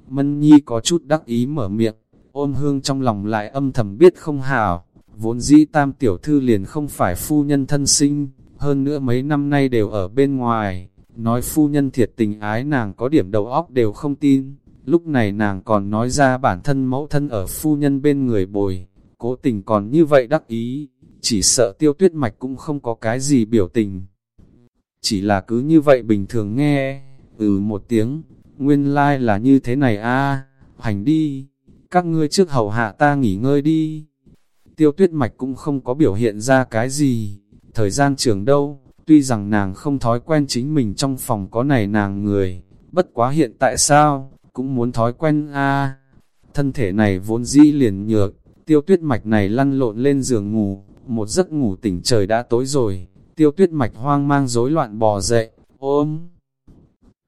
Mân nhi có chút đắc ý mở miệng, ôm hương trong lòng lại âm thầm biết không hảo, vốn dĩ tam tiểu thư liền không phải phu nhân thân sinh, hơn nữa mấy năm nay đều ở bên ngoài, nói phu nhân thiệt tình ái nàng có điểm đầu óc đều không tin, lúc này nàng còn nói ra bản thân mẫu thân ở phu nhân bên người bồi, cố tình còn như vậy đắc ý, chỉ sợ tiêu tuyết mạch cũng không có cái gì biểu tình. Chỉ là cứ như vậy bình thường nghe, ừ một tiếng, nguyên lai like là như thế này a. Hành đi, các ngươi trước hầu hạ ta nghỉ ngơi đi. Tiêu tuyết mạch cũng không có biểu hiện ra cái gì, thời gian trường đâu, tuy rằng nàng không thói quen chính mình trong phòng có này nàng người, bất quá hiện tại sao, cũng muốn thói quen a. Thân thể này vốn dĩ liền nhược, tiêu tuyết mạch này lăn lộn lên giường ngủ, một giấc ngủ tỉnh trời đã tối rồi, tiêu tuyết mạch hoang mang rối loạn bò dậy, ôm.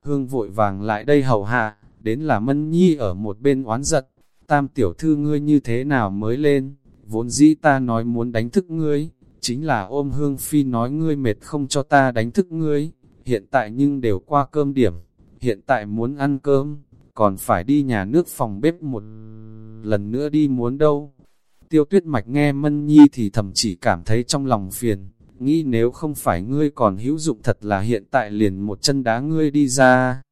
Hương vội vàng lại đây hầu hạ, đến là mân nhi ở một bên oán giận, tam tiểu thư ngươi như thế nào mới lên, vốn dĩ ta nói muốn đánh thức ngươi, chính là ôm hương phi nói ngươi mệt không cho ta đánh thức ngươi, hiện tại nhưng đều qua cơm điểm, hiện tại muốn ăn cơm, còn phải đi nhà nước phòng bếp một lần nữa đi muốn đâu. Tiêu tuyết mạch nghe mân nhi thì thầm chỉ cảm thấy trong lòng phiền, nghĩ nếu không phải ngươi còn hữu dụng thật là hiện tại liền một chân đá ngươi đi ra.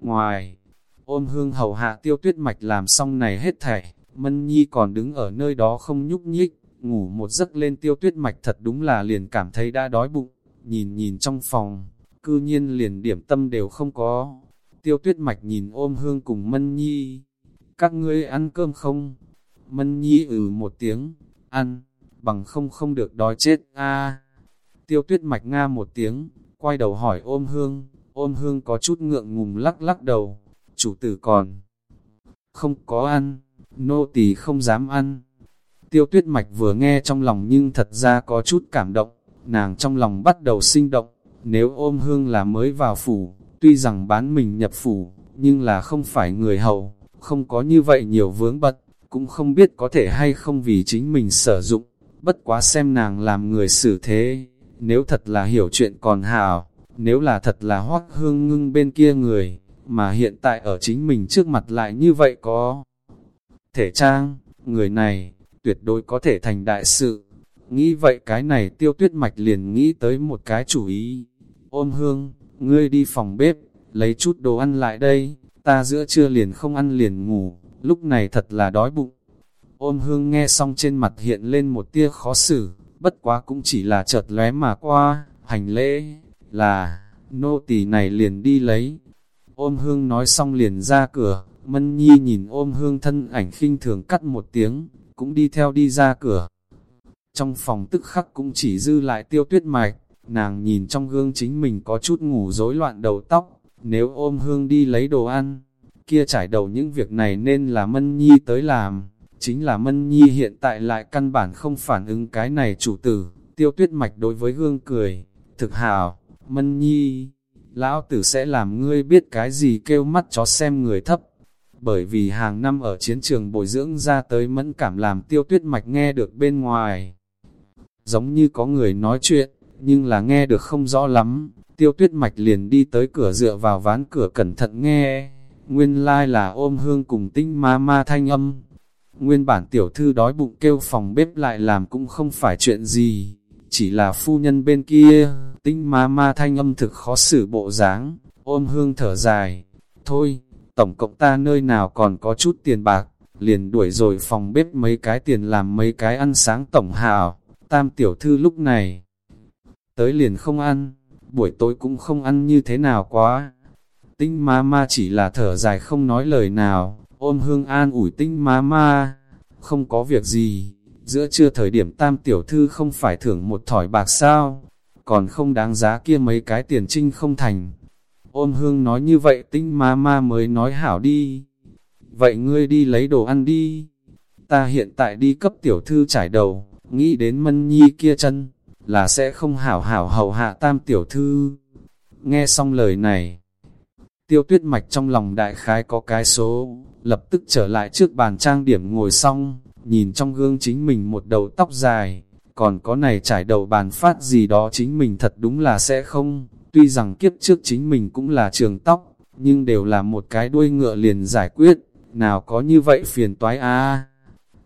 Ngoài, ôm hương hầu hạ tiêu tuyết mạch làm xong này hết thảy, mân nhi còn đứng ở nơi đó không nhúc nhích, ngủ một giấc lên tiêu tuyết mạch thật đúng là liền cảm thấy đã đói bụng, nhìn nhìn trong phòng, cư nhiên liền điểm tâm đều không có. Tiêu tuyết mạch nhìn ôm hương cùng mân nhi, các ngươi ăn cơm không? Mân nhi ừ một tiếng, ăn, bằng không không được đói chết a Tiêu tuyết mạch nga một tiếng, quay đầu hỏi ôm hương, ôm hương có chút ngượng ngùng lắc lắc đầu, chủ tử còn không có ăn, nô tỳ không dám ăn. Tiêu tuyết mạch vừa nghe trong lòng nhưng thật ra có chút cảm động, nàng trong lòng bắt đầu sinh động, nếu ôm hương là mới vào phủ, tuy rằng bán mình nhập phủ, nhưng là không phải người hầu, không có như vậy nhiều vướng bật, cũng không biết có thể hay không vì chính mình sử dụng, bất quá xem nàng làm người xử thế, nếu thật là hiểu chuyện còn hảo nếu là thật là hoác hương ngưng bên kia người, mà hiện tại ở chính mình trước mặt lại như vậy có thể trang, người này, tuyệt đối có thể thành đại sự. Nghĩ vậy cái này tiêu tuyết mạch liền nghĩ tới một cái chủ ý. Ôm hương, ngươi đi phòng bếp, lấy chút đồ ăn lại đây, ta giữa trưa liền không ăn liền ngủ, lúc này thật là đói bụng. Ôm hương nghe xong trên mặt hiện lên một tia khó xử, bất quá cũng chỉ là chợt lóe mà qua, hành lễ, là, nô tỳ này liền đi lấy. Ôm hương nói xong liền ra cửa, mân nhi nhìn ôm hương thân ảnh khinh thường cắt một tiếng, cũng đi theo đi ra cửa. Trong phòng tức khắc cũng chỉ dư lại tiêu tuyết mạch, nàng nhìn trong gương chính mình có chút ngủ rối loạn đầu tóc, nếu ôm hương đi lấy đồ ăn, kia trải đầu những việc này nên là Mân Nhi tới làm, chính là Mân Nhi hiện tại lại căn bản không phản ứng cái này chủ tử, tiêu tuyết mạch đối với gương cười, thực hào, Mân Nhi, lão tử sẽ làm ngươi biết cái gì kêu mắt chó xem người thấp, bởi vì hàng năm ở chiến trường bồi dưỡng ra tới mẫn cảm làm tiêu tuyết mạch nghe được bên ngoài. Giống như có người nói chuyện, nhưng là nghe được không rõ lắm, tiêu tuyết mạch liền đi tới cửa dựa vào ván cửa cẩn thận nghe, nguyên lai like là ôm hương cùng tinh ma ma thanh âm. Nguyên bản tiểu thư đói bụng kêu phòng bếp lại làm cũng không phải chuyện gì, chỉ là phu nhân bên kia, tinh ma ma thanh âm thực khó xử bộ dáng, ôm hương thở dài, thôi, tổng cộng ta nơi nào còn có chút tiền bạc, liền đuổi rồi phòng bếp mấy cái tiền làm mấy cái ăn sáng tổng hào, tam tiểu thư lúc này. Tới liền không ăn, buổi tối cũng không ăn như thế nào quá. Tinh ma ma chỉ là thở dài không nói lời nào, ôm hương an ủi tinh má ma, không có việc gì, giữa trưa thời điểm tam tiểu thư không phải thưởng một thỏi bạc sao, còn không đáng giá kia mấy cái tiền trinh không thành. ôm hương nói như vậy tinh ma ma mới nói hảo đi. Vậy ngươi đi lấy đồ ăn đi. Ta hiện tại đi cấp tiểu thư trải đầu, nghĩ đến mân nhi kia chân, là sẽ không hảo hảo hầu hạ tam tiểu thư. Nghe xong lời này, tiêu tuyết mạch trong lòng đại khái có cái số, lập tức trở lại trước bàn trang điểm ngồi xong, nhìn trong gương chính mình một đầu tóc dài, còn có này trải đầu bàn phát gì đó chính mình thật đúng là sẽ không, tuy rằng kiếp trước chính mình cũng là trường tóc, nhưng đều là một cái đuôi ngựa liền giải quyết, nào có như vậy phiền toái a?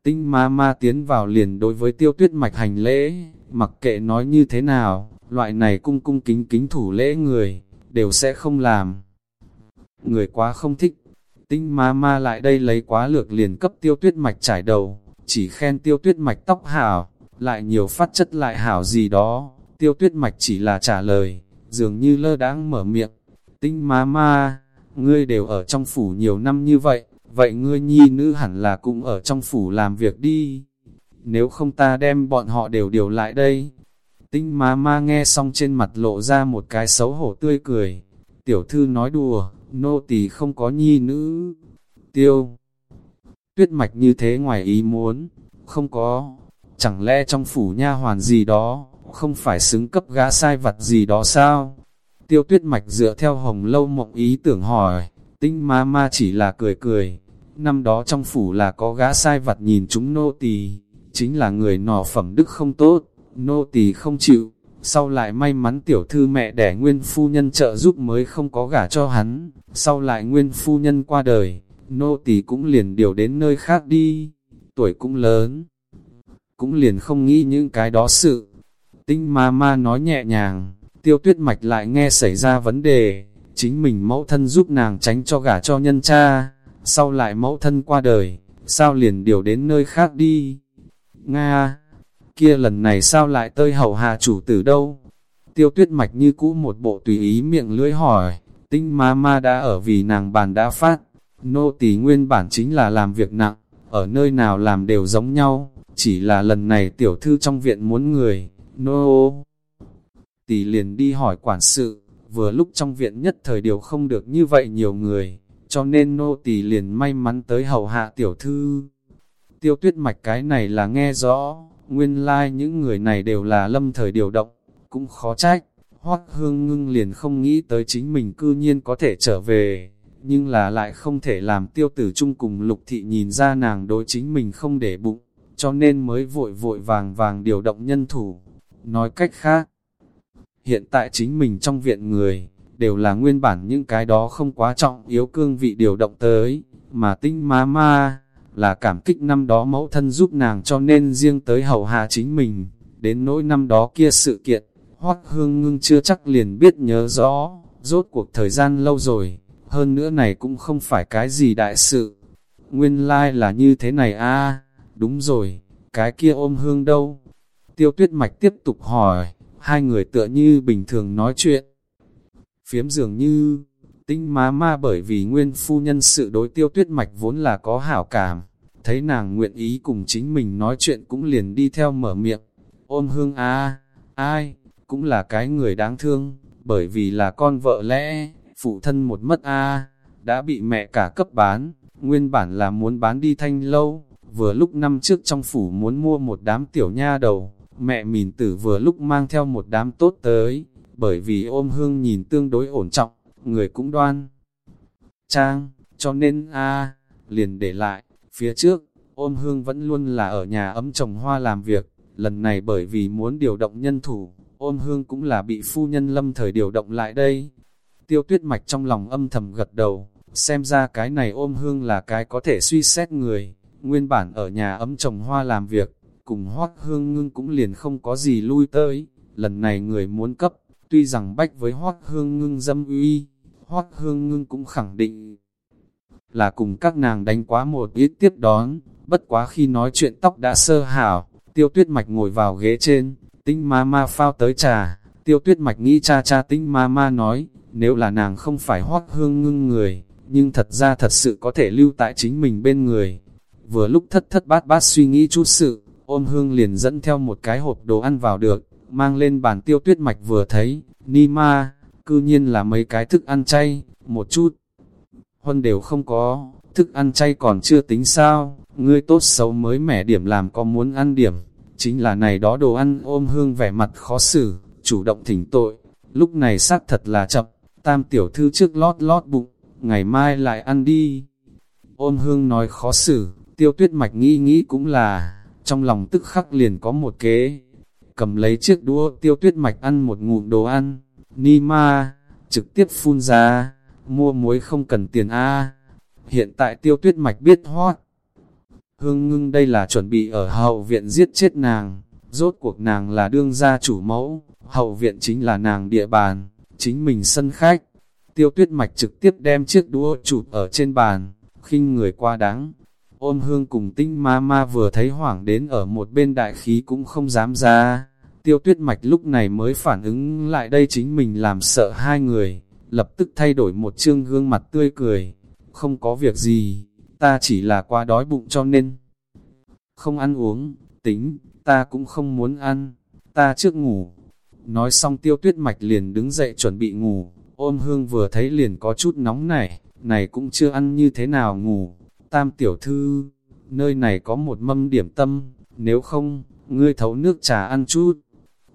Tinh ma ma tiến vào liền đối với tiêu tuyết mạch hành lễ, mặc kệ nói như thế nào, loại này cung cung kính kính thủ lễ người, đều sẽ không làm. Người quá không thích, tinh ma ma lại đây lấy quá lược liền cấp tiêu tuyết mạch trải đầu, chỉ khen tiêu tuyết mạch tóc hảo, lại nhiều phát chất lại hảo gì đó, tiêu tuyết mạch chỉ là trả lời, dường như lơ đáng mở miệng, tinh ma ma, ngươi đều ở trong phủ nhiều năm như vậy, vậy ngươi nhi nữ hẳn là cũng ở trong phủ làm việc đi, nếu không ta đem bọn họ đều điều lại đây. Tinh ma ma nghe xong trên mặt lộ ra một cái xấu hổ tươi cười, tiểu thư nói đùa, nô tỳ không có nhi nữ, tiêu. Tuyết mạch như thế ngoài ý muốn, không có, chẳng lẽ trong phủ nha hoàn gì đó, không phải xứng cấp gã sai vặt gì đó sao? Tiêu tuyết mạch dựa theo hồng lâu mộng ý tưởng hỏi, tinh ma ma chỉ là cười cười, năm đó trong phủ là có gã sai vặt nhìn chúng nô tỳ, chính là người nọ phẩm đức không tốt, nô tỳ không chịu, sau lại may mắn tiểu thư mẹ đẻ nguyên phu nhân trợ giúp mới không có gả cho hắn, sau lại nguyên phu nhân qua đời, nô tỳ cũng liền điều đến nơi khác đi, tuổi cũng lớn, cũng liền không nghĩ những cái đó sự. Tinh ma ma nói nhẹ nhàng, tiêu tuyết mạch lại nghe xảy ra vấn đề, chính mình mẫu thân giúp nàng tránh cho gả cho nhân cha, sau lại mẫu thân qua đời, sao liền điều đến nơi khác đi. Nga, kia lần này sao lại tơi hầu hạ chủ tử đâu? Tiêu tuyết mạch như cũ một bộ tùy ý miệng lưỡi hỏi, tinh ma ma đã ở vì nàng bàn đã phát, nô tỳ nguyên bản chính là làm việc nặng, ở nơi nào làm đều giống nhau, chỉ là lần này tiểu thư trong viện muốn người, nô tỳ liền đi hỏi quản sự, vừa lúc trong viện nhất thời điều không được như vậy nhiều người, cho nên nô tỳ liền may mắn tới hầu hạ tiểu thư. Tiêu tuyết mạch cái này là nghe rõ, nguyên lai like những người này đều là lâm thời điều động, cũng khó trách. Hoắc hương ngưng liền không nghĩ tới chính mình cư nhiên có thể trở về, nhưng là lại không thể làm tiêu tử chung cùng lục thị nhìn ra nàng đối chính mình không để bụng, cho nên mới vội vội vàng vàng điều động nhân thủ. Nói cách khác, hiện tại chính mình trong viện người, đều là nguyên bản những cái đó không quá trọng yếu cương vị điều động tới, mà tinh ma ma, là cảm kích năm đó mẫu thân giúp nàng cho nên riêng tới hầu hạ chính mình, đến nỗi năm đó kia sự kiện, hoắc hương ngưng chưa chắc liền biết nhớ rõ, rốt cuộc thời gian lâu rồi, hơn nữa này cũng không phải cái gì đại sự. Nguyên lai like là như thế này a đúng rồi, cái kia ôm hương đâu? Tiêu tuyết mạch tiếp tục hỏi, hai người tựa như bình thường nói chuyện. Phiếm dường như, tinh má ma bởi vì nguyên phu nhân sự đối tiêu tuyết mạch vốn là có hảo cảm, thấy nàng nguyện ý cùng chính mình nói chuyện cũng liền đi theo mở miệng. Ôm hương a ai, cũng là cái người đáng thương, bởi vì là con vợ lẽ, phụ thân một mất a đã bị mẹ cả cấp bán, nguyên bản là muốn bán đi thanh lâu, vừa lúc năm trước trong phủ muốn mua một đám tiểu nha đầu, mẹ mìn tử vừa lúc mang theo một đám tốt tới, bởi vì ôm hương nhìn tương đối ổn trọng, người cũng đoan. Trang, cho nên a liền để lại, phía trước, ôm hương vẫn luôn là ở nhà ấm trồng hoa làm việc, lần này bởi vì muốn điều động nhân thủ, ôm hương cũng là bị phu nhân lâm thời điều động lại đây. Tiêu tuyết mạch trong lòng âm thầm gật đầu, xem ra cái này ôm hương là cái có thể suy xét người, nguyên bản ở nhà ấm trồng hoa làm việc, cùng hoác hương ngưng cũng liền không có gì lui tới, lần này người muốn cấp, tuy rằng bách với hoác hương ngưng dâm uy, Hoắc hương ngưng cũng khẳng định là cùng các nàng đánh quá một ít tiếp đón, bất quá khi nói chuyện tóc đã sơ hảo, tiêu tuyết mạch ngồi vào ghế trên, tinh ma ma phao tới trà, tiêu tuyết mạch nghĩ cha cha tinh ma ma nói, nếu là nàng không phải Hoắc hương ngưng người, nhưng thật ra thật sự có thể lưu tại chính mình bên người. Vừa lúc thất thất bát bát suy nghĩ chút sự, ôm hương liền dẫn theo một cái hộp đồ ăn vào được, mang lên bàn tiêu tuyết mạch vừa thấy, ni ma, cư nhiên là mấy cái thức ăn chay, một chút. Huân đều không có, thức ăn chay còn chưa tính sao, ngươi tốt xấu mới mẻ điểm làm có muốn ăn điểm, chính là này đó đồ ăn ôm hương vẻ mặt khó xử, chủ động thỉnh tội, lúc này xác thật là chậm, tam tiểu thư trước lót lót bụng, ngày mai lại ăn đi. Ôm hương nói khó xử, tiêu tuyết mạch nghĩ nghĩ cũng là, trong lòng tức khắc liền có một kế. Cầm lấy chiếc đũa tiêu tuyết mạch ăn một ngụm đồ ăn, ni ma, trực tiếp phun ra, mua muối không cần tiền A. Hiện tại tiêu tuyết mạch biết hót. Hương ngưng đây là chuẩn bị ở hậu viện giết chết nàng, rốt cuộc nàng là đương gia chủ mẫu, hậu viện chính là nàng địa bàn, chính mình sân khách. Tiêu tuyết mạch trực tiếp đem chiếc đũa chụp ở trên bàn, khinh người qua đáng. Ôm hương cùng tinh ma ma vừa thấy hoảng đến ở một bên đại khí cũng không dám ra. Tiêu tuyết mạch lúc này mới phản ứng lại đây chính mình làm sợ hai người, lập tức thay đổi một chương gương mặt tươi cười. Không có việc gì, ta chỉ là quá đói bụng cho nên. Không ăn uống, tính, ta cũng không muốn ăn, ta trước ngủ. Nói xong tiêu tuyết mạch liền đứng dậy chuẩn bị ngủ, ôm hương vừa thấy liền có chút nóng nảy, này cũng chưa ăn như thế nào ngủ. Tam tiểu thư, nơi này có một mâm điểm tâm, nếu không, ngươi thấu nước trà ăn chút.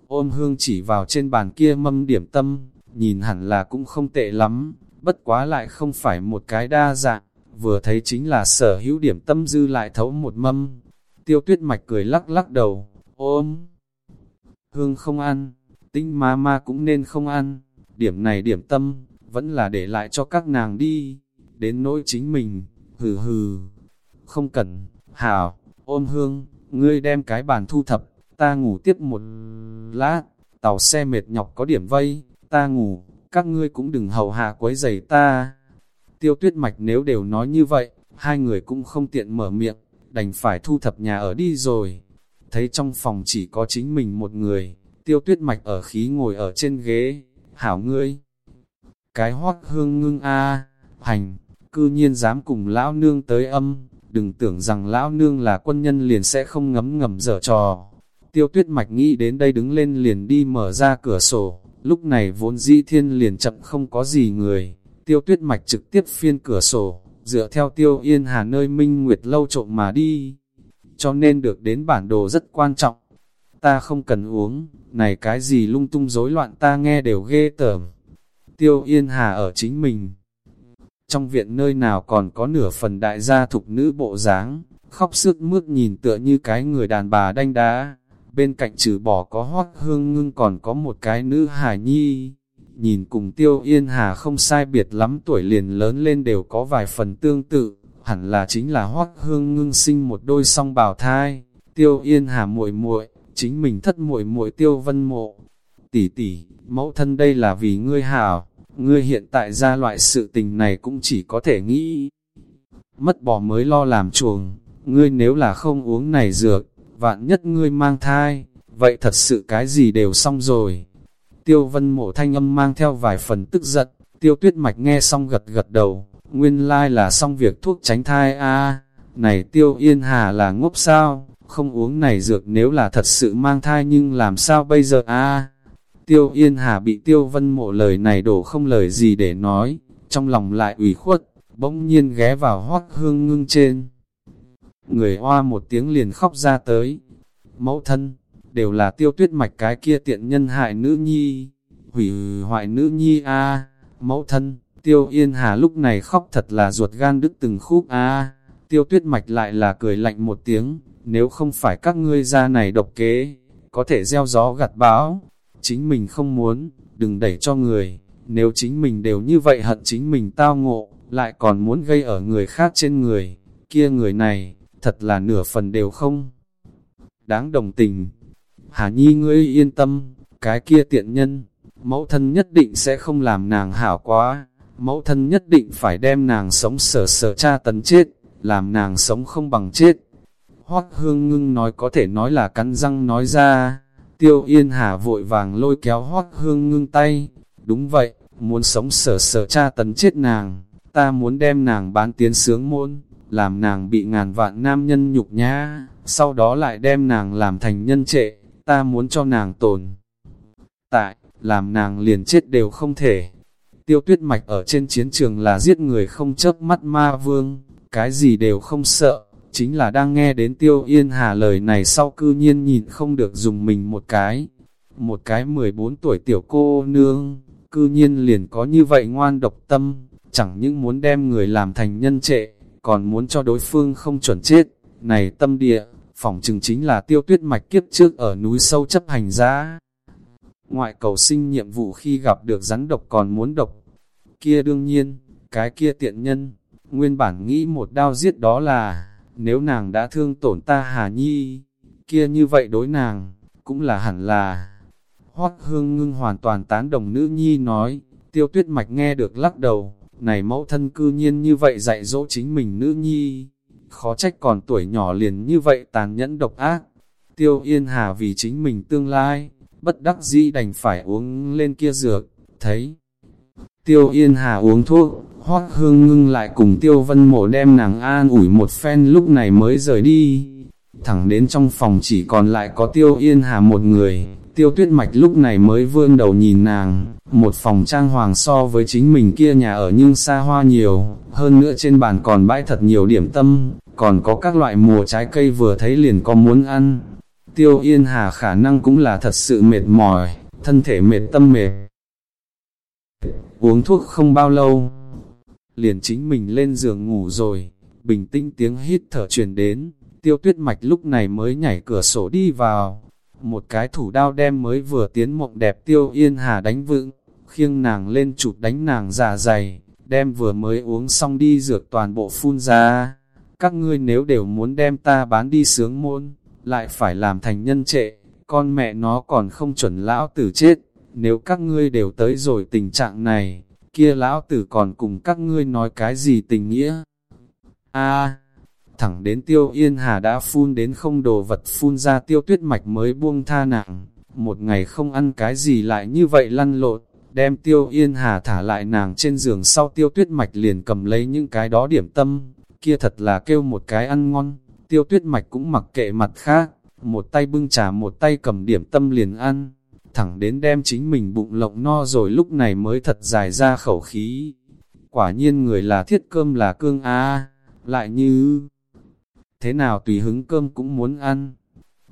Ôm hương chỉ vào trên bàn kia mâm điểm tâm, nhìn hẳn là cũng không tệ lắm, bất quá lại không phải một cái đa dạng, vừa thấy chính là sở hữu điểm tâm dư lại thấu một mâm. Tiêu tuyết mạch cười lắc lắc đầu, ôm. Hương không ăn, tinh ma ma cũng nên không ăn, điểm này điểm tâm, vẫn là để lại cho các nàng đi, đến nỗi chính mình, hừ hừ. Không cần, hảo, ôm hương, ngươi đem cái bàn thu thập, ta ngủ tiếp một lát, tàu xe mệt nhọc có điểm vây, ta ngủ, các ngươi cũng đừng hầu hạ quấy giày ta. Tiêu tuyết mạch nếu đều nói như vậy, hai người cũng không tiện mở miệng, đành phải thu thập nhà ở đi rồi. Thấy trong phòng chỉ có chính mình một người, tiêu tuyết mạch ở khí ngồi ở trên ghế, hảo ngươi. Cái hoác hương ngưng a hành, cư nhiên dám cùng lão nương tới âm, đừng tưởng rằng lão nương là quân nhân liền sẽ không ngấm ngầm dở trò. Tiêu tuyết mạch nghĩ đến đây đứng lên liền đi mở ra cửa sổ, lúc này vốn dĩ thiên liền chậm không có gì người, tiêu tuyết mạch trực tiếp phiên cửa sổ, dựa theo tiêu yên hà nơi minh nguyệt lâu trộm mà đi, cho nên được đến bản đồ rất quan trọng. Ta không cần uống, này cái gì lung tung rối loạn ta nghe đều ghê tởm. Tiêu yên hà ở chính mình. Trong viện nơi nào còn có nửa phần đại gia thục nữ bộ dáng, khóc sức mướt nhìn tựa như cái người đàn bà đanh đá. Bên cạnh trừ bỏ có hoác hương ngưng còn có một cái nữ hải nhi, nhìn cùng tiêu yên hà không sai biệt lắm tuổi liền lớn lên đều có vài phần tương tự, hẳn là chính là hoác hương ngưng sinh một đôi song bào thai, tiêu yên hà muội muội chính mình thất muội muội tiêu vân mộ. Tỷ tỷ, mẫu thân đây là vì ngươi hảo, ngươi hiện tại ra loại sự tình này cũng chỉ có thể nghĩ. Mất bỏ mới lo làm chuồng, ngươi nếu là không uống này dược, vạn nhất ngươi mang thai, vậy thật sự cái gì đều xong rồi. Tiêu vân mộ thanh âm mang theo vài phần tức giận, tiêu tuyết mạch nghe xong gật gật đầu, nguyên lai là xong việc thuốc tránh thai a này tiêu yên hà là ngốc sao, không uống này dược nếu là thật sự mang thai nhưng làm sao bây giờ a Tiêu yên hà bị tiêu vân mộ lời này đổ không lời gì để nói, trong lòng lại ủy khuất, bỗng nhiên ghé vào hoác hương ngưng trên. Người hoa một tiếng liền khóc ra tới, mẫu thân, đều là tiêu tuyết mạch cái kia tiện nhân hại nữ nhi, hủy hoại nữ nhi a. Mẫu thân, tiêu yên hà lúc này khóc thật là ruột gan đứt từng khúc a. Tiêu tuyết mạch lại là cười lạnh một tiếng, nếu không phải các ngươi ra này độc kế, có thể gieo gió gặt bão, chính mình không muốn, đừng đẩy cho người, nếu chính mình đều như vậy hận chính mình tao ngộ, lại còn muốn gây ở người khác trên người, kia người này, thật là nửa phần đều không. Đáng đồng tình, Hà Nhi ngươi yên tâm, cái kia tiện nhân, mẫu thân nhất định sẽ không làm nàng hảo quá, mẫu thân nhất định phải đem nàng sống sở sở cha tấn chết, làm nàng sống không bằng chết. Hoác hương ngưng nói có thể nói là cắn răng nói ra, tiêu yên hà vội vàng lôi kéo hoác hương ngưng tay, đúng vậy, muốn sống sở sở cha tấn chết nàng, ta muốn đem nàng bán tiến sướng môn, làm nàng bị ngàn vạn nam nhân nhục nhã, sau đó lại đem nàng làm thành nhân trệ, ta muốn cho nàng tồn. tại, làm nàng liền chết đều không thể. Tiêu tuyết mạch ở trên chiến trường là giết người không chớp mắt ma vương, cái gì đều không sợ, chính là đang nghe đến tiêu yên hà lời này sau cư nhiên nhìn không được dùng mình một cái. Một cái 14 tuổi tiểu cô nương, cư nhiên liền có như vậy ngoan độc tâm, chẳng những muốn đem người làm thành nhân trệ, còn muốn cho đối phương không chuẩn chết. Này tâm địa, phỏng chừng chính là tiêu tuyết mạch kiếp trước ở núi sâu chấp hành giá. Ngoại cầu sinh nhiệm vụ khi gặp được rắn độc còn muốn độc. Kia đương nhiên, cái kia tiện nhân, nguyên bản nghĩ một đao giết đó là, nếu nàng đã thương tổn ta Hà Nhi, kia như vậy đối nàng, cũng là hẳn là. Hoắc hương ngưng hoàn toàn tán đồng nữ nhi nói, tiêu tuyết mạch nghe được lắc đầu, này mẫu thân cư nhiên như vậy dạy dỗ chính mình nữ nhi, khó trách còn tuổi nhỏ liền như vậy tàn nhẫn độc ác. Tiêu Yên Hà vì chính mình tương lai, bất đắc dĩ đành phải uống lên kia dược, thấy. Tiêu Yên Hà uống thuốc, hoác hương ngưng lại cùng Tiêu Vân Mộ đem nàng an ủi một phen lúc này mới rời đi. Thẳng đến trong phòng chỉ còn lại có Tiêu Yên Hà một người, Tiêu Tuyết Mạch lúc này mới vươn đầu nhìn nàng, một phòng trang hoàng so với chính mình kia nhà ở nhưng xa hoa nhiều, hơn nữa trên bàn còn bãi thật nhiều điểm tâm, còn có các loại mùa trái cây vừa thấy liền có muốn ăn. Tiêu Yên Hà khả năng cũng là thật sự mệt mỏi, thân thể mệt tâm mệt. Uống thuốc không bao lâu, liền chính mình lên giường ngủ rồi, bình tĩnh tiếng hít thở truyền đến, tiêu tuyết mạch lúc này mới nhảy cửa sổ đi vào. Một cái thủ đao đem mới vừa tiến mộng đẹp tiêu yên hà đánh vững, khiêng nàng lên chụp đánh nàng giả dày, đem vừa mới uống xong đi dược toàn bộ phun ra. Các ngươi nếu đều muốn đem ta bán đi sướng môn, lại phải làm thành nhân trệ, con mẹ nó còn không chuẩn lão tử chết, nếu các ngươi đều tới rồi tình trạng này, kia lão tử còn cùng các ngươi nói cái gì tình nghĩa. a thẳng đến tiêu yên hà đã phun đến không đồ vật phun ra tiêu tuyết mạch mới buông tha nặng, một ngày không ăn cái gì lại như vậy lăn lộn, đem tiêu yên hà thả lại nàng trên giường sau tiêu tuyết mạch liền cầm lấy những cái đó điểm tâm, kia thật là kêu một cái ăn ngon, tiêu tuyết mạch cũng mặc kệ mặt khác, một tay bưng trà một tay cầm điểm tâm liền ăn, thẳng đến đem chính mình bụng lộng no rồi lúc này mới thật dài ra khẩu khí. Quả nhiên người là thiết cơm là cương a lại như thế nào tùy hứng cơm cũng muốn ăn.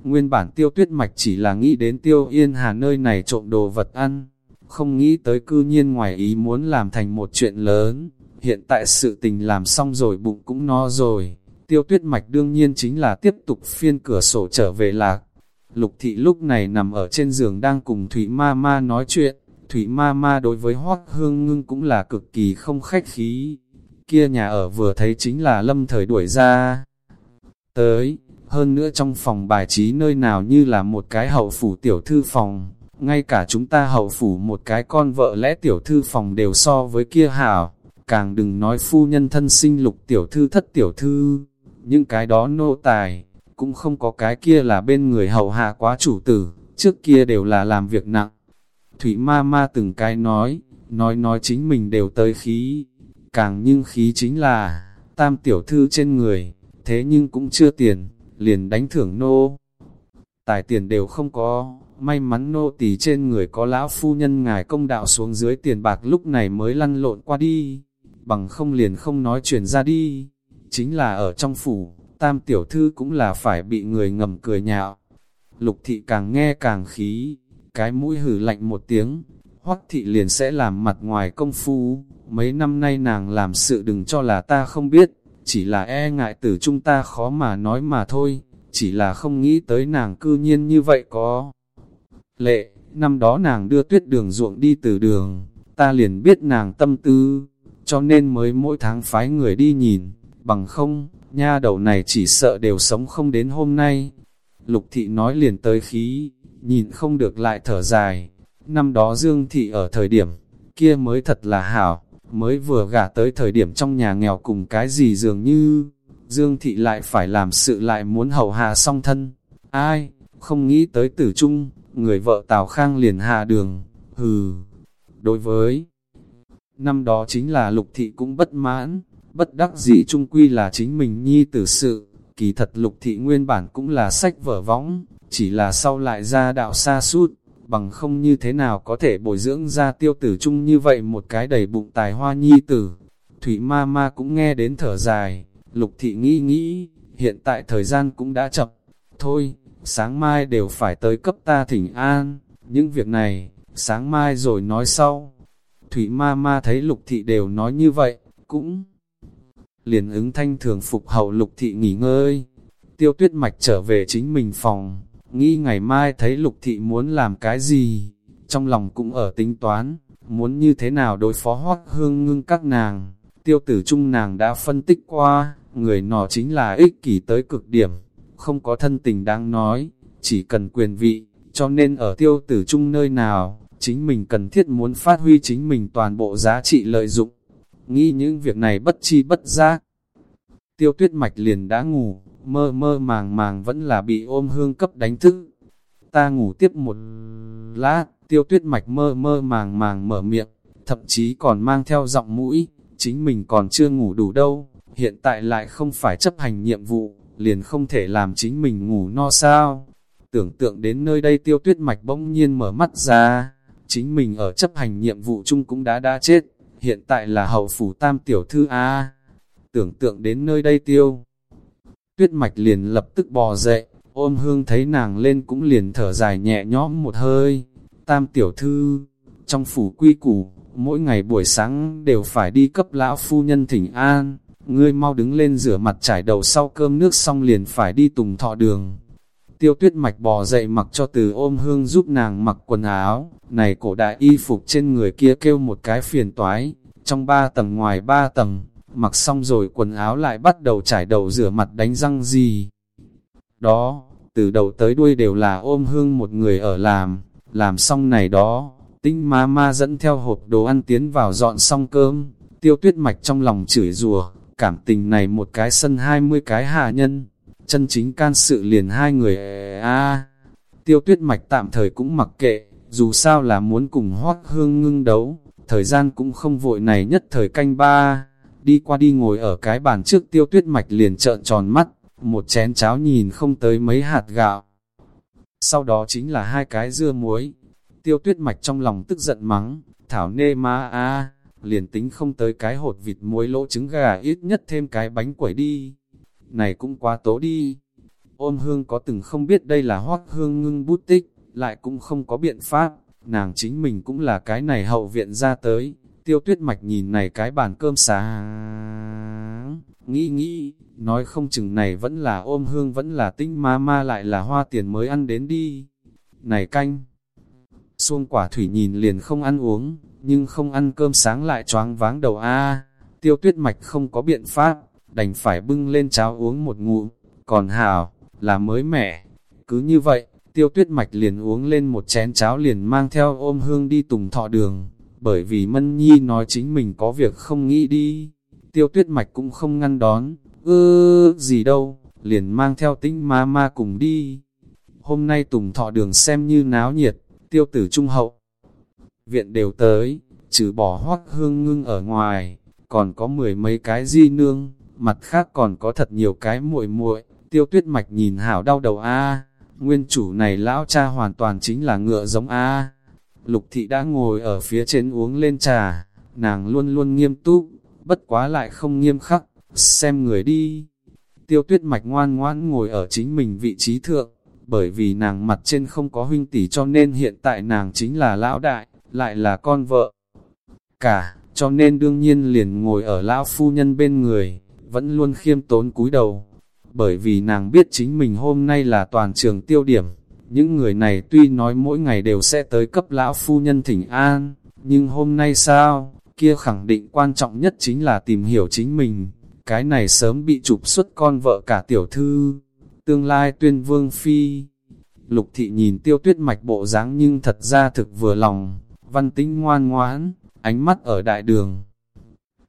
Nguyên bản tiêu tuyết mạch chỉ là nghĩ đến tiêu yên hà nơi này trộm đồ vật ăn, không nghĩ tới cư nhiên ngoài ý muốn làm thành một chuyện lớn. Hiện tại sự tình làm xong rồi bụng cũng no rồi, tiêu tuyết mạch đương nhiên chính là tiếp tục phiên cửa sổ trở về lạc. Lục thị lúc này nằm ở trên giường đang cùng Thủy Ma Ma nói chuyện, Thủy Ma Ma đối với Hoác Hương Ngưng cũng là cực kỳ không khách khí. Kia nhà ở vừa thấy chính là lâm thời đuổi ra. Tới, hơn nữa trong phòng bài trí nơi nào như là một cái hậu phủ tiểu thư phòng, ngay cả chúng ta hậu phủ một cái con vợ lẽ tiểu thư phòng đều so với kia hảo, càng đừng nói phu nhân thân sinh lục tiểu thư thất tiểu thư, những cái đó nô tài, cũng không có cái kia là bên người hậu hạ quá chủ tử, trước kia đều là làm việc nặng. Thủy ma ma từng cái nói, nói nói chính mình đều tới khí, càng nhưng khí chính là, tam tiểu thư trên người, thế nhưng cũng chưa tiền, liền đánh thưởng nô. Tài tiền đều không có, may mắn nô tỳ trên người có lão phu nhân ngài công đạo xuống dưới tiền bạc lúc này mới lăn lộn qua đi, bằng không liền không nói chuyện ra đi, chính là ở trong phủ, tam tiểu thư cũng là phải bị người ngầm cười nhạo. Lục thị càng nghe càng khí, cái mũi hử lạnh một tiếng, hoắc thị liền sẽ làm mặt ngoài công phu, mấy năm nay nàng làm sự đừng cho là ta không biết, chỉ là e ngại từ chúng ta khó mà nói mà thôi, chỉ là không nghĩ tới nàng cư nhiên như vậy có. Lệ, năm đó nàng đưa tuyết đường ruộng đi từ đường, ta liền biết nàng tâm tư, cho nên mới mỗi tháng phái người đi nhìn, bằng không, nha đầu này chỉ sợ đều sống không đến hôm nay. Lục thị nói liền tới khí, nhìn không được lại thở dài. Năm đó Dương thị ở thời điểm, kia mới thật là hảo, mới vừa gả tới thời điểm trong nhà nghèo cùng cái gì dường như, Dương thị lại phải làm sự lại muốn hầu hạ song thân. Ai, không nghĩ tới tử trung, người vợ Tào Khang liền hạ đường, hừ. Đối với năm đó chính là lục thị cũng bất mãn, bất đắc dĩ trung quy là chính mình nhi tử sự, kỳ thật lục thị nguyên bản cũng là sách vở võng, chỉ là sau lại ra đạo xa suốt bằng không như thế nào có thể bồi dưỡng ra tiêu tử chung như vậy một cái đầy bụng tài hoa nhi tử. Thủy ma ma cũng nghe đến thở dài, lục thị nghĩ nghĩ, hiện tại thời gian cũng đã chậm, thôi, sáng mai đều phải tới cấp ta thỉnh an, những việc này, sáng mai rồi nói sau. Thủy ma ma thấy lục thị đều nói như vậy, cũng liền ứng thanh thường phục hậu lục thị nghỉ ngơi. Tiêu tuyết mạch trở về chính mình phòng, nghĩ ngày mai thấy lục thị muốn làm cái gì, trong lòng cũng ở tính toán, muốn như thế nào đối phó hoác hương ngưng các nàng. Tiêu tử trung nàng đã phân tích qua, người nọ chính là ích kỷ tới cực điểm, không có thân tình đáng nói, chỉ cần quyền vị, cho nên ở tiêu tử trung nơi nào, chính mình cần thiết muốn phát huy chính mình toàn bộ giá trị lợi dụng. Nghĩ những việc này bất chi bất giác. Tiêu tuyết mạch liền đã ngủ, mơ mơ màng màng vẫn là bị ôm hương cấp đánh thức. Ta ngủ tiếp một lát, tiêu tuyết mạch mơ mơ màng màng mở miệng, thậm chí còn mang theo giọng mũi, chính mình còn chưa ngủ đủ đâu, hiện tại lại không phải chấp hành nhiệm vụ, liền không thể làm chính mình ngủ no sao. Tưởng tượng đến nơi đây tiêu tuyết mạch bỗng nhiên mở mắt ra, chính mình ở chấp hành nhiệm vụ chung cũng đã đã chết, hiện tại là hậu phủ tam tiểu thư A. Tưởng tượng đến nơi đây tiêu. Tuyết mạch liền lập tức bò dậy, ôm hương thấy nàng lên cũng liền thở dài nhẹ nhõm một hơi. Tam tiểu thư, trong phủ quy củ, mỗi ngày buổi sáng đều phải đi cấp lão phu nhân thỉnh an, ngươi mau đứng lên rửa mặt trải đầu sau cơm nước xong liền phải đi tùng thọ đường. Tiêu tuyết mạch bò dậy mặc cho từ ôm hương giúp nàng mặc quần áo, này cổ đại y phục trên người kia kêu một cái phiền toái, trong ba tầng ngoài ba tầng, mặc xong rồi quần áo lại bắt đầu trải đầu rửa mặt đánh răng gì. Đó, từ đầu tới đuôi đều là ôm hương một người ở làm, làm xong này đó, tinh ma ma dẫn theo hộp đồ ăn tiến vào dọn xong cơm, tiêu tuyết mạch trong lòng chửi rùa, cảm tình này một cái sân hai mươi cái hạ nhân, chân chính can sự liền hai người a Tiêu tuyết mạch tạm thời cũng mặc kệ, dù sao là muốn cùng hoác hương ngưng đấu, thời gian cũng không vội này nhất thời canh ba, đi qua đi ngồi ở cái bàn trước tiêu tuyết mạch liền trợn tròn mắt, một chén cháo nhìn không tới mấy hạt gạo. Sau đó chính là hai cái dưa muối, tiêu tuyết mạch trong lòng tức giận mắng, thảo nê ma a liền tính không tới cái hột vịt muối lỗ trứng gà ít nhất thêm cái bánh quẩy đi. Này cũng quá tố đi. Ôm hương có từng không biết đây là hoác hương ngưng bút tích, lại cũng không có biện pháp, nàng chính mình cũng là cái này hậu viện ra tới. Tiêu tuyết mạch nhìn này cái bàn cơm sáng, nghĩ nghĩ, nói không chừng này vẫn là ôm hương vẫn là tinh ma ma lại là hoa tiền mới ăn đến đi. Này canh! Xuông quả thủy nhìn liền không ăn uống, nhưng không ăn cơm sáng lại choáng váng đầu a Tiêu tuyết mạch không có biện pháp, đành phải bưng lên cháo uống một ngụm, còn hào, là mới mẻ. Cứ như vậy, tiêu tuyết mạch liền uống lên một chén cháo liền mang theo ôm hương đi tùng thọ đường, bởi vì Mân Nhi nói chính mình có việc không nghĩ đi. Tiêu tuyết mạch cũng không ngăn đón, ư gì đâu, liền mang theo tinh ma ma cùng đi. Hôm nay tùng thọ đường xem như náo nhiệt, tiêu tử trung hậu. Viện đều tới, trừ bỏ hoác hương ngưng ở ngoài, còn có mười mấy cái di nương, mặt khác còn có thật nhiều cái muội muội tiêu tuyết mạch nhìn hảo đau đầu a nguyên chủ này lão cha hoàn toàn chính là ngựa giống a Lục thị đã ngồi ở phía trên uống lên trà, nàng luôn luôn nghiêm túc, bất quá lại không nghiêm khắc, xem người đi. Tiêu tuyết mạch ngoan ngoãn ngồi ở chính mình vị trí thượng, bởi vì nàng mặt trên không có huynh tỷ cho nên hiện tại nàng chính là lão đại, lại là con vợ. Cả, cho nên đương nhiên liền ngồi ở lão phu nhân bên người, vẫn luôn khiêm tốn cúi đầu. Bởi vì nàng biết chính mình hôm nay là toàn trường tiêu điểm, những người này tuy nói mỗi ngày đều sẽ tới cấp lão phu nhân thỉnh an, nhưng hôm nay sao, kia khẳng định quan trọng nhất chính là tìm hiểu chính mình. Cái này sớm bị chụp xuất con vợ cả tiểu thư, tương lai tuyên vương phi. Lục thị nhìn tiêu tuyết mạch bộ dáng nhưng thật ra thực vừa lòng, văn tính ngoan ngoãn, ánh mắt ở đại đường.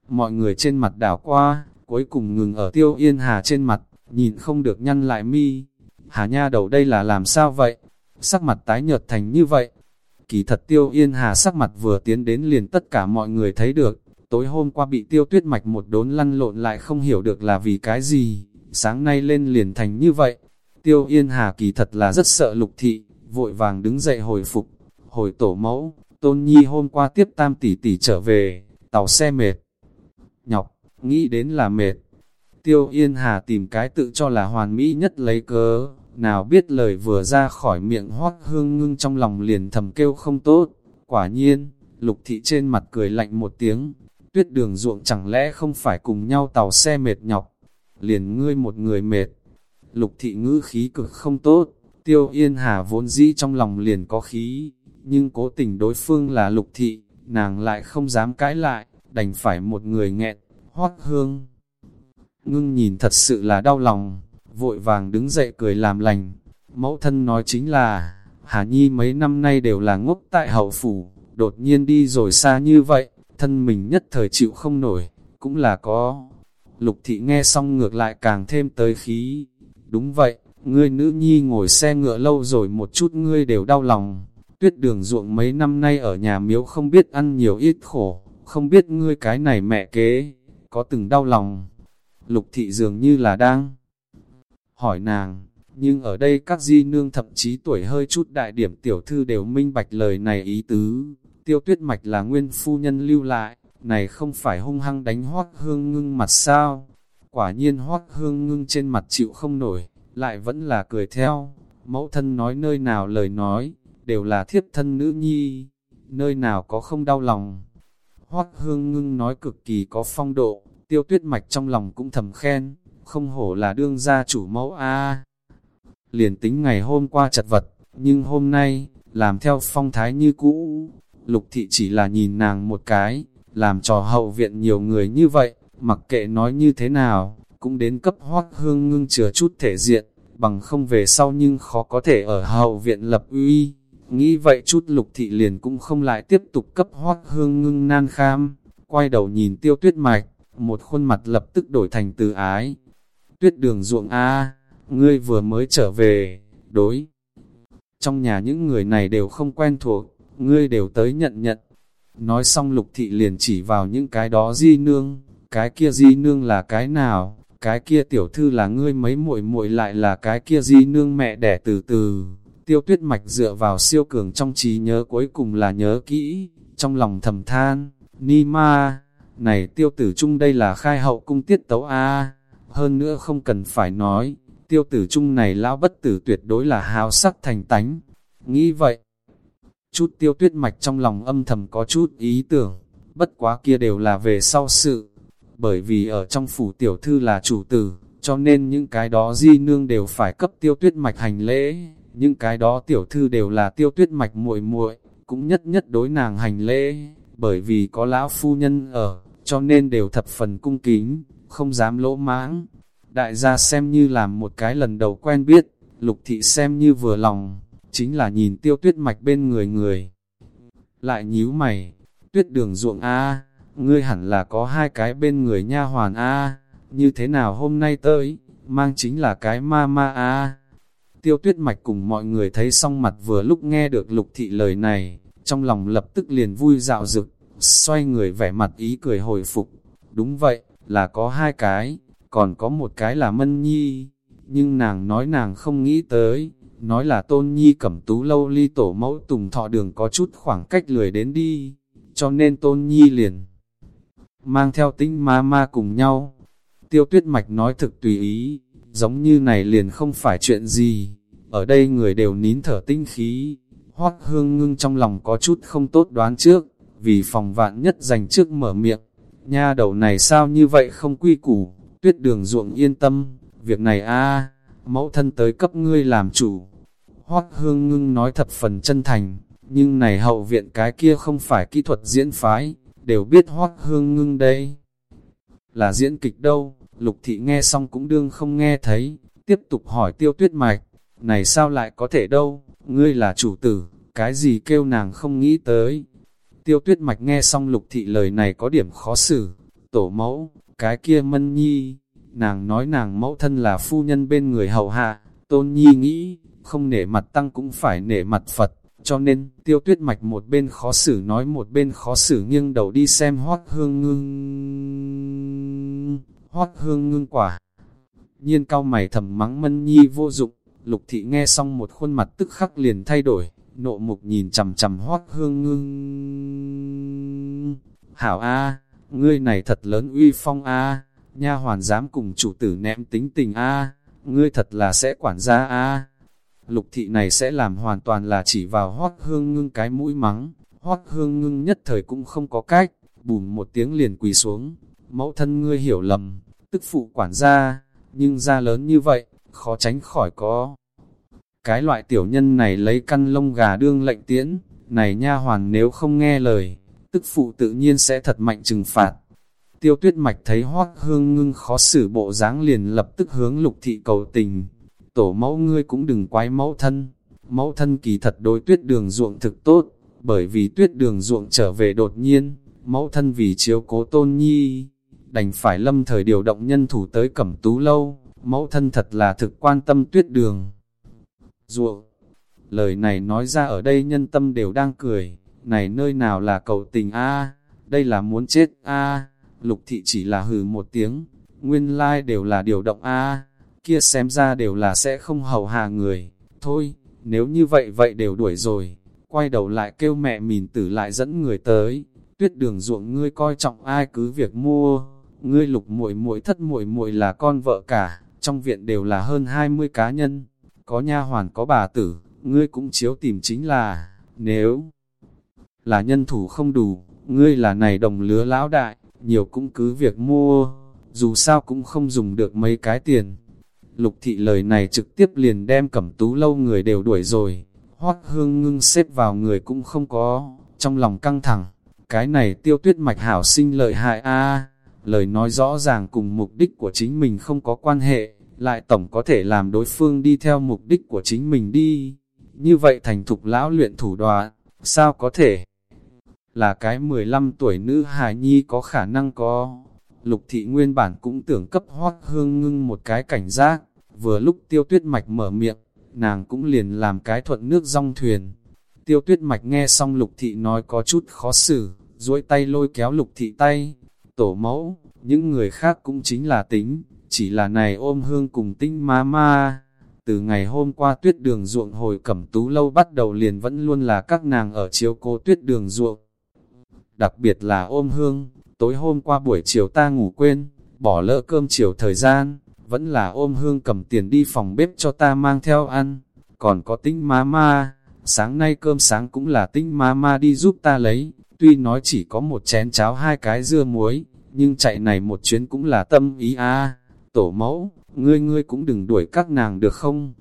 Mọi người trên mặt đảo qua, cuối cùng ngừng ở tiêu yên hà trên mặt, nhìn không được nhăn lại mi. Hà nha đầu đây là làm sao vậy? Sắc mặt tái nhợt thành như vậy. Kỳ thật tiêu yên hà sắc mặt vừa tiến đến liền tất cả mọi người thấy được. Tối hôm qua bị tiêu tuyết mạch một đốn lăn lộn lại không hiểu được là vì cái gì. Sáng nay lên liền thành như vậy. Tiêu yên hà kỳ thật là rất sợ lục thị, vội vàng đứng dậy hồi phục. hồi tổ mẫu, tôn nhi hôm qua tiếp tam tỷ tỷ trở về, tàu xe mệt, nhọc, nghĩ đến là mệt. Tiêu Yên Hà tìm cái tự cho là hoàn mỹ nhất lấy cớ, nào biết lời vừa ra khỏi miệng hoác hương ngưng trong lòng liền thầm kêu không tốt. Quả nhiên, lục thị trên mặt cười lạnh một tiếng, tuyết đường ruộng chẳng lẽ không phải cùng nhau tàu xe mệt nhọc, liền ngươi một người mệt. Lục thị ngữ khí cực không tốt, tiêu yên hà vốn dĩ trong lòng liền có khí, nhưng cố tình đối phương là lục thị, nàng lại không dám cãi lại, đành phải một người nghẹn, hoác hương. Ngưng nhìn thật sự là đau lòng, vội vàng đứng dậy cười làm lành. Mẫu thân nói chính là, Hà Nhi mấy năm nay đều là ngốc tại hậu phủ, đột nhiên đi rồi xa như vậy, thân mình nhất thời chịu không nổi, cũng là có. Lục thị nghe xong ngược lại càng thêm tới khí. Đúng vậy, ngươi nữ nhi ngồi xe ngựa lâu rồi một chút ngươi đều đau lòng. Tuyết đường ruộng mấy năm nay ở nhà miếu không biết ăn nhiều ít khổ, không biết ngươi cái này mẹ kế, có từng đau lòng. Lục thị dường như là đang hỏi nàng, nhưng ở đây các di nương thậm chí tuổi hơi chút đại điểm tiểu thư đều minh bạch lời này ý tứ. Tiêu tuyết mạch là nguyên phu nhân lưu lại, này không phải hung hăng đánh hoác hương ngưng mặt sao. Quả nhiên hoác hương ngưng trên mặt chịu không nổi, lại vẫn là cười theo. Mẫu thân nói nơi nào lời nói, đều là thiếp thân nữ nhi, nơi nào có không đau lòng. Hoác hương ngưng nói cực kỳ có phong độ, tiêu tuyết mạch trong lòng cũng thầm khen, không hổ là đương gia chủ mẫu a Liền tính ngày hôm qua chật vật, nhưng hôm nay, làm theo phong thái như cũ, lục thị chỉ là nhìn nàng một cái, làm trò hậu viện nhiều người như vậy, mặc kệ nói như thế nào, cũng đến cấp hoác hương ngưng chừa chút thể diện, bằng không về sau nhưng khó có thể ở hậu viện lập uy. Nghĩ vậy chút lục thị liền cũng không lại tiếp tục cấp hoác hương ngưng nan kham, quay đầu nhìn tiêu tuyết mạch, một khuôn mặt lập tức đổi thành từ ái. Tuyết đường ruộng A, ngươi vừa mới trở về, đối. Trong nhà những người này đều không quen thuộc, ngươi đều tới nhận nhận. Nói xong lục thị liền chỉ vào những cái đó di nương, cái kia di nương là cái nào, cái kia tiểu thư là ngươi mấy muội muội lại là cái kia di nương mẹ đẻ từ từ. Tiêu tuyết mạch dựa vào siêu cường trong trí nhớ cuối cùng là nhớ kỹ, trong lòng thầm than, ni ma, này tiêu tử trung đây là khai hậu cung tiết tấu A, hơn nữa không cần phải nói, tiêu tử trung này lão bất tử tuyệt đối là hào sắc thành tánh, nghĩ vậy. Chút tiêu tuyết mạch trong lòng âm thầm có chút ý tưởng, bất quá kia đều là về sau sự, bởi vì ở trong phủ tiểu thư là chủ tử, cho nên những cái đó di nương đều phải cấp tiêu tuyết mạch hành lễ, những cái đó tiểu thư đều là tiêu tuyết mạch muội muội cũng nhất nhất đối nàng hành lễ, bởi vì có lão phu nhân ở, cho nên đều thập phần cung kính, không dám lỗ mãng. Đại gia xem như làm một cái lần đầu quen biết, lục thị xem như vừa lòng, chính là nhìn tiêu tuyết mạch bên người người. Lại nhíu mày, tuyết đường ruộng A, ngươi hẳn là có hai cái bên người nha hoàn A, như thế nào hôm nay tới, mang chính là cái ma ma A. Tiêu tuyết mạch cùng mọi người thấy xong mặt vừa lúc nghe được lục thị lời này, trong lòng lập tức liền vui dạo rực, xoay người vẻ mặt ý cười hồi phục. Đúng vậy, là có hai cái, còn có một cái là Mân Nhi, nhưng nàng nói nàng không nghĩ tới, nói là Tôn Nhi cẩm tú lâu ly tổ mẫu tùng thọ đường có chút khoảng cách lười đến đi, cho nên Tôn Nhi liền mang theo tinh ma ma cùng nhau. Tiêu tuyết mạch nói thực tùy ý, giống như này liền không phải chuyện gì, ở đây người đều nín thở tinh khí, hoác hương ngưng trong lòng có chút không tốt đoán trước, vì phòng vạn nhất dành trước mở miệng, nha đầu này sao như vậy không quy củ, tuyết đường ruộng yên tâm, việc này a mẫu thân tới cấp ngươi làm chủ. Hoác hương ngưng nói thập phần chân thành, nhưng này hậu viện cái kia không phải kỹ thuật diễn phái, đều biết hoác hương ngưng đây. Là diễn kịch đâu, lục thị nghe xong cũng đương không nghe thấy, tiếp tục hỏi tiêu tuyết mạch, này sao lại có thể đâu, ngươi là chủ tử, cái gì kêu nàng không nghĩ tới, Tiêu tuyết mạch nghe xong lục thị lời này có điểm khó xử. Tổ mẫu, cái kia mân nhi, nàng nói nàng mẫu thân là phu nhân bên người hậu hạ, tôn nhi nghĩ, không nể mặt tăng cũng phải nể mặt Phật, cho nên, tiêu tuyết mạch một bên khó xử nói một bên khó xử nghiêng đầu đi xem hoác hương ngưng. Hoác hương ngưng quả. Nhiên cao mày thầm mắng mân nhi vô dụng, lục thị nghe xong một khuôn mặt tức khắc liền thay đổi, nộ mục nhìn chầm chầm hoác hương ngưng. Hảo A, ngươi này thật lớn uy phong A, nha hoàn dám cùng chủ tử ném tính tình A, ngươi thật là sẽ quản gia A. Lục thị này sẽ làm hoàn toàn là chỉ vào hoác hương ngưng cái mũi mắng, hoác hương ngưng nhất thời cũng không có cách, bùm một tiếng liền quỳ xuống, mẫu thân ngươi hiểu lầm, tức phụ quản gia, nhưng ra lớn như vậy, khó tránh khỏi có. Cái loại tiểu nhân này lấy căn lông gà đương lệnh tiễn, này nha hoàn nếu không nghe lời, tức phụ tự nhiên sẽ thật mạnh trừng phạt. Tiêu tuyết mạch thấy hoác hương ngưng khó xử bộ dáng liền lập tức hướng lục thị cầu tình. Tổ mẫu ngươi cũng đừng quái mẫu thân. Mẫu thân kỳ thật đối tuyết đường ruộng thực tốt, bởi vì tuyết đường ruộng trở về đột nhiên, mẫu thân vì chiếu cố tôn nhi, đành phải lâm thời điều động nhân thủ tới cẩm tú lâu, mẫu thân thật là thực quan tâm tuyết đường. Ruộng, lời này nói ra ở đây nhân tâm đều đang cười, này nơi nào là cầu tình a? Đây là muốn chết a. Lục thị chỉ là hừ một tiếng, nguyên lai like đều là điều động a. Kia xem ra đều là sẽ không hầu hạ người, thôi, nếu như vậy vậy đều đuổi rồi, quay đầu lại kêu mẹ mìn tử lại dẫn người tới, tuyết đường ruộng ngươi coi trọng ai cứ việc mua, ngươi lục muội muội thất muội muội là con vợ cả, trong viện đều là hơn 20 cá nhân, có nha hoàn có bà tử, ngươi cũng chiếu tìm chính là, nếu là nhân thủ không đủ, ngươi là này đồng lứa lão đại, nhiều cũng cứ việc mua, dù sao cũng không dùng được mấy cái tiền. Lục thị lời này trực tiếp liền đem cẩm tú lâu người đều đuổi rồi, hoác hương ngưng xếp vào người cũng không có, trong lòng căng thẳng, cái này tiêu tuyết mạch hảo sinh lợi hại a lời nói rõ ràng cùng mục đích của chính mình không có quan hệ, lại tổng có thể làm đối phương đi theo mục đích của chính mình đi. Như vậy thành thục lão luyện thủ đoạn, sao có thể? Là cái 15 tuổi nữ hài nhi có khả năng có. Lục thị nguyên bản cũng tưởng cấp hoác hương ngưng một cái cảnh giác, vừa lúc tiêu tuyết mạch mở miệng, nàng cũng liền làm cái thuận nước rong thuyền. Tiêu tuyết mạch nghe xong lục thị nói có chút khó xử, duỗi tay lôi kéo lục thị tay, tổ mẫu, những người khác cũng chính là tính, chỉ là này ôm hương cùng tinh ma ma. Từ ngày hôm qua tuyết đường ruộng hồi cẩm tú lâu bắt đầu liền vẫn luôn là các nàng ở chiếu cố tuyết đường ruộng. Đặc biệt là ôm hương, tối hôm qua buổi chiều ta ngủ quên, bỏ lỡ cơm chiều thời gian, vẫn là ôm hương cầm tiền đi phòng bếp cho ta mang theo ăn. Còn có tinh ma ma, sáng nay cơm sáng cũng là tinh ma ma đi giúp ta lấy, tuy nói chỉ có một chén cháo hai cái dưa muối, nhưng chạy này một chuyến cũng là tâm ý a tổ mẫu, ngươi ngươi cũng đừng đuổi các nàng được không?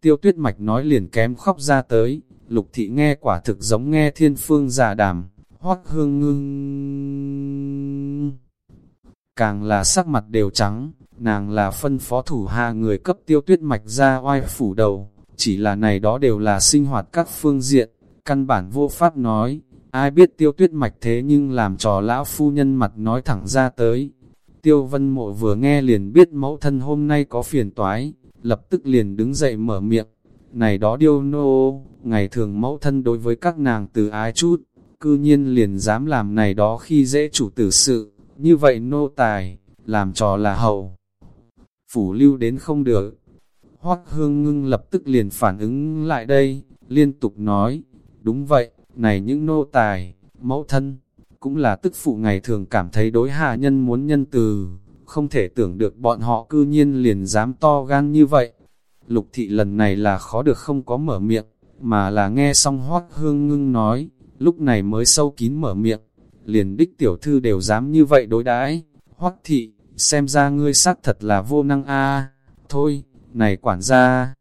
Tiêu tuyết mạch nói liền kém khóc ra tới, lục thị nghe quả thực giống nghe thiên phương giả đàm, hoác hương ngưng. Càng là sắc mặt đều trắng, nàng là phân phó thủ hạ người cấp tiêu tuyết mạch ra oai phủ đầu, chỉ là này đó đều là sinh hoạt các phương diện, căn bản vô pháp nói, ai biết tiêu tuyết mạch thế nhưng làm trò lão phu nhân mặt nói thẳng ra tới, Tiêu vân mộ vừa nghe liền biết mẫu thân hôm nay có phiền toái, lập tức liền đứng dậy mở miệng. Này đó điêu nô, ngày thường mẫu thân đối với các nàng từ ái chút, cư nhiên liền dám làm này đó khi dễ chủ tử sự, như vậy nô tài, làm trò là hậu. Phủ lưu đến không được. Hoác hương ngưng lập tức liền phản ứng lại đây, liên tục nói, đúng vậy, này những nô tài, mẫu thân, cũng là tức phụ ngày thường cảm thấy đối hạ nhân muốn nhân từ, không thể tưởng được bọn họ cư nhiên liền dám to gan như vậy. Lục thị lần này là khó được không có mở miệng, mà là nghe xong hoác hương ngưng nói, lúc này mới sâu kín mở miệng, liền đích tiểu thư đều dám như vậy đối đãi. Hoác thị, xem ra ngươi xác thật là vô năng a. Thôi, này quản gia,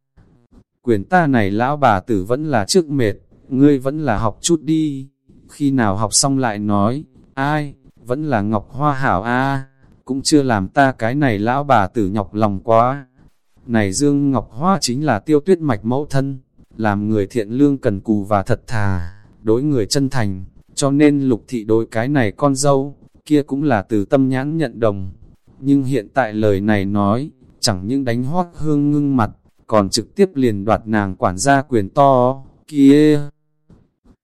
quyền ta này lão bà tử vẫn là trước mệt, ngươi vẫn là học chút đi khi nào học xong lại nói, ai, vẫn là Ngọc Hoa hảo a cũng chưa làm ta cái này lão bà tử nhọc lòng quá. Này Dương Ngọc Hoa chính là tiêu tuyết mạch mẫu thân, làm người thiện lương cần cù và thật thà, đối người chân thành, cho nên lục thị đối cái này con dâu, kia cũng là từ tâm nhãn nhận đồng. Nhưng hiện tại lời này nói, chẳng những đánh hoác hương ngưng mặt, còn trực tiếp liền đoạt nàng quản gia quyền to, kia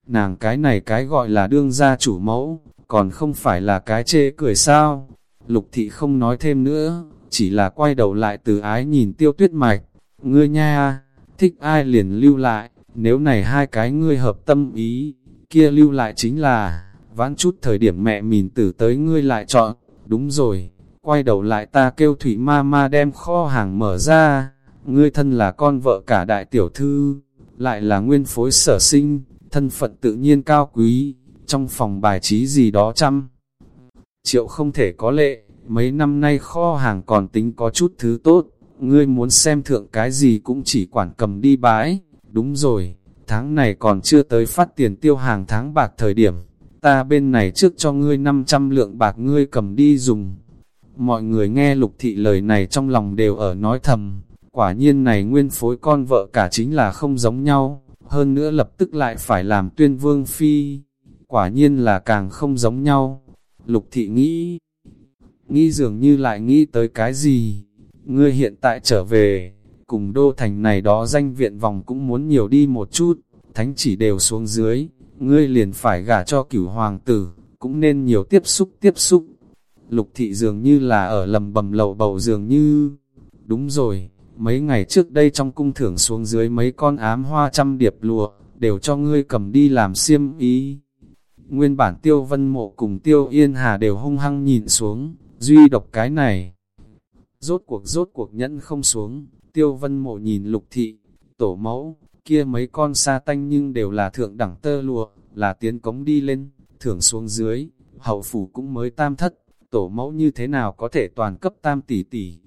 nàng cái này cái gọi là đương gia chủ mẫu, còn không phải là cái chê cười sao. Lục thị không nói thêm nữa, chỉ là quay đầu lại từ ái nhìn tiêu tuyết mạch, ngươi nha, thích ai liền lưu lại, nếu này hai cái ngươi hợp tâm ý, kia lưu lại chính là, vãn chút thời điểm mẹ mìn tử tới ngươi lại chọn, đúng rồi, quay đầu lại ta kêu thủy ma ma đem kho hàng mở ra, ngươi thân là con vợ cả đại tiểu thư, lại là nguyên phối sở sinh, thân phận tự nhiên cao quý, trong phòng bài trí gì đó trăm. Triệu không thể có lệ, mấy năm nay kho hàng còn tính có chút thứ tốt, ngươi muốn xem thượng cái gì cũng chỉ quản cầm đi bãi, đúng rồi, tháng này còn chưa tới phát tiền tiêu hàng tháng bạc thời điểm, ta bên này trước cho ngươi 500 lượng bạc ngươi cầm đi dùng. Mọi người nghe lục thị lời này trong lòng đều ở nói thầm, quả nhiên này nguyên phối con vợ cả chính là không giống nhau, hơn nữa lập tức lại phải làm tuyên vương phi, quả nhiên là càng không giống nhau. Lục thị nghĩ, nghĩ dường như lại nghĩ tới cái gì, ngươi hiện tại trở về, cùng đô thành này đó danh viện vòng cũng muốn nhiều đi một chút, thánh chỉ đều xuống dưới, ngươi liền phải gả cho cửu hoàng tử, cũng nên nhiều tiếp xúc tiếp xúc. Lục thị dường như là ở lầm bầm lầu bầu dường như, đúng rồi, mấy ngày trước đây trong cung thưởng xuống dưới mấy con ám hoa trăm điệp lụa, đều cho ngươi cầm đi làm xiêm ý. Nguyên bản tiêu vân mộ cùng tiêu yên hà đều hung hăng nhìn xuống, duy độc cái này. Rốt cuộc rốt cuộc nhẫn không xuống, tiêu vân mộ nhìn lục thị, tổ mẫu, kia mấy con sa tanh nhưng đều là thượng đẳng tơ lụa, là tiến cống đi lên, thưởng xuống dưới, hậu phủ cũng mới tam thất, tổ mẫu như thế nào có thể toàn cấp tam tỷ tỷ.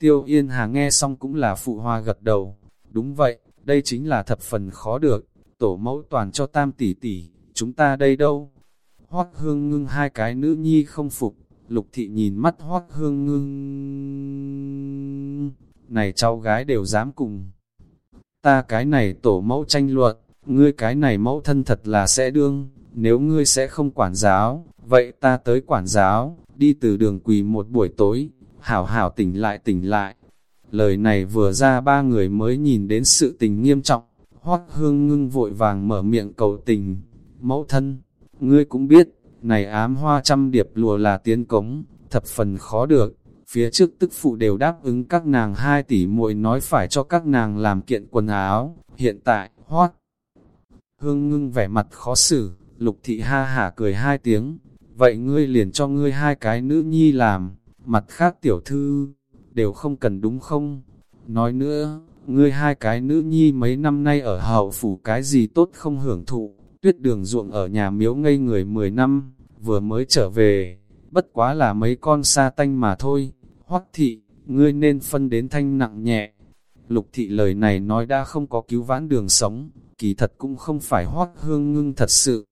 Tiêu Yên Hà nghe xong cũng là phụ hoa gật đầu, đúng vậy, đây chính là thập phần khó được, tổ mẫu toàn cho tam tỷ tỷ, chúng ta đây đâu? Hoác hương ngưng hai cái nữ nhi không phục, lục thị nhìn mắt hoác hương ngưng. Này cháu gái đều dám cùng. Ta cái này tổ mẫu tranh luận, ngươi cái này mẫu thân thật là sẽ đương, nếu ngươi sẽ không quản giáo, vậy ta tới quản giáo, đi từ đường quỳ một buổi tối, hảo hảo tỉnh lại tỉnh lại. Lời này vừa ra ba người mới nhìn đến sự tình nghiêm trọng, hoắc hương ngưng vội vàng mở miệng cầu tình, mẫu thân, ngươi cũng biết, này ám hoa trăm điệp lùa là tiến cống, thập phần khó được, Phía trước tức phụ đều đáp ứng các nàng hai tỷ muội nói phải cho các nàng làm kiện quần áo, hiện tại, hoát. Hương ngưng vẻ mặt khó xử, lục thị ha hả cười hai tiếng, vậy ngươi liền cho ngươi hai cái nữ nhi làm, mặt khác tiểu thư, đều không cần đúng không? Nói nữa, ngươi hai cái nữ nhi mấy năm nay ở hậu phủ cái gì tốt không hưởng thụ, tuyết đường ruộng ở nhà miếu ngây người 10 năm, vừa mới trở về, bất quá là mấy con sa tanh mà thôi, Hoắc thị, ngươi nên phân đến thanh nặng nhẹ. Lục thị lời này nói đã không có cứu vãn đường sống, kỳ thật cũng không phải Hoắc hương ngưng thật sự.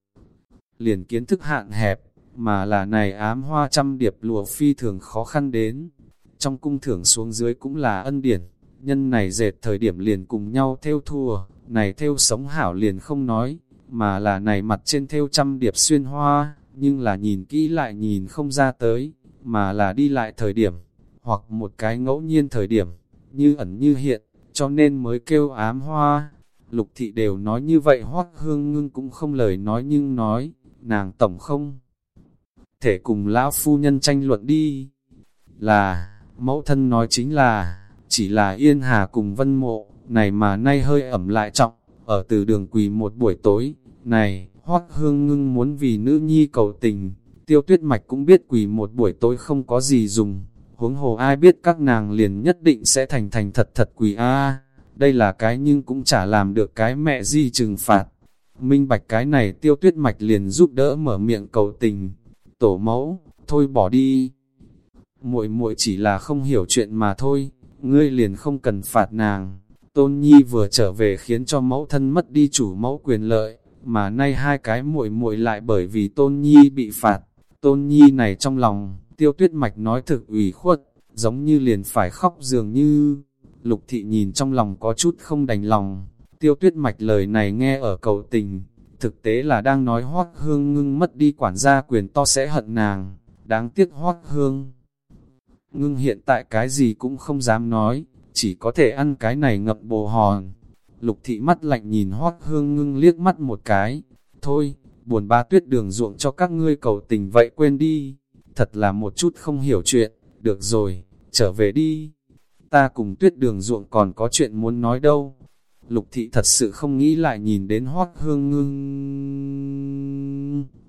Liền kiến thức hạn hẹp, mà là này ám hoa trăm điệp lùa phi thường khó khăn đến. Trong cung thưởng xuống dưới cũng là ân điển, nhân này dệt thời điểm liền cùng nhau theo thua, này theo sống hảo liền không nói, mà là này mặt trên theo trăm điệp xuyên hoa, nhưng là nhìn kỹ lại nhìn không ra tới, mà là đi lại thời điểm, hoặc một cái ngẫu nhiên thời điểm, như ẩn như hiện, cho nên mới kêu ám hoa. Lục thị đều nói như vậy hoác hương ngưng cũng không lời nói nhưng nói, nàng tổng không thể cùng lão phu nhân tranh luận đi. Là, mẫu thân nói chính là, chỉ là yên hà cùng vân mộ, này mà nay hơi ẩm lại trọng, ở từ đường quỳ một buổi tối, này, hoắc hương ngưng muốn vì nữ nhi cầu tình, tiêu tuyết mạch cũng biết quỳ một buổi tối không có gì dùng, huống hồ ai biết các nàng liền nhất định sẽ thành thành thật thật quỳ a đây là cái nhưng cũng chả làm được cái mẹ di trừng phạt. Minh bạch cái này tiêu tuyết mạch liền giúp đỡ mở miệng cầu tình, tổ mẫu, thôi bỏ đi. muội muội chỉ là không hiểu chuyện mà thôi, ngươi liền không cần phạt nàng. Tôn Nhi vừa trở về khiến cho mẫu thân mất đi chủ mẫu quyền lợi, mà nay hai cái muội muội lại bởi vì Tôn Nhi bị phạt. Tôn Nhi này trong lòng, Tiêu tuyết mạch nói thực ủy khuất, giống như liền phải khóc dường như. Lục thị nhìn trong lòng có chút không đành lòng. Tiêu tuyết mạch lời này nghe ở cầu tình, thực tế là đang nói hoác hương ngưng mất đi quản gia quyền to sẽ hận nàng. Đáng tiếc hoác hương. Ngưng hiện tại cái gì cũng không dám nói, chỉ có thể ăn cái này ngập bồ hòn. Lục thị mắt lạnh nhìn hoác hương ngưng liếc mắt một cái. Thôi, buồn ba tuyết đường ruộng cho các ngươi cầu tình vậy quên đi thật là một chút không hiểu chuyện, được rồi, trở về đi. Ta cùng tuyết đường ruộng còn có chuyện muốn nói đâu. Lục thị thật sự không nghĩ lại nhìn đến hoác hương ngưng,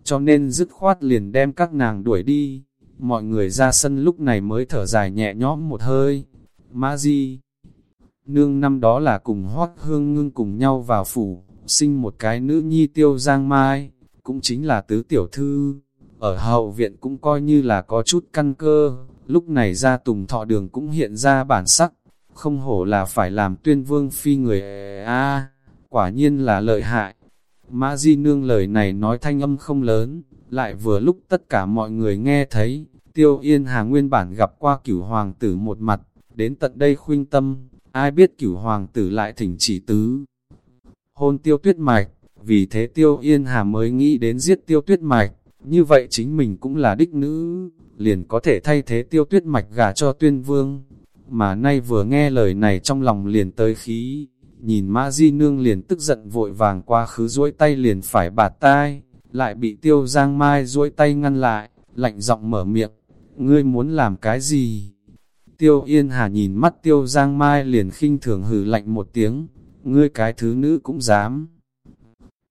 cho nên dứt khoát liền đem các nàng đuổi đi. Mọi người ra sân lúc này mới thở dài nhẹ nhõm một hơi. Mã Di, nương năm đó là cùng hoác hương ngưng cùng nhau vào phủ, sinh một cái nữ nhi tiêu giang mai, cũng chính là tứ tiểu thư. Ở hậu viện cũng coi như là có chút căn cơ, lúc này ra tùng thọ đường cũng hiện ra bản sắc, không hổ là phải làm tuyên vương phi người a quả nhiên là lợi hại. Mã Di Nương lời này nói thanh âm không lớn, lại vừa lúc tất cả mọi người nghe thấy, Tiêu Yên Hà nguyên bản gặp qua cửu hoàng tử một mặt, đến tận đây khuyên tâm, ai biết cửu hoàng tử lại thỉnh chỉ tứ. Hôn Tiêu Tuyết Mạch, vì thế Tiêu Yên Hà mới nghĩ đến giết Tiêu Tuyết Mạch, như vậy chính mình cũng là đích nữ, liền có thể thay thế Tiêu Tuyết Mạch gả cho Tuyên Vương. Mà nay vừa nghe lời này trong lòng liền tới khí, nhìn Mã Di Nương liền tức giận vội vàng qua khứ duỗi tay liền phải bạt tai, lại bị Tiêu Giang Mai duỗi tay ngăn lại, lạnh giọng mở miệng, ngươi muốn làm cái gì? Tiêu Yên Hà nhìn mắt Tiêu Giang Mai liền khinh thường hừ lạnh một tiếng, ngươi cái thứ nữ cũng dám.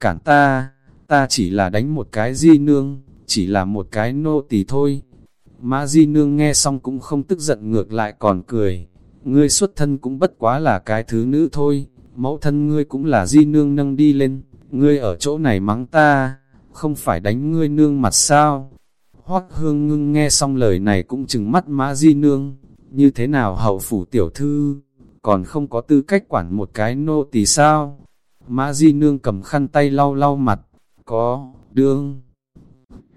Cản ta, ta chỉ là đánh một cái di nương, chỉ là một cái nô tỳ thôi. Mã di nương nghe xong cũng không tức giận ngược lại còn cười, ngươi xuất thân cũng bất quá là cái thứ nữ thôi, mẫu thân ngươi cũng là di nương nâng đi lên, ngươi ở chỗ này mắng ta, không phải đánh ngươi nương mặt sao? Hoắc hương ngưng nghe xong lời này cũng chừng mắt mã di nương, như thế nào hậu phủ tiểu thư, còn không có tư cách quản một cái nô tỳ sao? Mã di nương cầm khăn tay lau lau mặt, có, đương.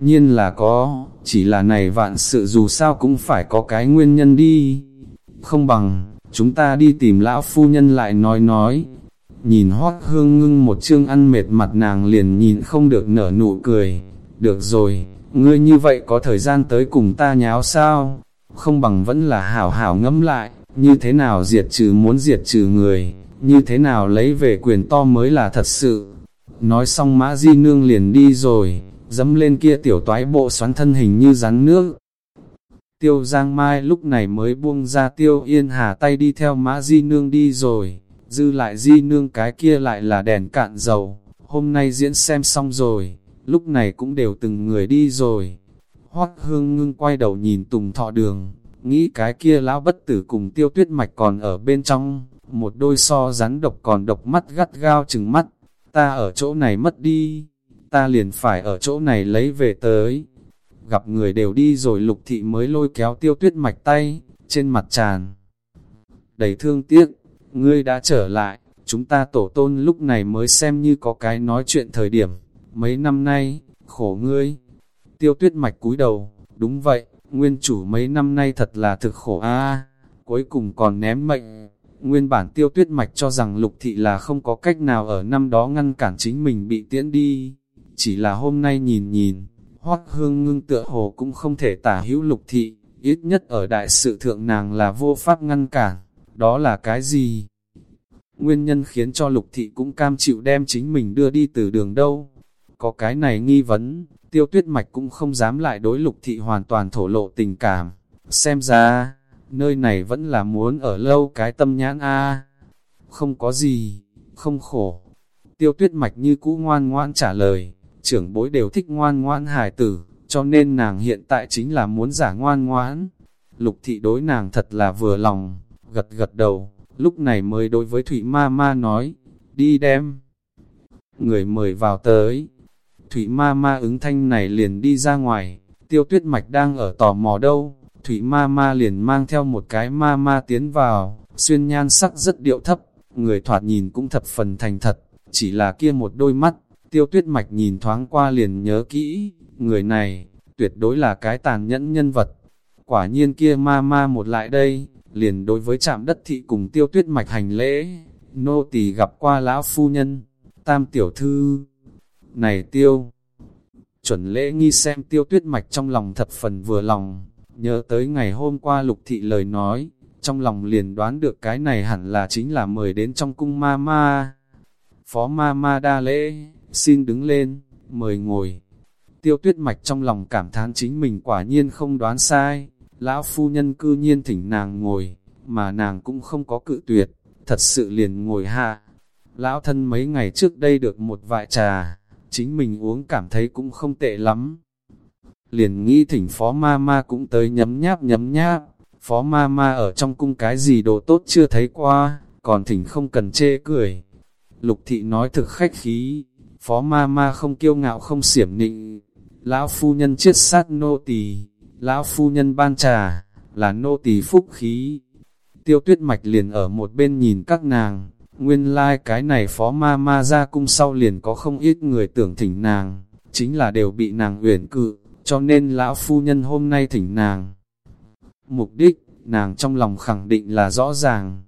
Nhiên là có, chỉ là này vạn sự dù sao cũng phải có cái nguyên nhân đi. Không bằng, chúng ta đi tìm lão phu nhân lại nói nói. Nhìn hoác hương ngưng một chương ăn mệt mặt nàng liền nhìn không được nở nụ cười. Được rồi, ngươi như vậy có thời gian tới cùng ta nháo sao? Không bằng vẫn là hảo hảo ngẫm lại, như thế nào diệt trừ muốn diệt trừ người, như thế nào lấy về quyền to mới là thật sự. Nói xong mã di nương liền đi rồi, dẫm lên kia tiểu toái bộ xoắn thân hình như rắn nước. Tiêu Giang Mai lúc này mới buông ra Tiêu Yên Hà tay đi theo mã di nương đi rồi, dư lại di nương cái kia lại là đèn cạn dầu, hôm nay diễn xem xong rồi, lúc này cũng đều từng người đi rồi. Hoắc hương ngưng quay đầu nhìn tùng thọ đường, nghĩ cái kia lão bất tử cùng tiêu tuyết mạch còn ở bên trong, một đôi so rắn độc còn độc mắt gắt gao chừng mắt, ta ở chỗ này mất đi, ta liền phải ở chỗ này lấy về tới. Gặp người đều đi rồi lục thị mới lôi kéo tiêu tuyết mạch tay, trên mặt tràn. Đầy thương tiếc, ngươi đã trở lại, chúng ta tổ tôn lúc này mới xem như có cái nói chuyện thời điểm. Mấy năm nay, khổ ngươi. Tiêu tuyết mạch cúi đầu, đúng vậy, nguyên chủ mấy năm nay thật là thực khổ a cuối cùng còn ném mệnh. Nguyên bản tiêu tuyết mạch cho rằng lục thị là không có cách nào ở năm đó ngăn cản chính mình bị tiễn đi. Chỉ là hôm nay nhìn nhìn, hoắc hương ngưng tựa hồ cũng không thể tả hữu lục thị, ít nhất ở đại sự thượng nàng là vô pháp ngăn cản. Đó là cái gì? Nguyên nhân khiến cho lục thị cũng cam chịu đem chính mình đưa đi từ đường đâu. Có cái này nghi vấn, tiêu tuyết mạch cũng không dám lại đối lục thị hoàn toàn thổ lộ tình cảm. Xem ra, nơi này vẫn là muốn ở lâu cái tâm nhãn a Không có gì, không khổ. Tiêu tuyết mạch như cũ ngoan ngoan trả lời, trưởng bối đều thích ngoan ngoan hài tử, cho nên nàng hiện tại chính là muốn giả ngoan ngoãn. Lục thị đối nàng thật là vừa lòng, gật gật đầu, lúc này mới đối với Thủy Ma Ma nói, đi đem. Người mời vào tới, Thủy Ma Ma ứng thanh này liền đi ra ngoài, tiêu tuyết mạch đang ở tò mò đâu, Thủy Ma Ma liền mang theo một cái Ma Ma tiến vào, xuyên nhan sắc rất điệu thấp, người thoạt nhìn cũng thập phần thành thật, chỉ là kia một đôi mắt, tiêu tuyết mạch nhìn thoáng qua liền nhớ kỹ, người này, tuyệt đối là cái tàn nhẫn nhân vật. Quả nhiên kia ma ma một lại đây, liền đối với trạm đất thị cùng tiêu tuyết mạch hành lễ, nô tỳ gặp qua lão phu nhân, tam tiểu thư, này tiêu, chuẩn lễ nghi xem tiêu tuyết mạch trong lòng thập phần vừa lòng, nhớ tới ngày hôm qua lục thị lời nói, trong lòng liền đoán được cái này hẳn là chính là mời đến trong cung ma ma. Phó ma ma đa lễ, xin đứng lên, mời ngồi. Tiêu tuyết mạch trong lòng cảm thán chính mình quả nhiên không đoán sai, lão phu nhân cư nhiên thỉnh nàng ngồi, mà nàng cũng không có cự tuyệt, thật sự liền ngồi hạ. lão thân mấy ngày trước đây được một vại trà, chính mình uống cảm thấy cũng không tệ lắm. Liền nghĩ thỉnh phó ma ma cũng tới nhấm nháp nhấm nháp, phó ma ma ở trong cung cái gì đồ tốt chưa thấy qua, còn thỉnh không cần chê cười. Lục thị nói thực khách khí, phó ma ma không kiêu ngạo không xiểm nịnh, lão phu nhân chiết sát nô tỳ, lão phu nhân ban trà, là nô tỳ phúc khí. Tiêu tuyết mạch liền ở một bên nhìn các nàng, nguyên lai like cái này phó ma ma ra cung sau liền có không ít người tưởng thỉnh nàng, chính là đều bị nàng uyển cự, cho nên lão phu nhân hôm nay thỉnh nàng. Mục đích, nàng trong lòng khẳng định là rõ ràng.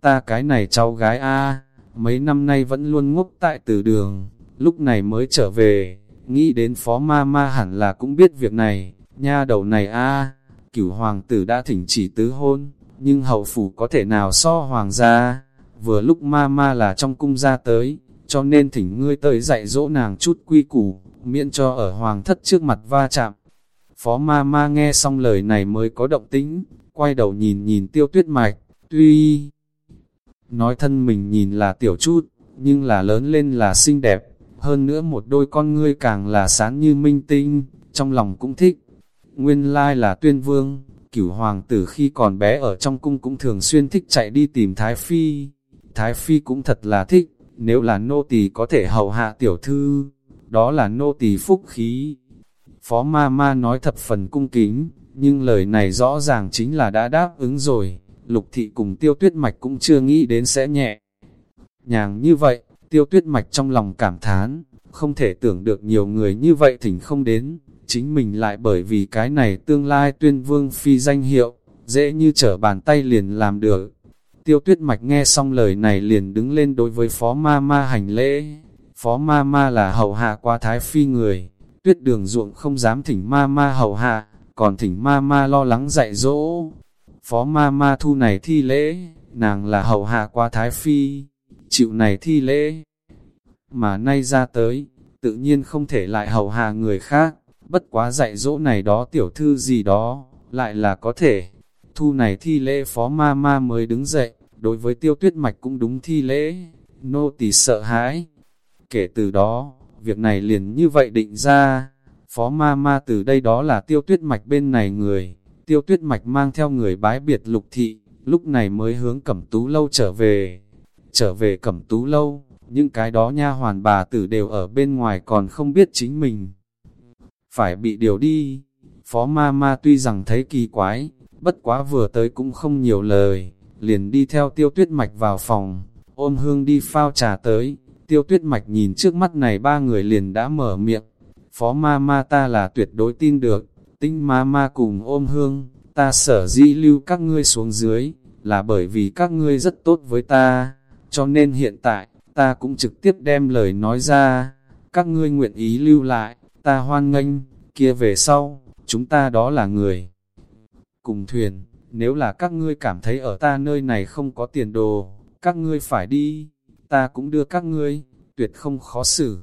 Ta cái này cháu gái a mấy năm nay vẫn luôn ngốc tại từ đường, lúc này mới trở về, nghĩ đến phó ma ma hẳn là cũng biết việc này, nha đầu này a cửu hoàng tử đã thỉnh chỉ tứ hôn, nhưng hậu phủ có thể nào so hoàng gia, vừa lúc ma ma là trong cung ra tới, cho nên thỉnh ngươi tới dạy dỗ nàng chút quy củ, miễn cho ở hoàng thất trước mặt va chạm. Phó ma ma nghe xong lời này mới có động tĩnh, quay đầu nhìn nhìn tiêu tuyết mạch, tuy nói thân mình nhìn là tiểu chút, nhưng là lớn lên là xinh đẹp, hơn nữa một đôi con ngươi càng là sáng như minh tinh, trong lòng cũng thích. Nguyên lai là tuyên vương, cửu hoàng tử khi còn bé ở trong cung cũng thường xuyên thích chạy đi tìm Thái Phi. Thái Phi cũng thật là thích, nếu là nô tỳ có thể hầu hạ tiểu thư, đó là nô tỳ phúc khí. Phó ma ma nói thập phần cung kính, nhưng lời này rõ ràng chính là đã đáp ứng rồi, lục thị cùng tiêu tuyết mạch cũng chưa nghĩ đến sẽ nhẹ. Nhàng như vậy, tiêu tuyết mạch trong lòng cảm thán, không thể tưởng được nhiều người như vậy thỉnh không đến, chính mình lại bởi vì cái này tương lai tuyên vương phi danh hiệu, dễ như trở bàn tay liền làm được. Tiêu tuyết mạch nghe xong lời này liền đứng lên đối với phó ma ma hành lễ. Phó ma ma là hậu hạ qua thái phi người, tuyết đường ruộng không dám thỉnh ma ma hậu hạ, còn thỉnh ma ma lo lắng dạy dỗ. Phó ma ma thu này thi lễ, nàng là hậu hạ qua thái phi, chịu này thi lễ. Mà nay ra tới, tự nhiên không thể lại hầu hạ người khác, bất quá dạy dỗ này đó tiểu thư gì đó, lại là có thể. Thu này thi lễ phó ma ma mới đứng dậy, đối với tiêu tuyết mạch cũng đúng thi lễ, nô tỳ sợ hãi. Kể từ đó, việc này liền như vậy định ra, phó ma ma từ đây đó là tiêu tuyết mạch bên này người, tiêu tuyết mạch mang theo người bái biệt lục thị, lúc này mới hướng cẩm tú lâu trở về. Trở về cẩm tú lâu, những cái đó nha hoàn bà tử đều ở bên ngoài còn không biết chính mình. Phải bị điều đi, phó ma ma tuy rằng thấy kỳ quái, bất quá vừa tới cũng không nhiều lời, liền đi theo tiêu tuyết mạch vào phòng, ôm hương đi phao trà tới, tiêu tuyết mạch nhìn trước mắt này ba người liền đã mở miệng, phó ma ma ta là tuyệt đối tin được, tinh ma ma cùng ôm hương, ta sở di lưu các ngươi xuống dưới, là bởi vì các ngươi rất tốt với ta, cho nên hiện tại, ta cũng trực tiếp đem lời nói ra, các ngươi nguyện ý lưu lại, ta hoan nghênh, kia về sau, chúng ta đó là người. Cùng thuyền, nếu là các ngươi cảm thấy ở ta nơi này không có tiền đồ, các ngươi phải đi, ta cũng đưa các ngươi, tuyệt không khó xử.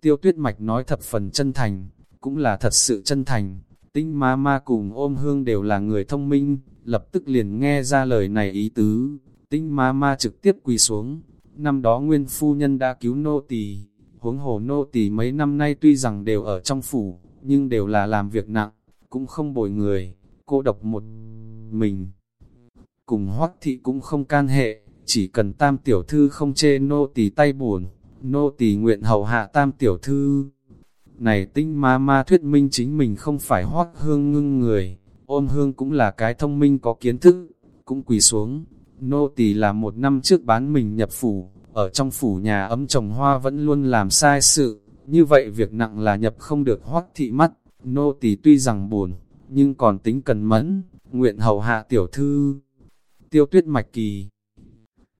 Tiêu tuyết mạch nói thập phần chân thành, cũng là thật sự chân thành. Tinh ma ma cùng ôm hương đều là người thông minh, lập tức liền nghe ra lời này ý tứ. Tinh ma ma trực tiếp quỳ xuống, năm đó nguyên phu nhân đã cứu nô tỳ huống hồ nô tỳ mấy năm nay tuy rằng đều ở trong phủ, nhưng đều là làm việc nặng, cũng không bồi người, cô độc một mình. Cùng hoắc thị cũng không can hệ, chỉ cần tam tiểu thư không chê nô tỳ tay buồn, nô tỳ nguyện hầu hạ tam tiểu thư. Này tinh ma ma thuyết minh chính mình không phải hoắc hương ngưng người, ôm hương cũng là cái thông minh có kiến thức, cũng quỳ xuống. Nô tỳ là một năm trước bán mình nhập phủ, ở trong phủ nhà ấm trồng hoa vẫn luôn làm sai sự, như vậy việc nặng là nhập không được hoắc thị mắt, nô tỳ tuy rằng buồn, nhưng còn tính cần mẫn, nguyện hầu hạ tiểu thư. Tiêu tuyết mạch kỳ,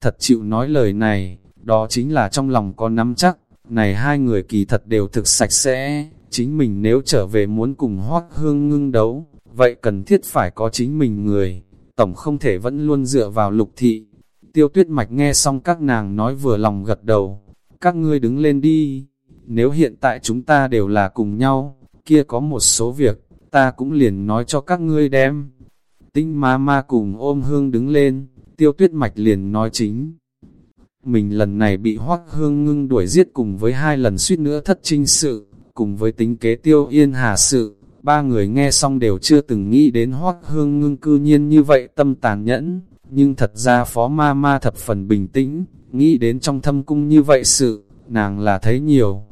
thật chịu nói lời này, đó chính là trong lòng có nắm chắc, này hai người kỳ thật đều thực sạch sẽ, chính mình nếu trở về muốn cùng hoác hương ngưng đấu, vậy cần thiết phải có chính mình người, tổng không thể vẫn luôn dựa vào lục thị. Tiêu tuyết mạch nghe xong các nàng nói vừa lòng gật đầu, các ngươi đứng lên đi, nếu hiện tại chúng ta đều là cùng nhau, kia có một số việc, ta cũng liền nói cho các ngươi đem. Tinh ma ma cùng ôm hương đứng lên, tiêu tuyết mạch liền nói chính Mình lần này bị hoắc hương ngưng đuổi giết cùng với hai lần suýt nữa thất trinh sự, cùng với tính kế tiêu yên hà sự, ba người nghe xong đều chưa từng nghĩ đến hoắc hương ngưng cư nhiên như vậy tâm tàn nhẫn, nhưng thật ra phó ma ma thập phần bình tĩnh, nghĩ đến trong thâm cung như vậy sự, nàng là thấy nhiều.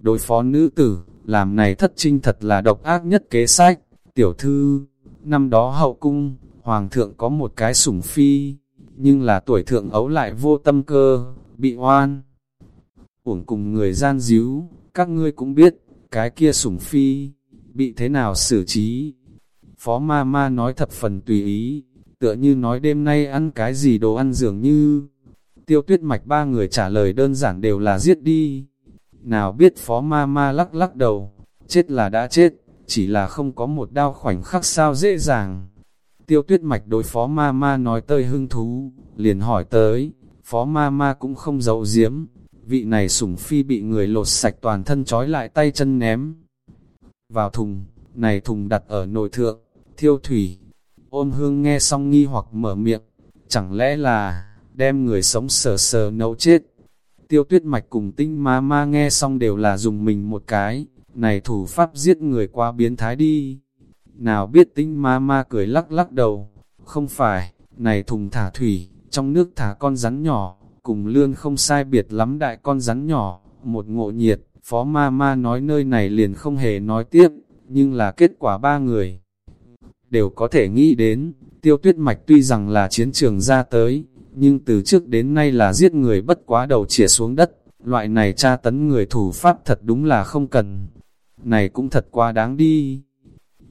Đối phó nữ tử, làm này thất trinh thật là độc ác nhất kế sách, tiểu thư, năm đó hậu cung, hoàng thượng có một cái sủng phi, nhưng là tuổi thượng ấu lại vô tâm cơ, bị oan. Uổng cùng người gian díu, các ngươi cũng biết, cái kia sủng phi, bị thế nào xử trí. Phó ma ma nói thập phần tùy ý, tựa như nói đêm nay ăn cái gì đồ ăn dường như. Tiêu tuyết mạch ba người trả lời đơn giản đều là giết đi. Nào biết phó ma ma lắc lắc đầu, chết là đã chết, chỉ là không có một đao khoảnh khắc sao dễ dàng. Tiêu tuyết mạch đối phó ma ma nói tơi hưng thú, liền hỏi tới, phó ma ma cũng không giấu giếm, vị này sủng phi bị người lột sạch toàn thân trói lại tay chân ném. Vào thùng, này thùng đặt ở nội thượng, thiêu thủy, ôn hương nghe xong nghi hoặc mở miệng, chẳng lẽ là, đem người sống sờ sờ nấu chết. Tiêu tuyết mạch cùng tinh ma ma nghe xong đều là dùng mình một cái, này thủ pháp giết người qua biến thái đi. Nào biết tinh ma ma cười lắc lắc đầu, không phải, này thùng thả thủy, trong nước thả con rắn nhỏ, cùng lương không sai biệt lắm đại con rắn nhỏ, một ngộ nhiệt, phó ma ma nói nơi này liền không hề nói tiếp, nhưng là kết quả ba người. Đều có thể nghĩ đến, tiêu tuyết mạch tuy rằng là chiến trường ra tới, nhưng từ trước đến nay là giết người bất quá đầu chỉa xuống đất, loại này tra tấn người thủ pháp thật đúng là không cần. Này cũng thật quá đáng đi.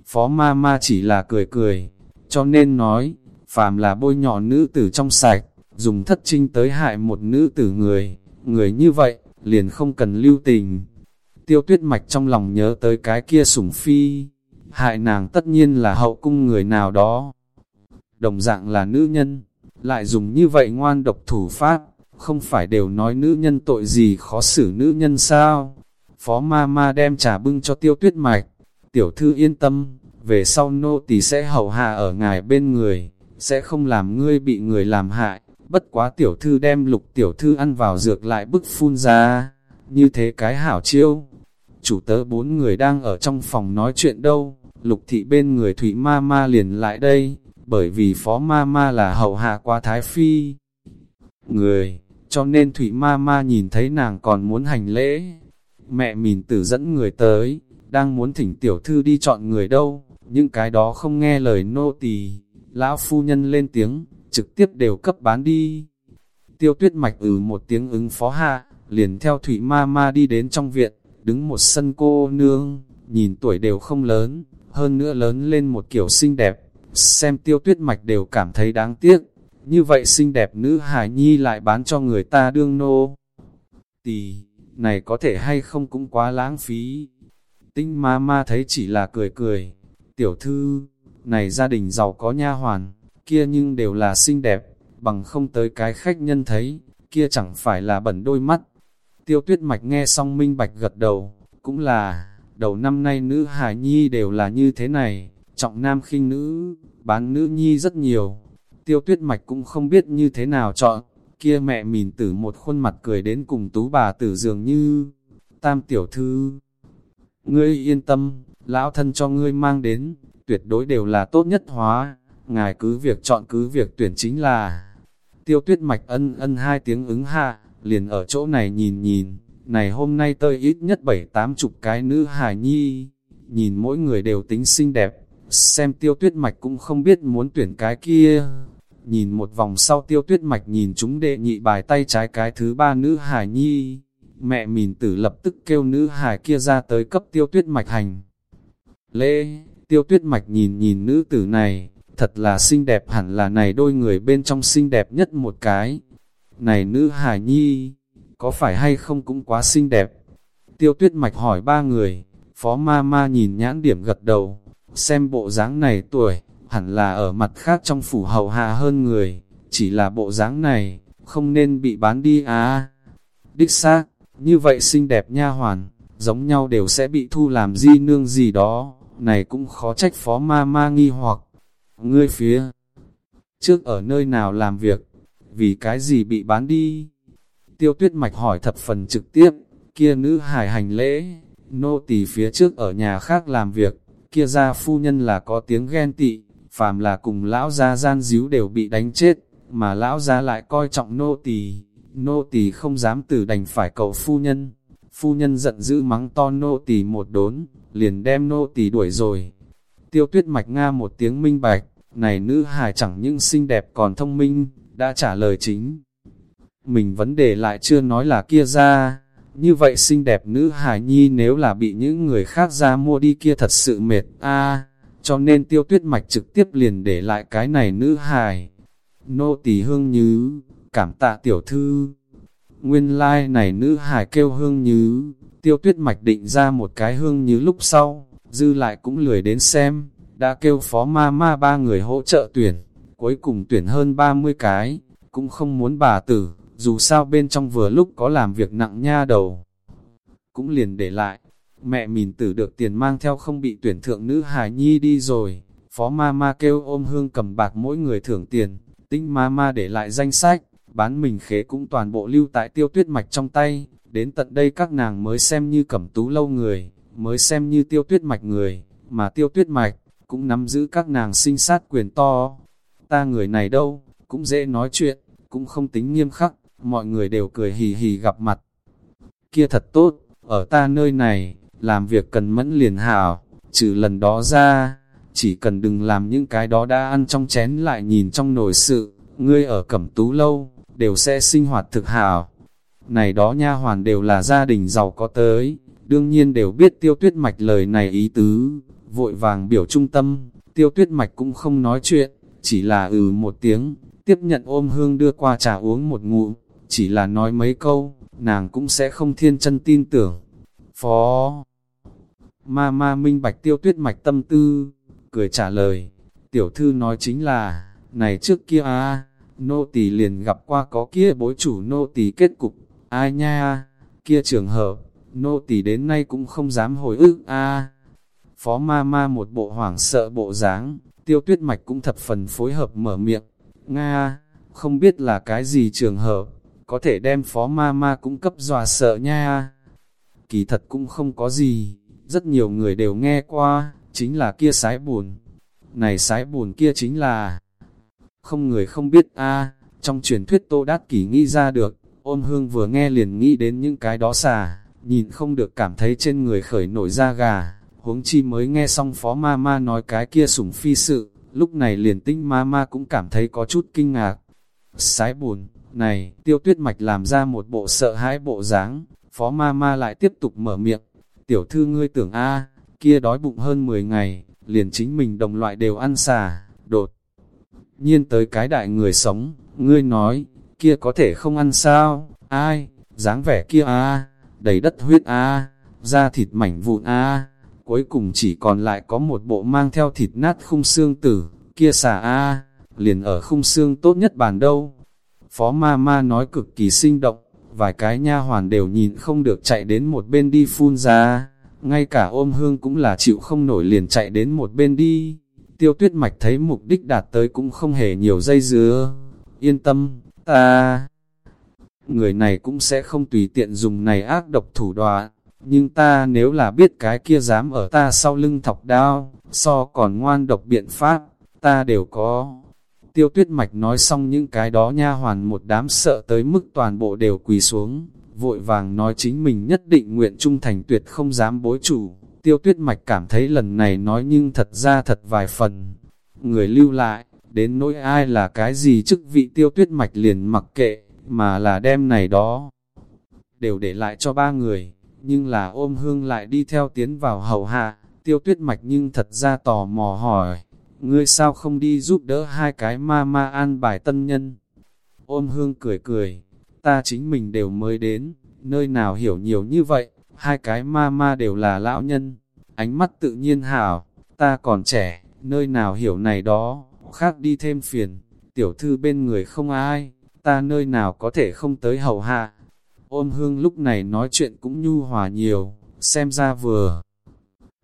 Phó ma ma chỉ là cười cười, cho nên nói, phàm là bôi nhọ nữ tử trong sạch, dùng thất trinh tới hại một nữ tử người, người như vậy, liền không cần lưu tình. Tiêu tuyết mạch trong lòng nhớ tới cái kia sủng phi, hại nàng tất nhiên là hậu cung người nào đó. Đồng dạng là nữ nhân, lại dùng như vậy ngoan độc thủ pháp, không phải đều nói nữ nhân tội gì khó xử nữ nhân sao. Phó ma ma đem trà bưng cho tiêu tuyết mạch, tiểu thư yên tâm, về sau nô tỳ sẽ hầu hạ ở ngài bên người, sẽ không làm ngươi bị người làm hại, bất quá tiểu thư đem lục tiểu thư ăn vào dược lại bức phun ra, như thế cái hảo chiêu. Chủ tớ bốn người đang ở trong phòng nói chuyện đâu, lục thị bên người thủy ma ma liền lại đây, bởi vì phó ma ma là hậu hạ qua thái phi. Người, cho nên thủy ma ma nhìn thấy nàng còn muốn hành lễ. Mẹ mình tử dẫn người tới, đang muốn thỉnh tiểu thư đi chọn người đâu, những cái đó không nghe lời nô tỳ Lão phu nhân lên tiếng, trực tiếp đều cấp bán đi. Tiêu tuyết mạch ừ một tiếng ứng phó hạ, liền theo thủy ma ma đi đến trong viện, đứng một sân cô nương, nhìn tuổi đều không lớn, hơn nữa lớn lên một kiểu xinh đẹp, xem tiêu tuyết mạch đều cảm thấy đáng tiếc, như vậy xinh đẹp nữ hài nhi lại bán cho người ta đương nô. Tì, này có thể hay không cũng quá lãng phí. Tinh ma ma thấy chỉ là cười cười, tiểu thư, này gia đình giàu có nha hoàn, kia nhưng đều là xinh đẹp, bằng không tới cái khách nhân thấy, kia chẳng phải là bẩn đôi mắt. Tiêu tuyết mạch nghe xong minh bạch gật đầu, cũng là, đầu năm nay nữ hải nhi đều là như thế này, trọng nam khinh nữ, bán nữ nhi rất nhiều. Tiêu tuyết mạch cũng không biết như thế nào chọn, kia mẹ mìn tử một khuôn mặt cười đến cùng tú bà tử dường như, tam tiểu thư. Ngươi yên tâm, lão thân cho ngươi mang đến, tuyệt đối đều là tốt nhất hóa, ngài cứ việc chọn cứ việc tuyển chính là. Tiêu tuyết mạch ân ân hai tiếng ứng hạ, liền ở chỗ này nhìn nhìn, này hôm nay tơi ít nhất bảy tám chục cái nữ hài nhi, nhìn mỗi người đều tính xinh đẹp, xem tiêu tuyết mạch cũng không biết muốn tuyển cái kia. Nhìn một vòng sau tiêu tuyết mạch nhìn chúng đệ nhị bài tay trái cái thứ ba nữ hài nhi, mẹ mìn tử lập tức kêu nữ hài kia ra tới cấp tiêu tuyết mạch hành. Lê, tiêu tuyết mạch nhìn nhìn nữ tử này, thật là xinh đẹp hẳn là này đôi người bên trong xinh đẹp nhất một cái. Này nữ hài nhi, có phải hay không cũng quá xinh đẹp. Tiêu tuyết mạch hỏi ba người, phó ma ma nhìn nhãn điểm gật đầu, xem bộ dáng này tuổi, hẳn là ở mặt khác trong phủ hậu hạ hơn người, chỉ là bộ dáng này, không nên bị bán đi à. Đích xác, như vậy xinh đẹp nha hoàn, giống nhau đều sẽ bị thu làm di nương gì đó, này cũng khó trách phó ma ma nghi hoặc. Ngươi phía trước ở nơi nào làm việc, vì cái gì bị bán đi? Tiêu tuyết mạch hỏi thập phần trực tiếp, kia nữ hải hành lễ, nô tỳ phía trước ở nhà khác làm việc, kia gia phu nhân là có tiếng ghen tị, phàm là cùng lão gia gian díu đều bị đánh chết, mà lão gia lại coi trọng nô tỳ, nô tỳ không dám từ đành phải cầu phu nhân. Phu nhân giận dữ mắng to nô tỳ một đốn, liền đem nô tỳ đuổi rồi. Tiêu tuyết mạch nga một tiếng minh bạch, này nữ hài chẳng những xinh đẹp còn thông minh, đã trả lời chính. Mình vấn đề lại chưa nói là kia ra, như vậy xinh đẹp nữ hài nhi nếu là bị những người khác ra mua đi kia thật sự mệt, a cho nên tiêu tuyết mạch trực tiếp liền để lại cái này nữ hài. Nô tỳ hương như, cảm tạ tiểu thư. Nguyên lai like này nữ hài kêu hương như, tiêu tuyết mạch định ra một cái hương như lúc sau, dư lại cũng lười đến xem, đã kêu phó ma ma ba người hỗ trợ tuyển, cuối cùng tuyển hơn 30 cái, cũng không muốn bà tử, dù sao bên trong vừa lúc có làm việc nặng nha đầu. Cũng liền để lại, mẹ mình tử được tiền mang theo không bị tuyển thượng nữ hài nhi đi rồi, phó ma ma kêu ôm hương cầm bạc mỗi người thưởng tiền, tinh ma ma để lại danh sách, bán mình khế cũng toàn bộ lưu tại tiêu tuyết mạch trong tay, đến tận đây các nàng mới xem như cẩm tú lâu người, mới xem như tiêu tuyết mạch người, mà tiêu tuyết mạch, cũng nắm giữ các nàng sinh sát quyền to. Ta người này đâu, cũng dễ nói chuyện, cũng không tính nghiêm khắc, mọi người đều cười hì hì gặp mặt. Kia thật tốt, ở ta nơi này, làm việc cần mẫn liền hảo, trừ lần đó ra, chỉ cần đừng làm những cái đó đã ăn trong chén lại nhìn trong nồi sự, ngươi ở cẩm tú lâu, đều sẽ sinh hoạt thực hảo. Này đó nha hoàn đều là gia đình giàu có tới, đương nhiên đều biết tiêu tuyết mạch lời này ý tứ, vội vàng biểu trung tâm, tiêu tuyết mạch cũng không nói chuyện, chỉ là ừ một tiếng, tiếp nhận ôm hương đưa qua trà uống một ngụm, chỉ là nói mấy câu, nàng cũng sẽ không thiên chân tin tưởng. Phó Ma ma minh bạch tiêu tuyết mạch tâm tư, cười trả lời, tiểu thư nói chính là, này trước kia a nô tỳ liền gặp qua có kia bối chủ nô tỳ kết cục, ai nha, kia trường hợp, nô tỳ đến nay cũng không dám hồi ức a Phó ma ma một bộ hoảng sợ bộ dáng, tiêu tuyết mạch cũng thập phần phối hợp mở miệng. Nga, không biết là cái gì trường hợp, có thể đem phó ma ma cũng cấp dọa sợ nha. Kỳ thật cũng không có gì, rất nhiều người đều nghe qua, chính là kia sái buồn. Này sái buồn kia chính là... Không người không biết a trong truyền thuyết tô đát kỷ nghĩ ra được, ôn hương vừa nghe liền nghĩ đến những cái đó xà, nhìn không được cảm thấy trên người khởi nổi da gà, huống chi mới nghe xong phó ma ma nói cái kia sủng phi sự, lúc này liền tinh ma ma cũng cảm thấy có chút kinh ngạc. Sái buồn, này, tiêu tuyết mạch làm ra một bộ sợ hãi bộ dáng, phó ma ma lại tiếp tục mở miệng, tiểu thư ngươi tưởng a kia đói bụng hơn 10 ngày, liền chính mình đồng loại đều ăn xà, đột. Nhiên tới cái đại người sống, ngươi nói, kia có thể không ăn sao, ai, dáng vẻ kia a đầy đất huyết a da thịt mảnh vụn a cuối cùng chỉ còn lại có một bộ mang theo thịt nát khung xương tử, kia xà a liền ở khung xương tốt nhất bàn đâu. Phó ma ma nói cực kỳ sinh động, vài cái nha hoàn đều nhìn không được chạy đến một bên đi phun ra, ngay cả ôm hương cũng là chịu không nổi liền chạy đến một bên đi. Tiêu tuyết mạch thấy mục đích đạt tới cũng không hề nhiều dây dứa. Yên tâm, ta... Người này cũng sẽ không tùy tiện dùng này ác độc thủ đoạn nhưng ta nếu là biết cái kia dám ở ta sau lưng thọc đao, so còn ngoan độc biện pháp, ta đều có. Tiêu tuyết mạch nói xong những cái đó nha hoàn một đám sợ tới mức toàn bộ đều quỳ xuống, vội vàng nói chính mình nhất định nguyện trung thành tuyệt không dám bối chủ. Tiêu tuyết mạch cảm thấy lần này nói nhưng thật ra thật vài phần. Người lưu lại, đến nỗi ai là cái gì chức vị tiêu tuyết mạch liền mặc kệ, mà là đem này đó. Đều để lại cho ba người nhưng là ôm hương lại đi theo tiến vào hầu hạ, tiêu tuyết mạch nhưng thật ra tò mò hỏi, ngươi sao không đi giúp đỡ hai cái ma ma an bài tân nhân? Ôm hương cười cười, ta chính mình đều mới đến, nơi nào hiểu nhiều như vậy, hai cái ma ma đều là lão nhân, ánh mắt tự nhiên hảo, ta còn trẻ, nơi nào hiểu này đó, khác đi thêm phiền, tiểu thư bên người không ai, ta nơi nào có thể không tới hầu hạ ôm hương lúc này nói chuyện cũng nhu hòa nhiều, xem ra vừa.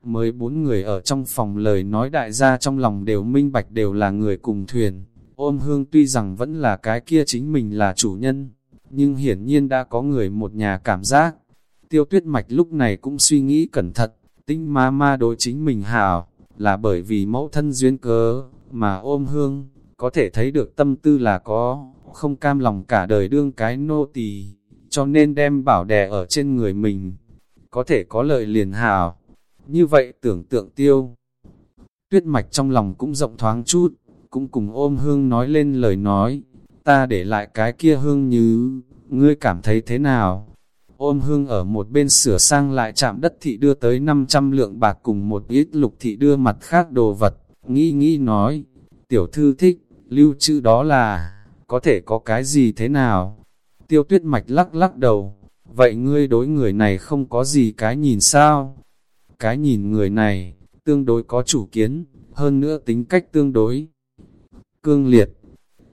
Mới bốn người ở trong phòng lời nói đại gia trong lòng đều minh bạch đều là người cùng thuyền. ôm hương tuy rằng vẫn là cái kia chính mình là chủ nhân, nhưng hiển nhiên đã có người một nhà cảm giác. Tiêu tuyết mạch lúc này cũng suy nghĩ cẩn thận, tinh ma ma đối chính mình hảo, là bởi vì mẫu thân duyên cớ, mà ôm hương, có thể thấy được tâm tư là có, không cam lòng cả đời đương cái nô tỳ cho nên đem bảo đè ở trên người mình, có thể có lợi liền hào Như vậy tưởng tượng tiêu. Tuyết mạch trong lòng cũng rộng thoáng chút, cũng cùng ôm hương nói lên lời nói, ta để lại cái kia hương như, ngươi cảm thấy thế nào? Ôm hương ở một bên sửa sang lại chạm đất thị đưa tới 500 lượng bạc cùng một ít lục thị đưa mặt khác đồ vật, nghĩ nghĩ nói, tiểu thư thích, lưu trữ đó là, có thể có cái gì thế nào? Tiêu tuyết mạch lắc lắc đầu, vậy ngươi đối người này không có gì cái nhìn sao? Cái nhìn người này, tương đối có chủ kiến, hơn nữa tính cách tương đối cương liệt.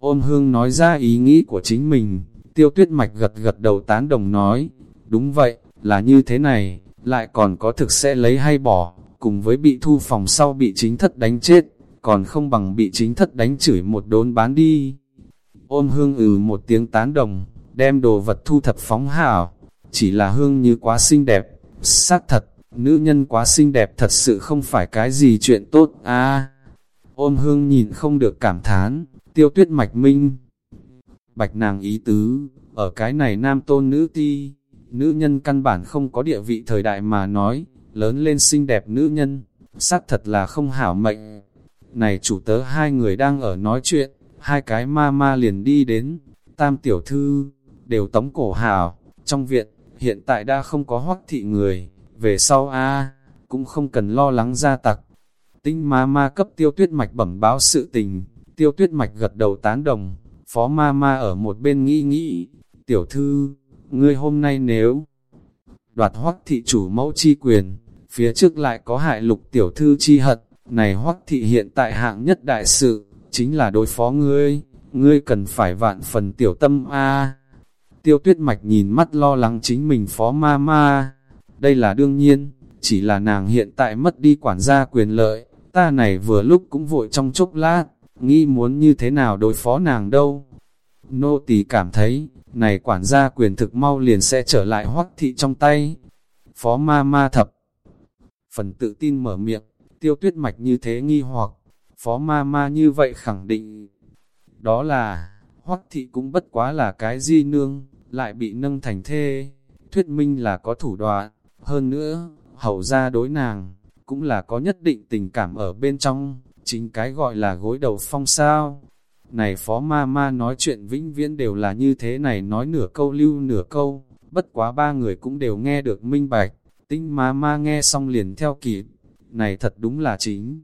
Ôm hương nói ra ý nghĩ của chính mình, tiêu tuyết mạch gật gật đầu tán đồng nói, đúng vậy, là như thế này, lại còn có thực sẽ lấy hay bỏ, cùng với bị thu phòng sau bị chính thất đánh chết, còn không bằng bị chính thất đánh chửi một đốn bán đi. Ôm hương ừ một tiếng tán đồng, đem đồ vật thu thập phóng hảo, chỉ là hương như quá xinh đẹp, xác thật, nữ nhân quá xinh đẹp thật sự không phải cái gì chuyện tốt a. Ôm hương nhìn không được cảm thán, tiêu tuyết mạch minh. Bạch nàng ý tứ, ở cái này nam tôn nữ ti, nữ nhân căn bản không có địa vị thời đại mà nói, lớn lên xinh đẹp nữ nhân, xác thật là không hảo mệnh. Này chủ tớ hai người đang ở nói chuyện, hai cái ma ma liền đi đến, tam tiểu thư, đều tống cổ hào. Trong viện, hiện tại đã không có hoắc thị người, về sau a cũng không cần lo lắng ra tặc. Tinh ma ma cấp tiêu tuyết mạch bẩm báo sự tình, tiêu tuyết mạch gật đầu tán đồng, phó ma ma ở một bên nghĩ nghĩ, tiểu thư, ngươi hôm nay nếu đoạt hoắc thị chủ mẫu chi quyền, phía trước lại có hại lục tiểu thư chi hận, này hoắc thị hiện tại hạng nhất đại sự, chính là đối phó ngươi, ngươi cần phải vạn phần tiểu tâm a. Tiêu tuyết mạch nhìn mắt lo lắng chính mình phó ma ma. Đây là đương nhiên, chỉ là nàng hiện tại mất đi quản gia quyền lợi, ta này vừa lúc cũng vội trong chốc lát, nghĩ muốn như thế nào đối phó nàng đâu. Nô tỳ cảm thấy, này quản gia quyền thực mau liền sẽ trở lại hoắc thị trong tay. Phó ma ma thập. Phần tự tin mở miệng, tiêu tuyết mạch như thế nghi hoặc, phó ma ma như vậy khẳng định. Đó là, hoắc thị cũng bất quá là cái di nương, lại bị nâng thành thê, thuyết minh là có thủ đoạn, hơn nữa, hầu ra đối nàng, cũng là có nhất định tình cảm ở bên trong, chính cái gọi là gối đầu phong sao. Này phó ma ma nói chuyện vĩnh viễn đều là như thế này nói nửa câu lưu nửa câu, bất quá ba người cũng đều nghe được minh bạch, tinh ma ma nghe xong liền theo kịp, này thật đúng là chính,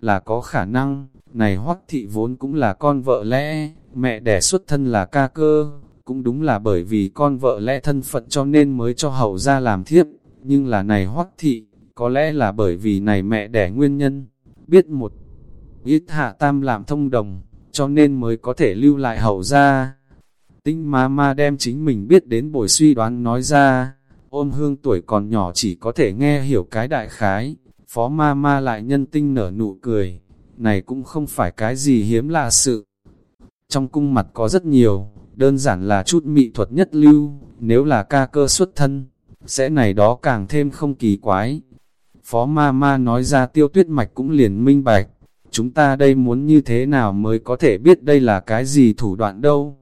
là có khả năng, này hoắc thị vốn cũng là con vợ lẽ, mẹ đẻ xuất thân là ca cơ, cũng đúng là bởi vì con vợ lẽ thân phận cho nên mới cho hậu ra làm thiếp, nhưng là này hoắc thị, có lẽ là bởi vì này mẹ đẻ nguyên nhân, biết một ít hạ tam làm thông đồng, cho nên mới có thể lưu lại hậu ra. Tinh ma ma đem chính mình biết đến bồi suy đoán nói ra, ôm hương tuổi còn nhỏ chỉ có thể nghe hiểu cái đại khái, phó ma ma lại nhân tinh nở nụ cười, này cũng không phải cái gì hiếm lạ sự. Trong cung mặt có rất nhiều, đơn giản là chút mị thuật nhất lưu, nếu là ca cơ xuất thân, sẽ này đó càng thêm không kỳ quái. Phó ma ma nói ra tiêu tuyết mạch cũng liền minh bạch, chúng ta đây muốn như thế nào mới có thể biết đây là cái gì thủ đoạn đâu.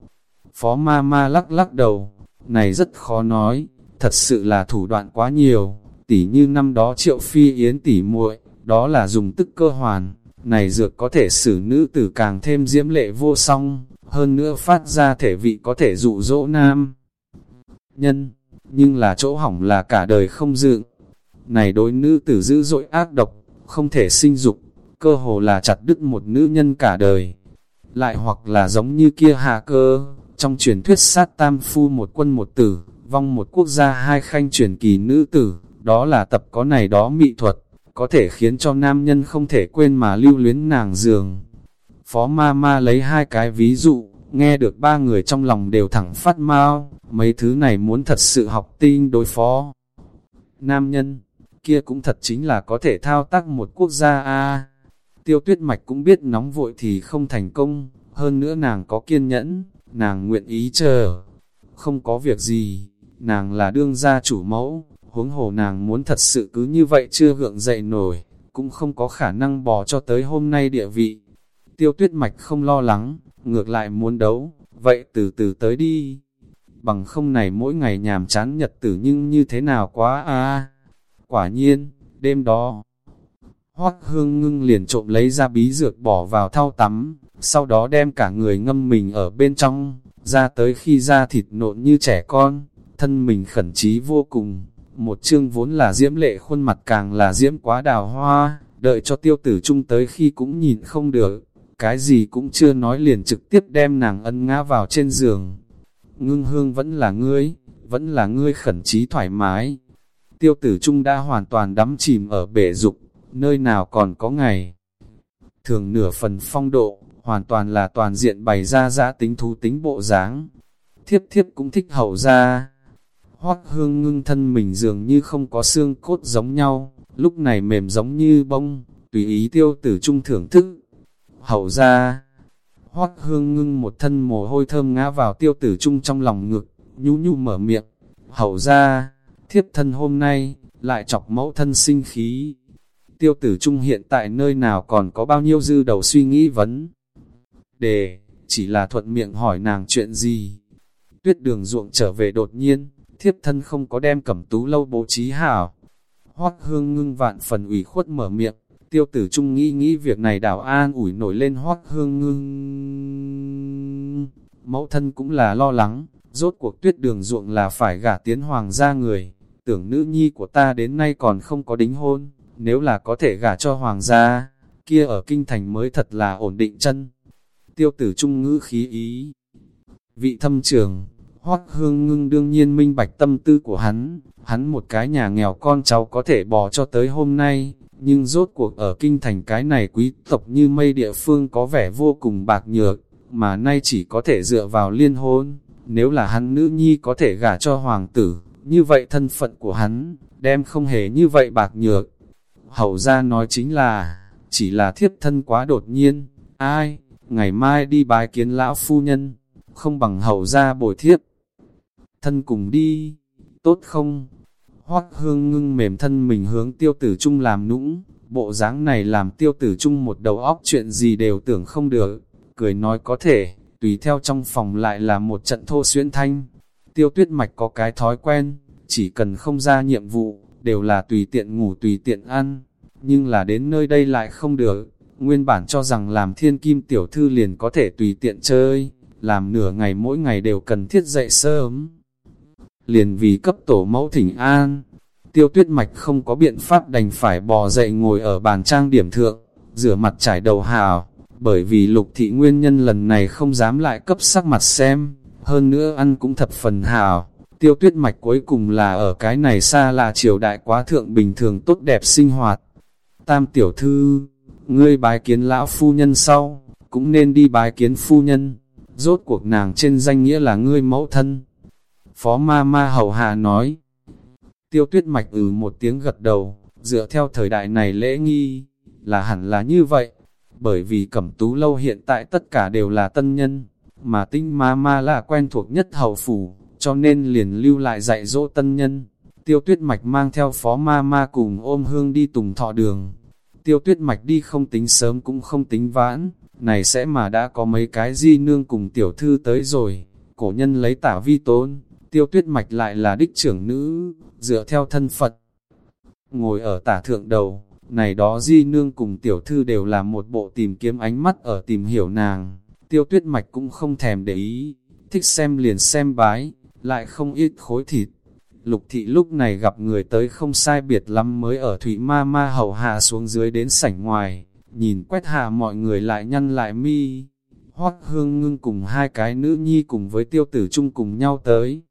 Phó ma ma lắc lắc đầu, này rất khó nói, thật sự là thủ đoạn quá nhiều, tỉ như năm đó triệu phi yến tỉ muội đó là dùng tức cơ hoàn, này dược có thể xử nữ tử càng thêm diễm lệ vô song, hơn nữa phát ra thể vị có thể dụ dỗ nam. Nhân, nhưng là chỗ hỏng là cả đời không dựng. Này đối nữ tử dữ dội ác độc, không thể sinh dục, cơ hồ là chặt đứt một nữ nhân cả đời. Lại hoặc là giống như kia hạ cơ, trong truyền thuyết sát tam phu một quân một tử, vong một quốc gia hai khanh truyền kỳ nữ tử, đó là tập có này đó mỹ thuật, có thể khiến cho nam nhân không thể quên mà lưu luyến nàng giường. Phó ma ma lấy hai cái ví dụ, nghe được ba người trong lòng đều thẳng phát mau, mấy thứ này muốn thật sự học tinh đối phó. Nam nhân, kia cũng thật chính là có thể thao tác một quốc gia a Tiêu tuyết mạch cũng biết nóng vội thì không thành công, hơn nữa nàng có kiên nhẫn, nàng nguyện ý chờ. không có việc gì, nàng là đương gia chủ mẫu, huống hồ nàng muốn thật sự cứ như vậy chưa gượng dậy nổi, cũng không có khả năng bò cho tới hôm nay địa vị. Tiêu tuyết mạch không lo lắng, ngược lại muốn đấu, vậy từ từ tới đi. Bằng không này mỗi ngày nhàm chán nhật tử nhưng như thế nào quá a Quả nhiên, đêm đó, Hoắc hương ngưng liền trộm lấy ra bí dược bỏ vào thau tắm, sau đó đem cả người ngâm mình ở bên trong, ra tới khi da thịt nộn như trẻ con, thân mình khẩn trí vô cùng. Một chương vốn là diễm lệ khuôn mặt càng là diễm quá đào hoa, đợi cho tiêu tử trung tới khi cũng nhìn không được, cái gì cũng chưa nói liền trực tiếp đem nàng ân ngã vào trên giường. Ngưng hương vẫn là ngươi, vẫn là ngươi khẩn trí thoải mái. Tiêu tử trung đã hoàn toàn đắm chìm ở bể dục, nơi nào còn có ngày. Thường nửa phần phong độ, hoàn toàn là toàn diện bày ra giã tính thú tính bộ dáng. Thiếp thiếp cũng thích hậu ra. Hoác hương ngưng thân mình dường như không có xương cốt giống nhau, lúc này mềm giống như bông, tùy ý tiêu tử trung thưởng thức. Hậu ra, hoác hương ngưng một thân mồ hôi thơm ngã vào tiêu tử trung trong lòng ngực, nhu nhu mở miệng. Hậu ra, thiếp thân hôm nay, lại chọc mẫu thân sinh khí. Tiêu tử trung hiện tại nơi nào còn có bao nhiêu dư đầu suy nghĩ vấn. Đề, chỉ là thuận miệng hỏi nàng chuyện gì. Tuyết đường ruộng trở về đột nhiên, thiếp thân không có đem cẩm tú lâu bố trí hảo. Hoắc hương ngưng vạn phần ủy khuất mở miệng, tiêu tử trung nghĩ nghĩ việc này đảo an ủi nổi lên Hoắc hương ngưng. Mẫu thân cũng là lo lắng, rốt cuộc tuyết đường ruộng là phải gả tiến hoàng gia người, tưởng nữ nhi của ta đến nay còn không có đính hôn, nếu là có thể gả cho hoàng gia, kia ở kinh thành mới thật là ổn định chân. Tiêu tử trung ngữ khí ý. Vị thâm trường, hoắc hương ngưng đương nhiên minh bạch tâm tư của hắn, hắn một cái nhà nghèo con cháu có thể bỏ cho tới hôm nay, nhưng rốt cuộc ở kinh thành cái này quý tộc như mây địa phương có vẻ vô cùng bạc nhược, mà nay chỉ có thể dựa vào liên hôn, nếu là hắn nữ nhi có thể gả cho hoàng tử, như vậy thân phận của hắn, đem không hề như vậy bạc nhược. Hậu ra nói chính là, chỉ là thiếp thân quá đột nhiên, ai, ngày mai đi bái kiến lão phu nhân, không bằng hậu ra bồi thiếp. Thân cùng đi, tốt không? Hoắc hương ngưng mềm thân mình hướng tiêu tử trung làm nũng, bộ dáng này làm tiêu tử trung một đầu óc chuyện gì đều tưởng không được, cười nói có thể, tùy theo trong phòng lại là một trận thô xuyên thanh. Tiêu tuyết mạch có cái thói quen, chỉ cần không ra nhiệm vụ, đều là tùy tiện ngủ tùy tiện ăn, nhưng là đến nơi đây lại không được, nguyên bản cho rằng làm thiên kim tiểu thư liền có thể tùy tiện chơi, làm nửa ngày mỗi ngày đều cần thiết dậy sớm. Liền vì cấp tổ mẫu thỉnh an, tiêu tuyết mạch không có biện pháp đành phải bò dậy ngồi ở bàn trang điểm thượng, rửa mặt trải đầu hào, bởi vì lục thị nguyên nhân lần này không dám lại cấp sắc mặt xem, hơn nữa ăn cũng thập phần hào. Tiêu tuyết mạch cuối cùng là ở cái này xa là triều đại quá thượng bình thường tốt đẹp sinh hoạt. Tam tiểu thư, ngươi bái kiến lão phu nhân sau, cũng nên đi bái kiến phu nhân, rốt cuộc nàng trên danh nghĩa là ngươi mẫu thân. Phó ma ma hầu hạ nói, tiêu tuyết mạch ừ một tiếng gật đầu, dựa theo thời đại này lễ nghi, là hẳn là như vậy, bởi vì cẩm tú lâu hiện tại tất cả đều là tân nhân, mà tinh ma ma là quen thuộc nhất hầu phủ, cho nên liền lưu lại dạy dỗ tân nhân. Tiêu tuyết mạch mang theo phó ma ma cùng ôm hương đi tùng thọ đường, tiêu tuyết mạch đi không tính sớm cũng không tính vãn, này sẽ mà đã có mấy cái di nương cùng tiểu thư tới rồi, cổ nhân lấy tả vi tốn tiêu tuyết mạch lại là đích trưởng nữ, dựa theo thân Phật. Ngồi ở tả thượng đầu, này đó di nương cùng tiểu thư đều là một bộ tìm kiếm ánh mắt ở tìm hiểu nàng, tiêu tuyết mạch cũng không thèm để ý, thích xem liền xem bái, lại không ít khối thịt, Lục thị lúc này gặp người tới không sai biệt lắm mới ở thủy ma ma hầu hạ xuống dưới đến sảnh ngoài, nhìn quét hạ mọi người lại nhăn lại mi. Hoắc hương ngưng cùng hai cái nữ nhi cùng với tiêu tử chung cùng nhau tới,